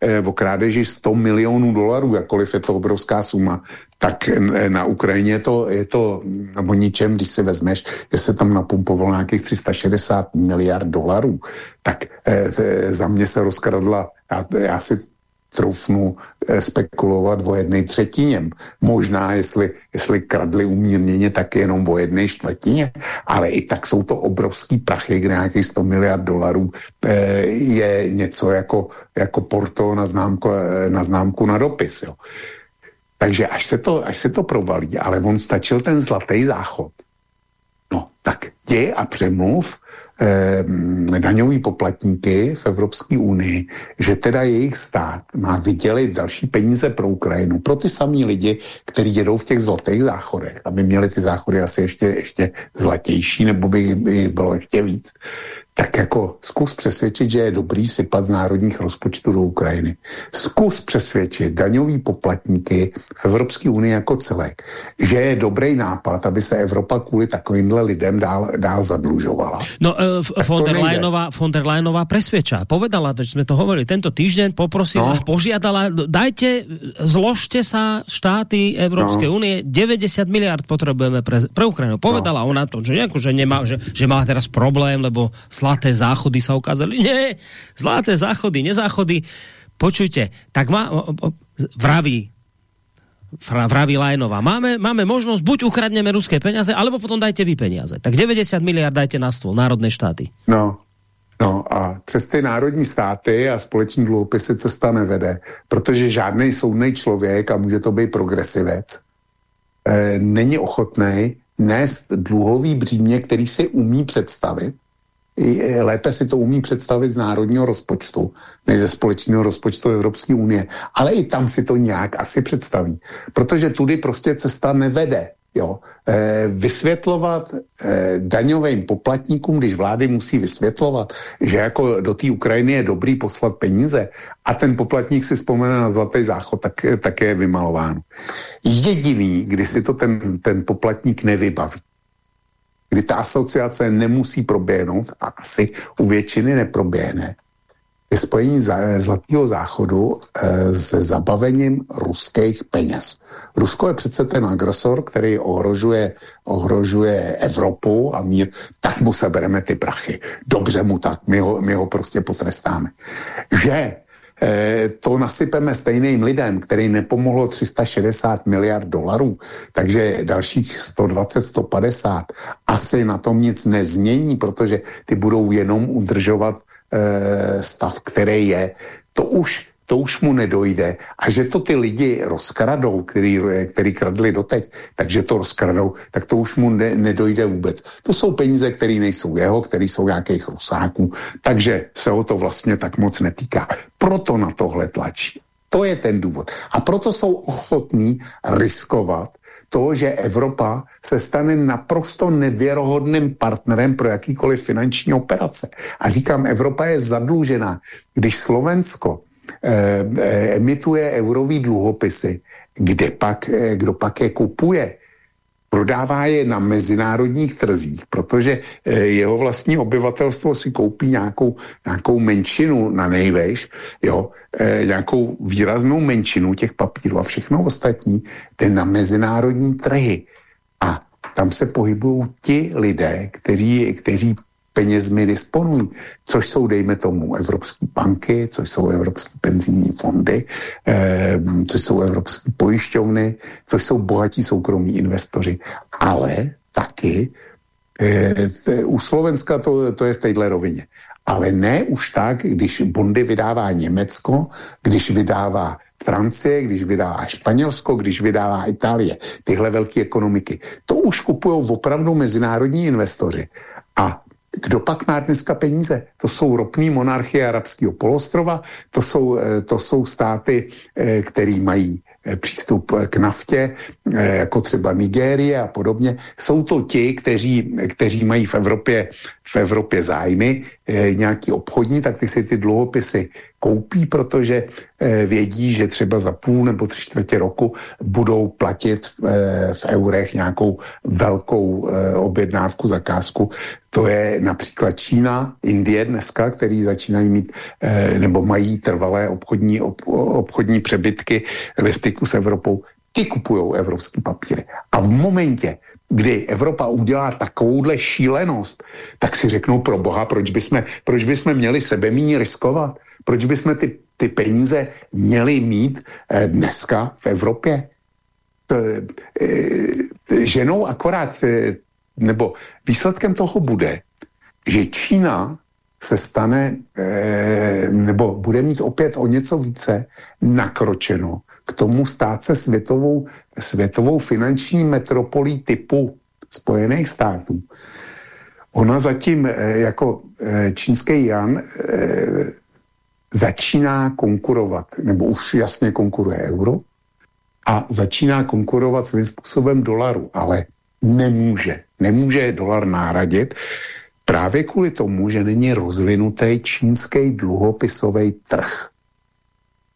e, o krádeži 100 milionů dolarů, jakkoliv je to obrovská suma, tak e, na Ukrajině to, je to o ničem, když si vezmeš, že se tam napumpovalo nějakých 360 miliard dolarů, tak e, za mě se rozkradla, já, já si troufnu eh, spekulovat o jedné třetině. Možná, jestli, jestli kradli umírněně, tak jenom o jedné čtvrtině, ale i tak jsou to obrovský prachy, kde nějakých 100 miliard dolarů eh, je něco jako, jako porto na známku, eh, na známku na dopis. Jo. Takže až se, to, až se to provalí, ale on stačil ten zlatý záchod. No, tak děj a přemluv eh, daňový poplatníky v Evropské unii, že teda jejich stát má vydělit další peníze pro Ukrajinu, pro ty samý lidi, kteří jedou v těch zlatých záchodech, aby měli ty záchody asi ještě, ještě zlatější, nebo by, by bylo ještě víc tak jako zkus přesvědčit, že je dobrý sypat z národních rozpočtů do Ukrajiny. Zkus přesvědčit daňový poplatníky v Evropské unii jako celek, že je dobrý nápad, aby se Evropa kvůli takovýmhle lidem dál, dál zadlužovala. No, uh, von, der Leyenová, von der Leyenová presvědča, povedala, že jsme to hovorili tento týždeň, poprosila, no. požiadala, dajte, zložte sa štáty Evropské no. unie, 90 miliard potrebujeme pre, pre Ukrajinu. Povedala no. ona to, že, nejako, že, nemá, že, že má teraz problém, lebo zlaté záchody sa ukázali. Nie, zlaté záchody, nezáchody. Počujte, tak má, vraví vraví Lajnová. Máme, máme možnosť, buď ukradneme ruské peniaze, alebo potom dajte vy peniaze. Tak 90 miliard dajte na stôl, národné štáty. No, No a přes ty národní státy a společní dluhopisy cesta nevede, protože žádný soudný člověk, a může to být progresivec, e, není ochotný nést dluhový břímě, který si umí představit, lépe si to umí představit z národního rozpočtu, než ze společného rozpočtu Evropské unie. Ale i tam si to nějak asi představí. Protože tudy prostě cesta nevede. Jo. E, vysvětlovat e, daňovým poplatníkům, když vlády musí vysvětlovat, že jako do té Ukrajiny je dobrý poslat peníze a ten poplatník si vzpomene na zlatý záchod, tak, tak je vymalováno. Jediný, kdy si to ten, ten poplatník nevybaví, kdy ta asociace nemusí proběhnout a asi u většiny neproběhne, je spojení Zlatého záchodu e, se zabavením ruských peněz. Rusko je přece ten agresor, který ohrožuje, ohrožuje Evropu a mír, tak mu sebereme ty prachy. Dobře mu tak, my ho, my ho prostě potrestáme. Že Eh, to nasypeme stejným lidem, který nepomohlo 360 miliard dolarů, takže dalších 120, 150 asi na tom nic nezmění, protože ty budou jenom udržovat e, stav, který je. To už to už mu nedojde. A že to ty lidi rozkradou, který, který kradli doteď, takže to rozkradou, tak to už mu ne, nedojde vůbec. To jsou peníze, které nejsou jeho, které jsou nějakých rusáků, takže se ho to vlastně tak moc netýká. Proto na tohle tlačí. To je ten důvod. A proto jsou ochotní riskovat to, že Evropa se stane naprosto nevěrohodným partnerem pro jakýkoliv finanční operace. A říkám, Evropa je zadlužená. Když Slovensko emituje eurový dluhopisy, kde pak, eh, kdo pak je kupuje, prodává je na mezinárodních trzích, protože jeho vlastní obyvatelstvo si koupí nějakou, nějakou menšinu na nejvejš, jo, nějakou výraznou menšinu těch papírů a všechno ostatní jde na mezinárodní trhy. A tam se pohybují ti lidé, kteří, kteří penězmi disponují, což jsou, dejme tomu, evropské banky, což jsou evropské penzijní fondy, eh, což jsou evropské pojišťovny, což jsou bohatí soukromí investoři. Ale taky eh, u Slovenska to, to je v téhle rovině. Ale ne už tak, když bondy vydává Německo, když vydává Francie, když vydává Španělsko, když vydává Itálie, tyhle velké ekonomiky. To už kupují opravdu mezinárodní investoři. A kdo pak má dneska peníze? To jsou ropní monarchie arabského polostrova, to jsou, eh, to jsou státy, eh, které mají eh, přístup k naftě, jako třeba Nigérie a podobně. Jsou to ti, kteří, kteří mají v Evropě, v Evropě zájmy, nějaký obchodní, tak ty si ty dluhopisy koupí, protože vědí, že třeba za půl nebo tři čtvrtě roku budou platit v eurech nějakou velkou objednávku, zakázku. To je například Čína, Indie dneska, který začínají mít nebo mají trvalé obchodní, ob, obchodní přebytky ve styku s Evropou ty kupují evropský papíry. A v momentě, kdy Evropa udělá takovouhle šílenost, tak si řeknou pro boha, proč bychom, proč bychom měli sebe míň riskovat? Proč bychom ty, ty peníze měli mít eh, dneska v Evropě? Eh, eh, ženou akorát, eh, nebo výsledkem toho bude, že Čína se stane, eh, nebo bude mít opět o něco více nakročeno k tomu stát se světovou, světovou finanční metropolí typu Spojených států. Ona zatím eh, jako eh, čínský Jan začíná konkurovat, nebo už jasně konkuruje euro a začíná konkurovat svým způsobem dolaru, ale nemůže. Nemůže dolar náradit právě kvůli tomu, že není rozvinutý čínský dluhopisový trh.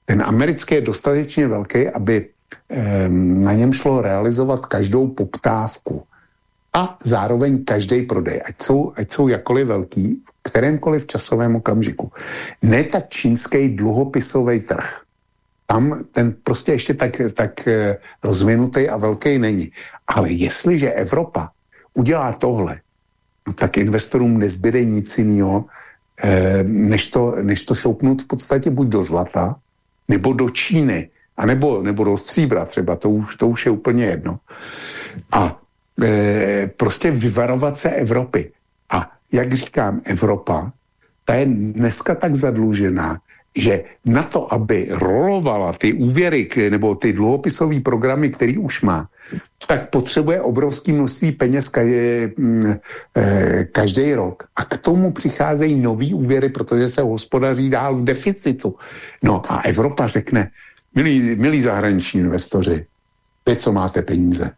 Ten americký je dostatečně velký, aby na něm šlo realizovat každou poptávku a zároveň každý prodej, ať jsou, ať jsou jakoliv velký, v kterémkoliv časovém okamžiku. Ne tak čínský dluhopisový trh. Tam ten prostě ještě tak, tak eh, rozvinutý a velký není. Ale jestliže Evropa udělá tohle, no tak investorům nezbyde nic jiného, eh, než to, než to šoupnout v podstatě buď do zlata, nebo do Číny, a nebo, nebo do stříbra třeba, to už, to už je úplně jedno. A e, prostě vyvarovat se Evropy. A jak říkám, Evropa, ta je dneska tak zadlužená, že na to, aby rolovala ty úvěry nebo ty dluhopisové programy, který už má, tak potřebuje obrovské množství peněz každý, mm, e, každý rok. A k tomu přicházejí nový úvěry, protože se hospodaří dál v deficitu. No a Evropa řekne, milí, milí zahraniční investoři, vy, co máte peníze,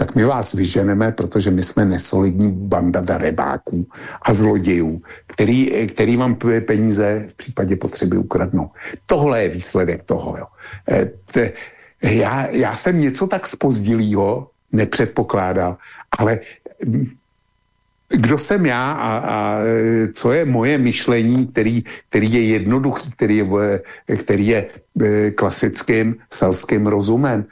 tak my vás vyženeme, protože my jsme nesolidní banda darebáků a zlodějů, který, který vám peníze v případě potřeby ukradnou. Tohle je výsledek toho. Jo. E, te, já, já jsem něco tak spozdilýho nepředpokládal, ale kdo jsem já a, a co je moje myšlení, který, který je jednoduchý, který je, který je e, klasickým selským rozumem.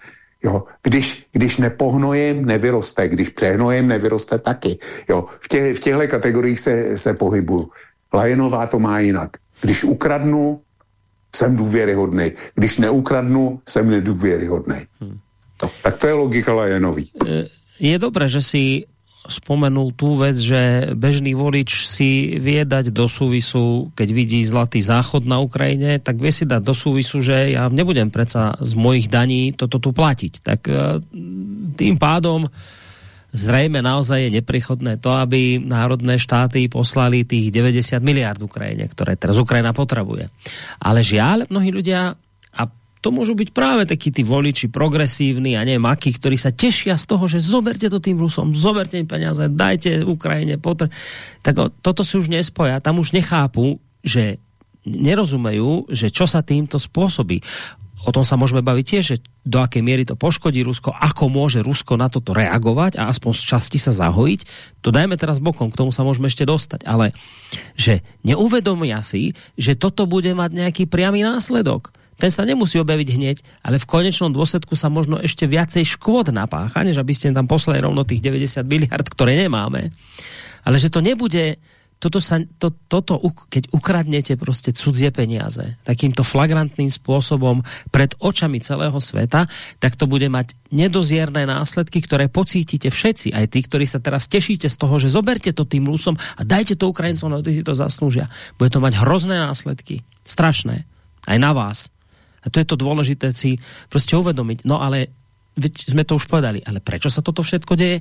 Jo, když, když nepohnojem, nevyroste, když přehnojem, nevyroste taky. Jo, v, tě, v těchto kategoriích se, se pohybuju. Lajenová to má jinak. Když ukradnu, jsem důvěryhodný. Když neukradnu, jsem nedůvěryhodný. Hmm. No, tak to je logika Lajenový. Je dobré, že si spomenul tú vec, že bežný volič si vie dať do súvisu, keď vidí zlatý záchod na Ukrajine, tak vie si dať do súvisu, že ja nebudem predsa z mojich daní toto tu platiť. Tak e, tým pádom zrejme naozaj je neprichodné to, aby národné štáty poslali tých 90 miliard Ukrajine, ktoré teraz Ukrajina potrebuje. Ale žiaľ, mnohí ľudia to môžu byť práve takí tí voliči progresívni a neviem akí, ktorí sa tešia z toho, že zoberte to tým Rusom, zoberte im peniaze, dajte Ukrajine, potr... tak toto si už nespoja, tam už nechápu, že nerozumejú, že čo sa týmto spôsobí. O tom sa môžeme baviť tiež, že do akej miery to poškodí Rusko, ako môže Rusko na toto reagovať a aspoň z časti sa zahojiť. To dajme teraz bokom, k tomu sa môžeme ešte dostať. Ale že neuvedomia si, že toto bude mať nejaký priamy následok ten sa nemusí objaviť hneď, ale v konečnom dôsledku sa možno ešte viacej škôd napácha, než aby ste tam poslali rovno tých 90 miliard, ktoré nemáme. Ale že to nebude, toto sa, to, toto, keď ukradnete prostě cudzie peniaze takýmto flagrantným spôsobom pred očami celého sveta, tak to bude mať nedozierne následky, ktoré pocítite všetci, aj tí, ktorí sa teraz tešíte z toho, že zoberte to tým Rusom a dajte to Ukrajincom, no si to zaslúžia. Bude to mať hrozné následky. Strašné. Aj na vás. A to je to dôležité si prostě uvedomiť. No ale veď sme to už povedali, ale prečo sa toto všetko deje?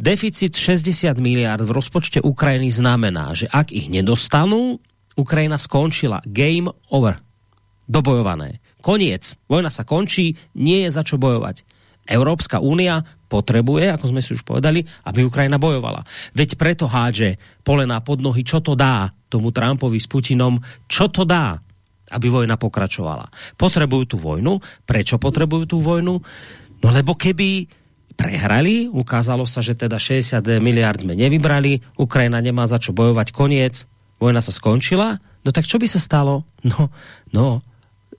Deficit 60 miliard v rozpočte Ukrajiny znamená, že ak ich nedostanú, Ukrajina skončila. Game over. Dobojované. Koniec. Vojna sa končí, nie je za čo bojovať. Európska únia potrebuje, ako sme si už povedali, aby Ukrajina bojovala. Veď preto hádže polená pod nohy, čo to dá tomu Trumpovi s Putinom, čo to dá aby vojna pokračovala. Potrebujú tú vojnu. Prečo potrebujú tú vojnu? No lebo keby prehrali, ukázalo sa, že teda 60 miliard sme nevybrali, Ukrajina nemá za čo bojovať, koniec, vojna sa skončila, no tak čo by sa stalo? No, no,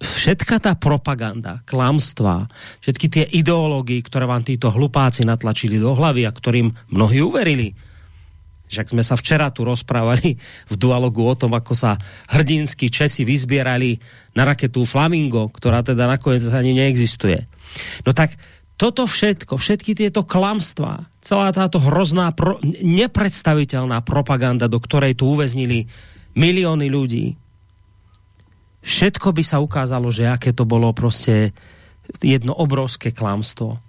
všetka tá propaganda, klamstva, všetky tie ideológie, ktoré vám títo hlupáci natlačili do hlavy a ktorým mnohí uverili, však sme sa včera tu rozprávali v dualogu o tom, ako sa hrdinskí Česi vyzbierali na raketu Flamingo, ktorá teda nakoniec ani neexistuje. No tak toto všetko, všetky tieto klamstvá, celá táto hrozná, pro, nepredstaviteľná propaganda, do ktorej tu uväznili milióny ľudí, všetko by sa ukázalo, že aké to bolo prostě jedno obrovské klamstvo.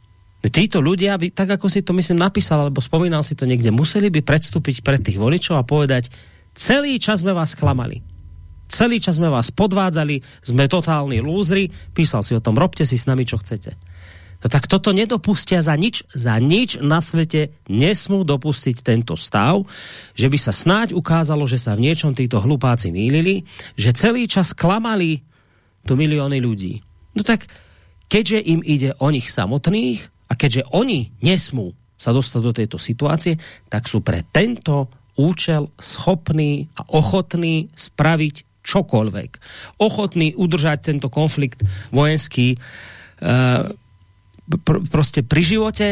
Títo ľudia by, tak ako si to myslím napísal, alebo spomínal si to niekde, museli by predstúpiť pred tých voličov a povedať, celý čas sme vás klamali. Celý čas sme vás podvádzali, sme totálni lúzri, písal si o tom, robte si s nami, čo chcete. No tak toto nedopustia za nič, za nič na svete nesmú dopustiť tento stav, že by sa snáď ukázalo, že sa v niečom títo hlupáci mýlili, že celý čas klamali tu milióny ľudí. No tak, keďže im ide o nich samotných a keďže oni nesmú sa dostať do tejto situácie, tak sú pre tento účel schopní a ochotní spraviť čokoľvek. Ochotní udržať tento konflikt vojenský uh, pr prostě pri živote,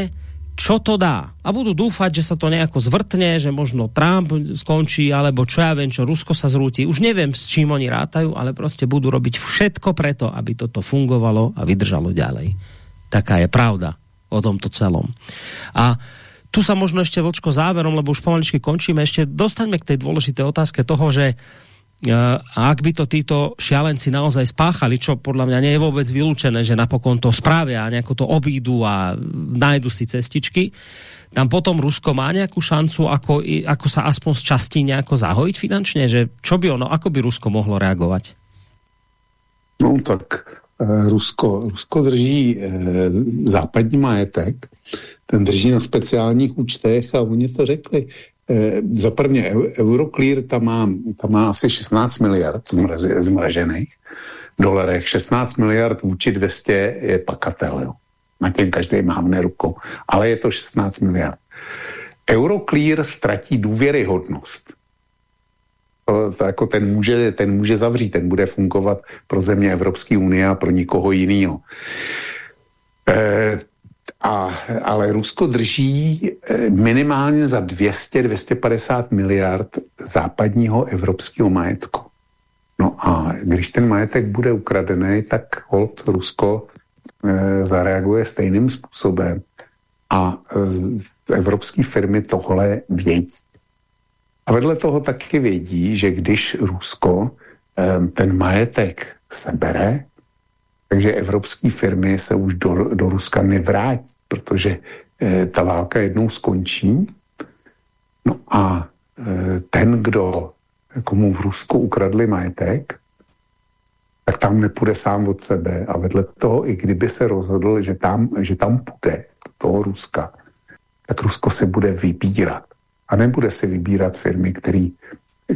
čo to dá. A budú dúfať, že sa to nejako zvrtne, že možno Trump skončí, alebo čo ja viem, čo Rusko sa zrúti. Už neviem, s čím oni rátajú, ale prostě budú robiť všetko preto, aby toto fungovalo a vydržalo ďalej. Taká je pravda o tomto celom. A tu sa možno ešte Vlčko záverom, lebo už pomaličky končíme, ešte dostaňme k tej dôležité otázke toho, že a ak by to títo šialenci naozaj spáchali, čo podľa mňa nie je vôbec vylúčené, že napokon to správia a nejako to obídu a nájdu si cestičky, tam potom Rusko má nejakú šancu, ako, ako sa aspoň z časti nejako zahojiť finančne? Že čo by ono, ako by Rusko mohlo reagovat? No tak e, Rusko, Rusko drží e, západní majetek, ten drží na speciálních účtech a oni to řekli. Eh, za prvně Euroclear tam má, tam má asi 16 miliard zmražených dolarech. 16 miliard vůči 200 je pakatel, jo. Na těm každý mávne rukou. Ale je to 16 miliard. Euroclear ztratí důvěryhodnost. To, jako ten, může, ten může zavřít, ten bude fungovat pro země Evropské unie a pro nikoho jiného. E, a, ale Rusko drží eh, minimálně za 200-250 miliard západního evropského majetku. No a když ten majetek bude ukradený, tak hold Rusko e, zareaguje stejným způsobem. A e, evropské firmy tohle vědí. A vedle toho taky vědí, že když Rusko ten majetek sebere, takže evropské firmy se už do, do Ruska nevrátí, protože e, ta válka jednou skončí. No a e, ten, kdo komu v Rusku ukradli majetek, tak tam nepůjde sám od sebe. A vedle toho, i kdyby se rozhodl, že tam, že tam půjde toho Ruska, tak Rusko se bude vybírat. A nebude si vybírat firmy, který,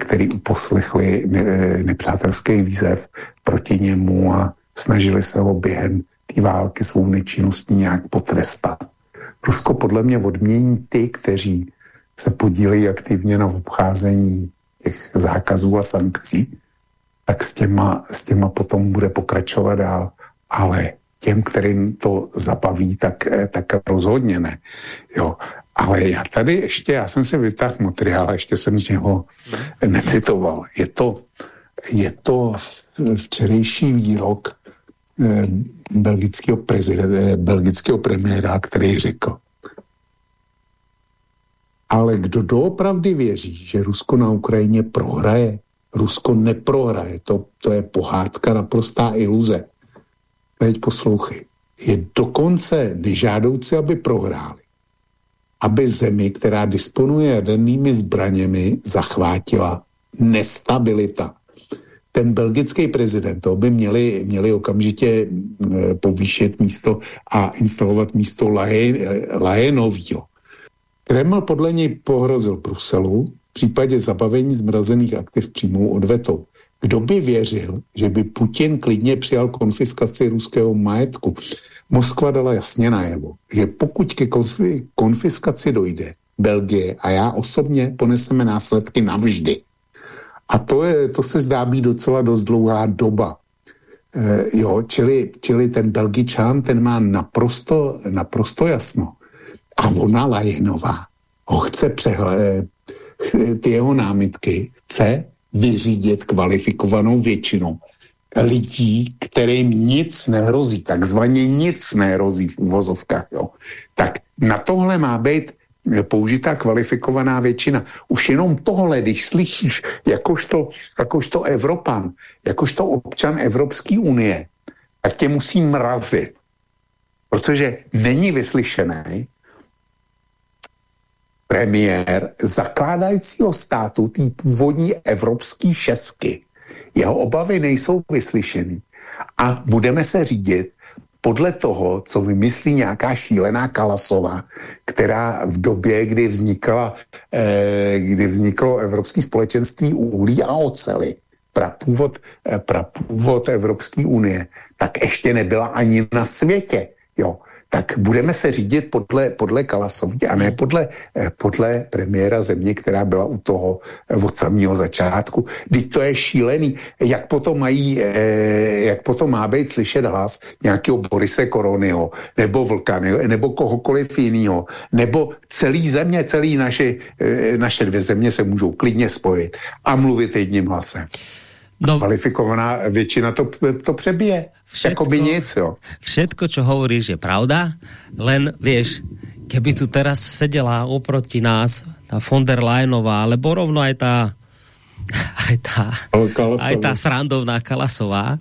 který uposlechli ne, nepřátelský výzev proti němu a snažili se ho během té války svou nečinností nějak potrestat. Rusko podle mě odmění ty, kteří se podílejí aktivně na obcházení těch zákazů a sankcí, tak s těma, s těma potom bude pokračovat dál. Ale těm, kterým to zabaví, tak, eh, tak rozhodně ne. Jo. Ale já tady ještě, já jsem si vytáhl materiál, ještě jsem z něho necitoval. Je to, je to včerejší výrok Eh, belgického prezidenta, eh, belgického premiéra, který řekl, ale kdo doopravdy věří, že Rusko na Ukrajině prohraje, Rusko neprohraje, to, to je pohádka, naprostá iluze. Teď poslouchej. Je dokonce nežádoucí, aby prohráli. Aby zemi, která disponuje jadernými zbraněmi, zachvátila nestabilita ten belgický prezident, to by měli, měli okamžitě e, povýšit místo a instalovat místo Lajenovýho. Kreml podle něj pohrozil Bruselu v případě zabavení zmrazených aktiv přímou odvetou. Kdo by věřil, že by Putin klidně přijal konfiskaci ruského majetku? Moskva dala jasně najevo, že pokud ke konfiskaci dojde, Belgie a já osobně poneseme následky navždy. A to, je, to se zdá být docela dost dlouhá doba. E, jo, čili, čili ten Belgičan, ten má naprosto, naprosto jasno. A ona Lajenová ho chce přehle, ty jeho námitky chce vyřídit kvalifikovanou většinou lidí, kterým nic nehrozí, takzvaně nic nehrozí v uvozovkách. Jo. Tak na tohle má být použitá kvalifikovaná většina. Už jenom tohle, když slyšíš jakožto, jakožto Evropan, jakožto občan Evropské unie, tak tě musí mrazit. protože není vyslyšený premiér zakládajícího státu té původní evropské šestky. Jeho obavy nejsou vyslyšeny. A budeme se řídit podle toho, co vymyslí nějaká šílená Kalasova, která v době, kdy, vznikla, eh, kdy vzniklo Evropské společenství uhlí a ocely, prapůvod, eh, prapůvod Evropské unie, tak ještě nebyla ani na světě. Jo tak budeme se řídit podle, podle Kalasový a ne podle, eh, podle premiéra země, která byla u toho eh, od samého začátku. Teď to je šílený. Jak potom, mají, eh, jak potom má být slyšet hlas nějakého Borise Koronyho, nebo Vlka, nebo kohokoliv jiného, nebo celý země, celý naše, naše dvě země se můžou klidně spojit a mluvit jedním hlasem. No, kvalifikovaná většina to, to přebije. Všetko, by nic, jo. Všetko, čo hovoríš, je pravda, len, vieš, keby tu teraz sedela oproti nás tá von der Leyenová, alebo rovno aj tá aj tá, aj tá srandovná Kalasová,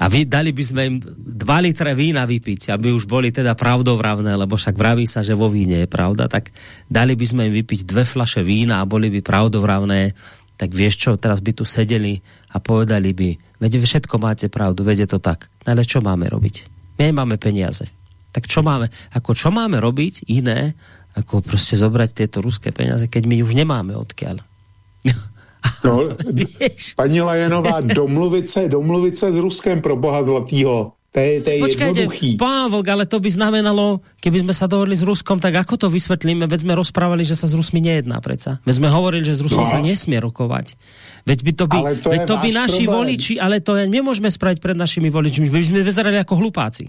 a vy, dali by sme im 2 litre vína vypiť, aby už boli teda pravdovravné, lebo však vraví sa, že vo víne je pravda, tak dali by sme im vypiť dve flaše vína a boli by pravdovravné tak vieš čo, teraz by tu sedeli a povedali by, veď všetko máte pravdu, veď to tak. No ale čo máme robiť? My nemáme peniaze. Tak čo máme, ako čo máme robiť iné, ako prostě zobrať tieto ruské peniaze, keď my už nemáme odkiaľ. No, paní Lajenová, domluvit se, domluvit se s Ruskem pro boha zlatýho. To je, to je Počkajte, pán Vlk, ale to by znamenalo, keby sme sa dohodli s Ruskom, tak ako to vysvetlíme? Veď sme rozprávali, že sa s Rusmi nejedná preca. Veď sme hovorili, že s Rusom no. sa nesmie rokovať. Veď by to by, to veď to by naši problém. voliči, ale to nemôžeme spraviť pred našimi voličmi. By sme vyzerali ako hlupáci.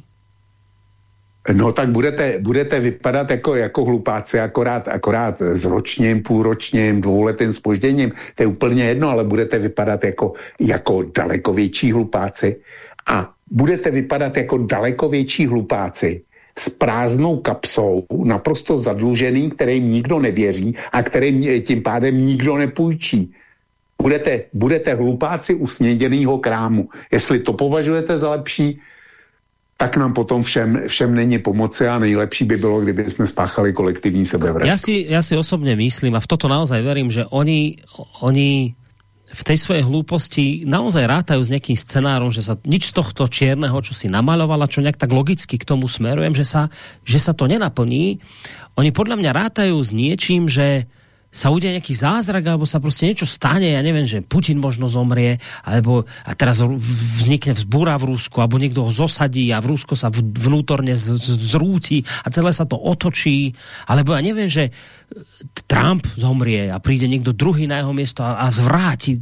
No tak budete, budete vypadat jako, jako hlupáci, akorát, akorát s ročním, půlročním, dvouletým spožděním. To je úplně jedno, ale budete vypadat jako, jako daleko větší hlupáci. A budete vypadat jako daleko větší hlupáci s prázdnou kapsou, naprosto zadlužený, kterým nikdo nevěří a kterým tím pádem nikdo nepůjčí. Budete, budete hlupáci u sněděného krámu. Jestli to považujete za lepší, tak nám potom všem, všem není pomoci a nejlepší by bylo, kdyby jsme spáchali kolektivní sebevraždu. Já si, já si osobně myslím a v toto naozaj verím, že oni, oni v tej svojej hlúposti naozaj rátajú s nejakým scenárom, že sa nič z tohto čierneho, čo si namalovala, čo nejak tak logicky k tomu smerujem, že sa, že sa to nenaplní. Oni podľa mňa rátajú s niečím, že sa udeje nejaký zázrak, alebo sa prostě niečo stane, ja neviem, že Putin možno zomrie, alebo a teraz vznikne vzbúra v Rusku, alebo niekto ho zosadí a v Rusko sa vnútorne zrúti a celé sa to otočí, alebo ja neviem, že Trump zomrie a príde niekto druhý na jeho miesto a, a zvráti,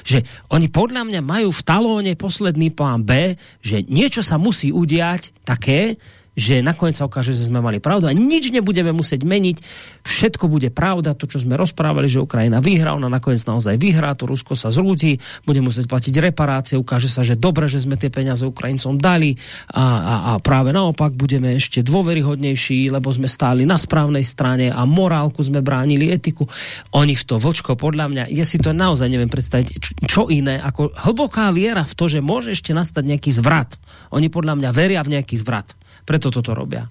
že oni podľa mňa majú v talóne posledný plán B, že niečo sa musí udiať také, že nakoniec sa ukáže, že sme mali pravdu a nič nebudeme musieť meniť. Všetko bude pravda, to, čo sme rozprávali, že Ukrajina vyhrá, ona nakoniec naozaj vyhrá, to Rusko sa zrúti, bude musieť platiť reparácie, ukáže sa, že dobre, že sme tie peniaze Ukrajincom dali a, a, a práve naopak budeme ešte dôveryhodnejší, lebo sme stáli na správnej strane a morálku sme bránili, etiku. Oni v to, vočko, podľa mňa, ja si to naozaj neviem predstaviť, čo iné, ako hlboká viera v to, že môže ešte nastať nejaký zvrat. Oni podľa mňa veria v nejaký zvrat. Preto toto robia.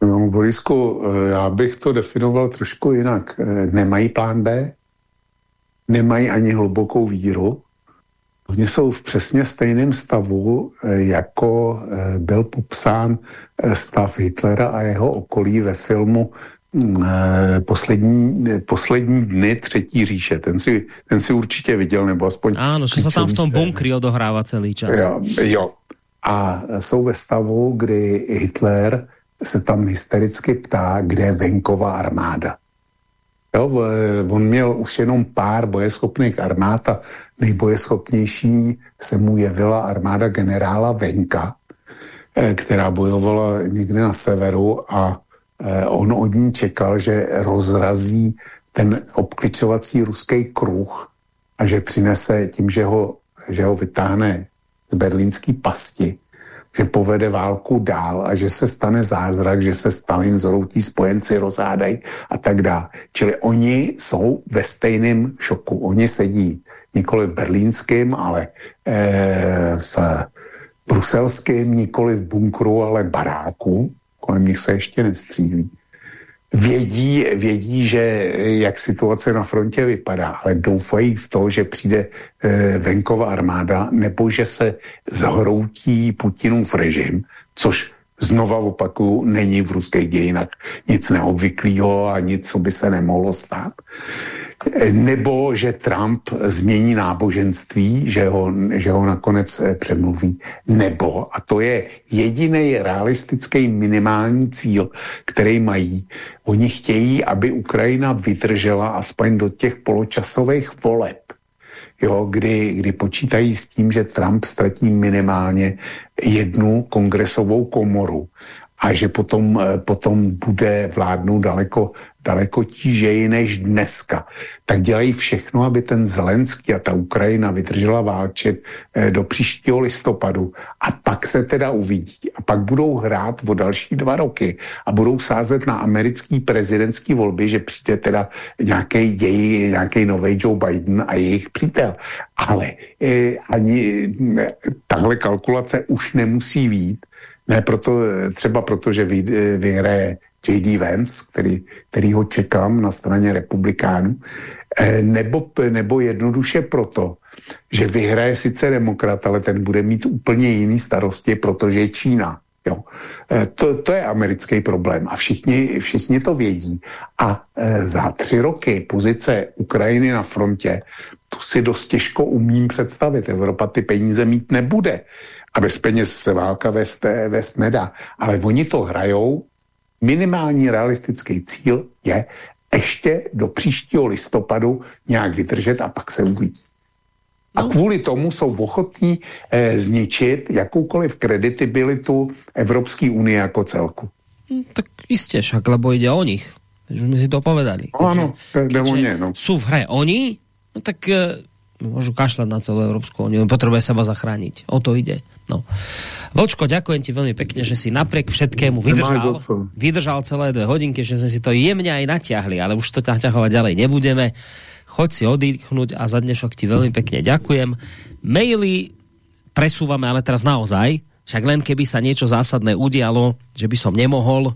No, Borisku, eh, já bych to definoval trošku jinak. Eh, nemají plán B, nemají ani hlubokou víru. Oni jsou v přesně stejném stavu, eh, jako byl popsán stav Hitlera a jeho okolí ve filmu mm, poslední, poslední dny třetí říše. Ten si, ten si určitě viděl, nebo aspoň... Áno, že se tam v tom bunkri odohrává celý čas. Jo, jo, a jsou ve stavu, kdy Hitler se tam hystericky ptá, kde je venková armáda. Jo, on měl už jenom pár bojeschopných armád a nejbojeschopnější se mu jevila armáda generála Venka, eh, která bojovala někde na severu a eh, on od ní čekal, že rozrazí ten obkličovací ruský kruh a že přinese tím, že ho, že ho vytáhne z berlínský pasti, že povede válku dál a že se stane zázrak, že se Stalin zoroutí spojenci rozhádají a tak dále. Čili oni jsou ve stejném šoku. Oni sedí nikoli v berlínském, ale e, v, bruselském nikoli v bunkru, ale baráku, kolem nich se ještě nestřílí, vědí, vědí, že jak situace na frontě vypadá, ale doufají v to, že přijde e, venková armáda nebo že se zhroutí Putinův režim, což znova opakuju, není v ruských dějinách nic neobvyklého a nic, co by se nemohlo stát nebo že Trump změní náboženství, že ho, že ho nakonec eh, přemluví, nebo, a to je jediný realistický minimální cíl, který mají, oni chtějí, aby Ukrajina vydržela aspoň do těch poločasových voleb, jo, kdy, kdy počítají s tím, že Trump ztratí minimálně jednu kongresovou komoru a že potom, eh, potom bude vládnout daleko, daleko tížeji než dneska. Tak dělají všechno, aby ten Zelenský a ta Ukrajina vydržela válčit eh, do příštího listopadu a pak se teda uvidí. A pak budou hrát o další dva roky a budou sázet na americký prezidentský volby, že přijde teda nějaký děj, nějaký nový Joe Biden a jejich přítel. Ale eh, ani eh, tahle kalkulace už nemusí vít, ne proto, třeba proto, že vy, vyhraje J.D. Vance, který, který ho čekám na straně republikánů, eh, nebo, nebo jednoduše proto, že vyhraje sice demokrat, ale ten bude mít úplně jiný starosti, protože je Čína. Jo. Eh, to, to je americký problém a všichni, všichni to vědí. A za tři roky pozice Ukrajiny na frontě, tu si dost těžko umím představit. Evropa ty peníze mít nebude a bez peněz se válka vést, vést nedá. Ale oni to hrajou, minimální realistický cíl je ještě do příštího listopadu nějak vydržet a pak se uvidí. A no. kvůli tomu jsou ochotní eh, zničit jakoukoliv kreditibilitu Evropské unie jako celku. No, tak jistě, však, lebo jde o nich. Už jsme si to povedali. No, ano, jde o ně, no. Jsou v hře oni, no tak eh, môžu kašľať na celú Európsku úniu, potrebuje seba zachrániť. O to ide. No. Vočko, ďakujem ti veľmi pekne, že si napriek všetkému vydržal, vydržal celé dve hodinky, že sme si to jemne aj natiahli, ale už to ťahovať ďalej nebudeme. Choď si oddychnúť a za dnešok ti veľmi pekne ďakujem. Maily presúvame ale teraz naozaj, však len keby sa niečo zásadné udialo, že by som nemohol,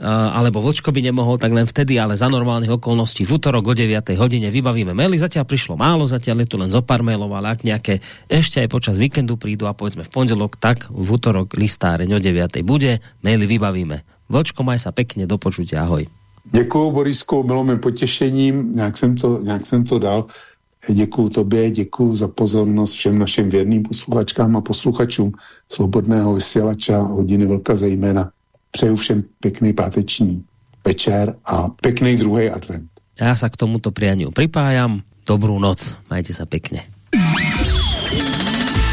alebo Vlčko by nemohol, tak len vtedy, ale za normálnych okolností v útorok o 9. hodine vybavíme maily. Zatiaľ prišlo málo, zatiaľ je tu len zo pár mailov, ale ak nejaké ešte aj počas víkendu prídu a povedzme v pondelok, tak v útorok listáreň o 9. bude, maily vybavíme. Vlčko, maj sa pekne, do počutia, ahoj. Děkuji, Borisku, bylo mi potěšením, nějak jsem to, nějak jsem to dal. Děkuji tobě, děkuji za pozornost všem našim věrným posluchačkám a posluchačům Slobodného vysílača hodiny Vlka zejména. Přeju všem pěkný páteční večer a pěkný druhý advent. Já se k tomuto prianiu pripájam. Dobrou noc, majte se pěkně.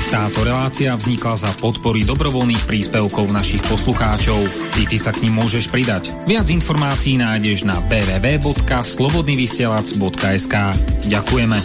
Táto relácia vznikla za podpory dobrovoľných príspevkov našich poslucháčov. I ty sa k ním môžeš pridať. Viac informácií nájdeš na www.slobodnyvysielac.sk Ďakujeme.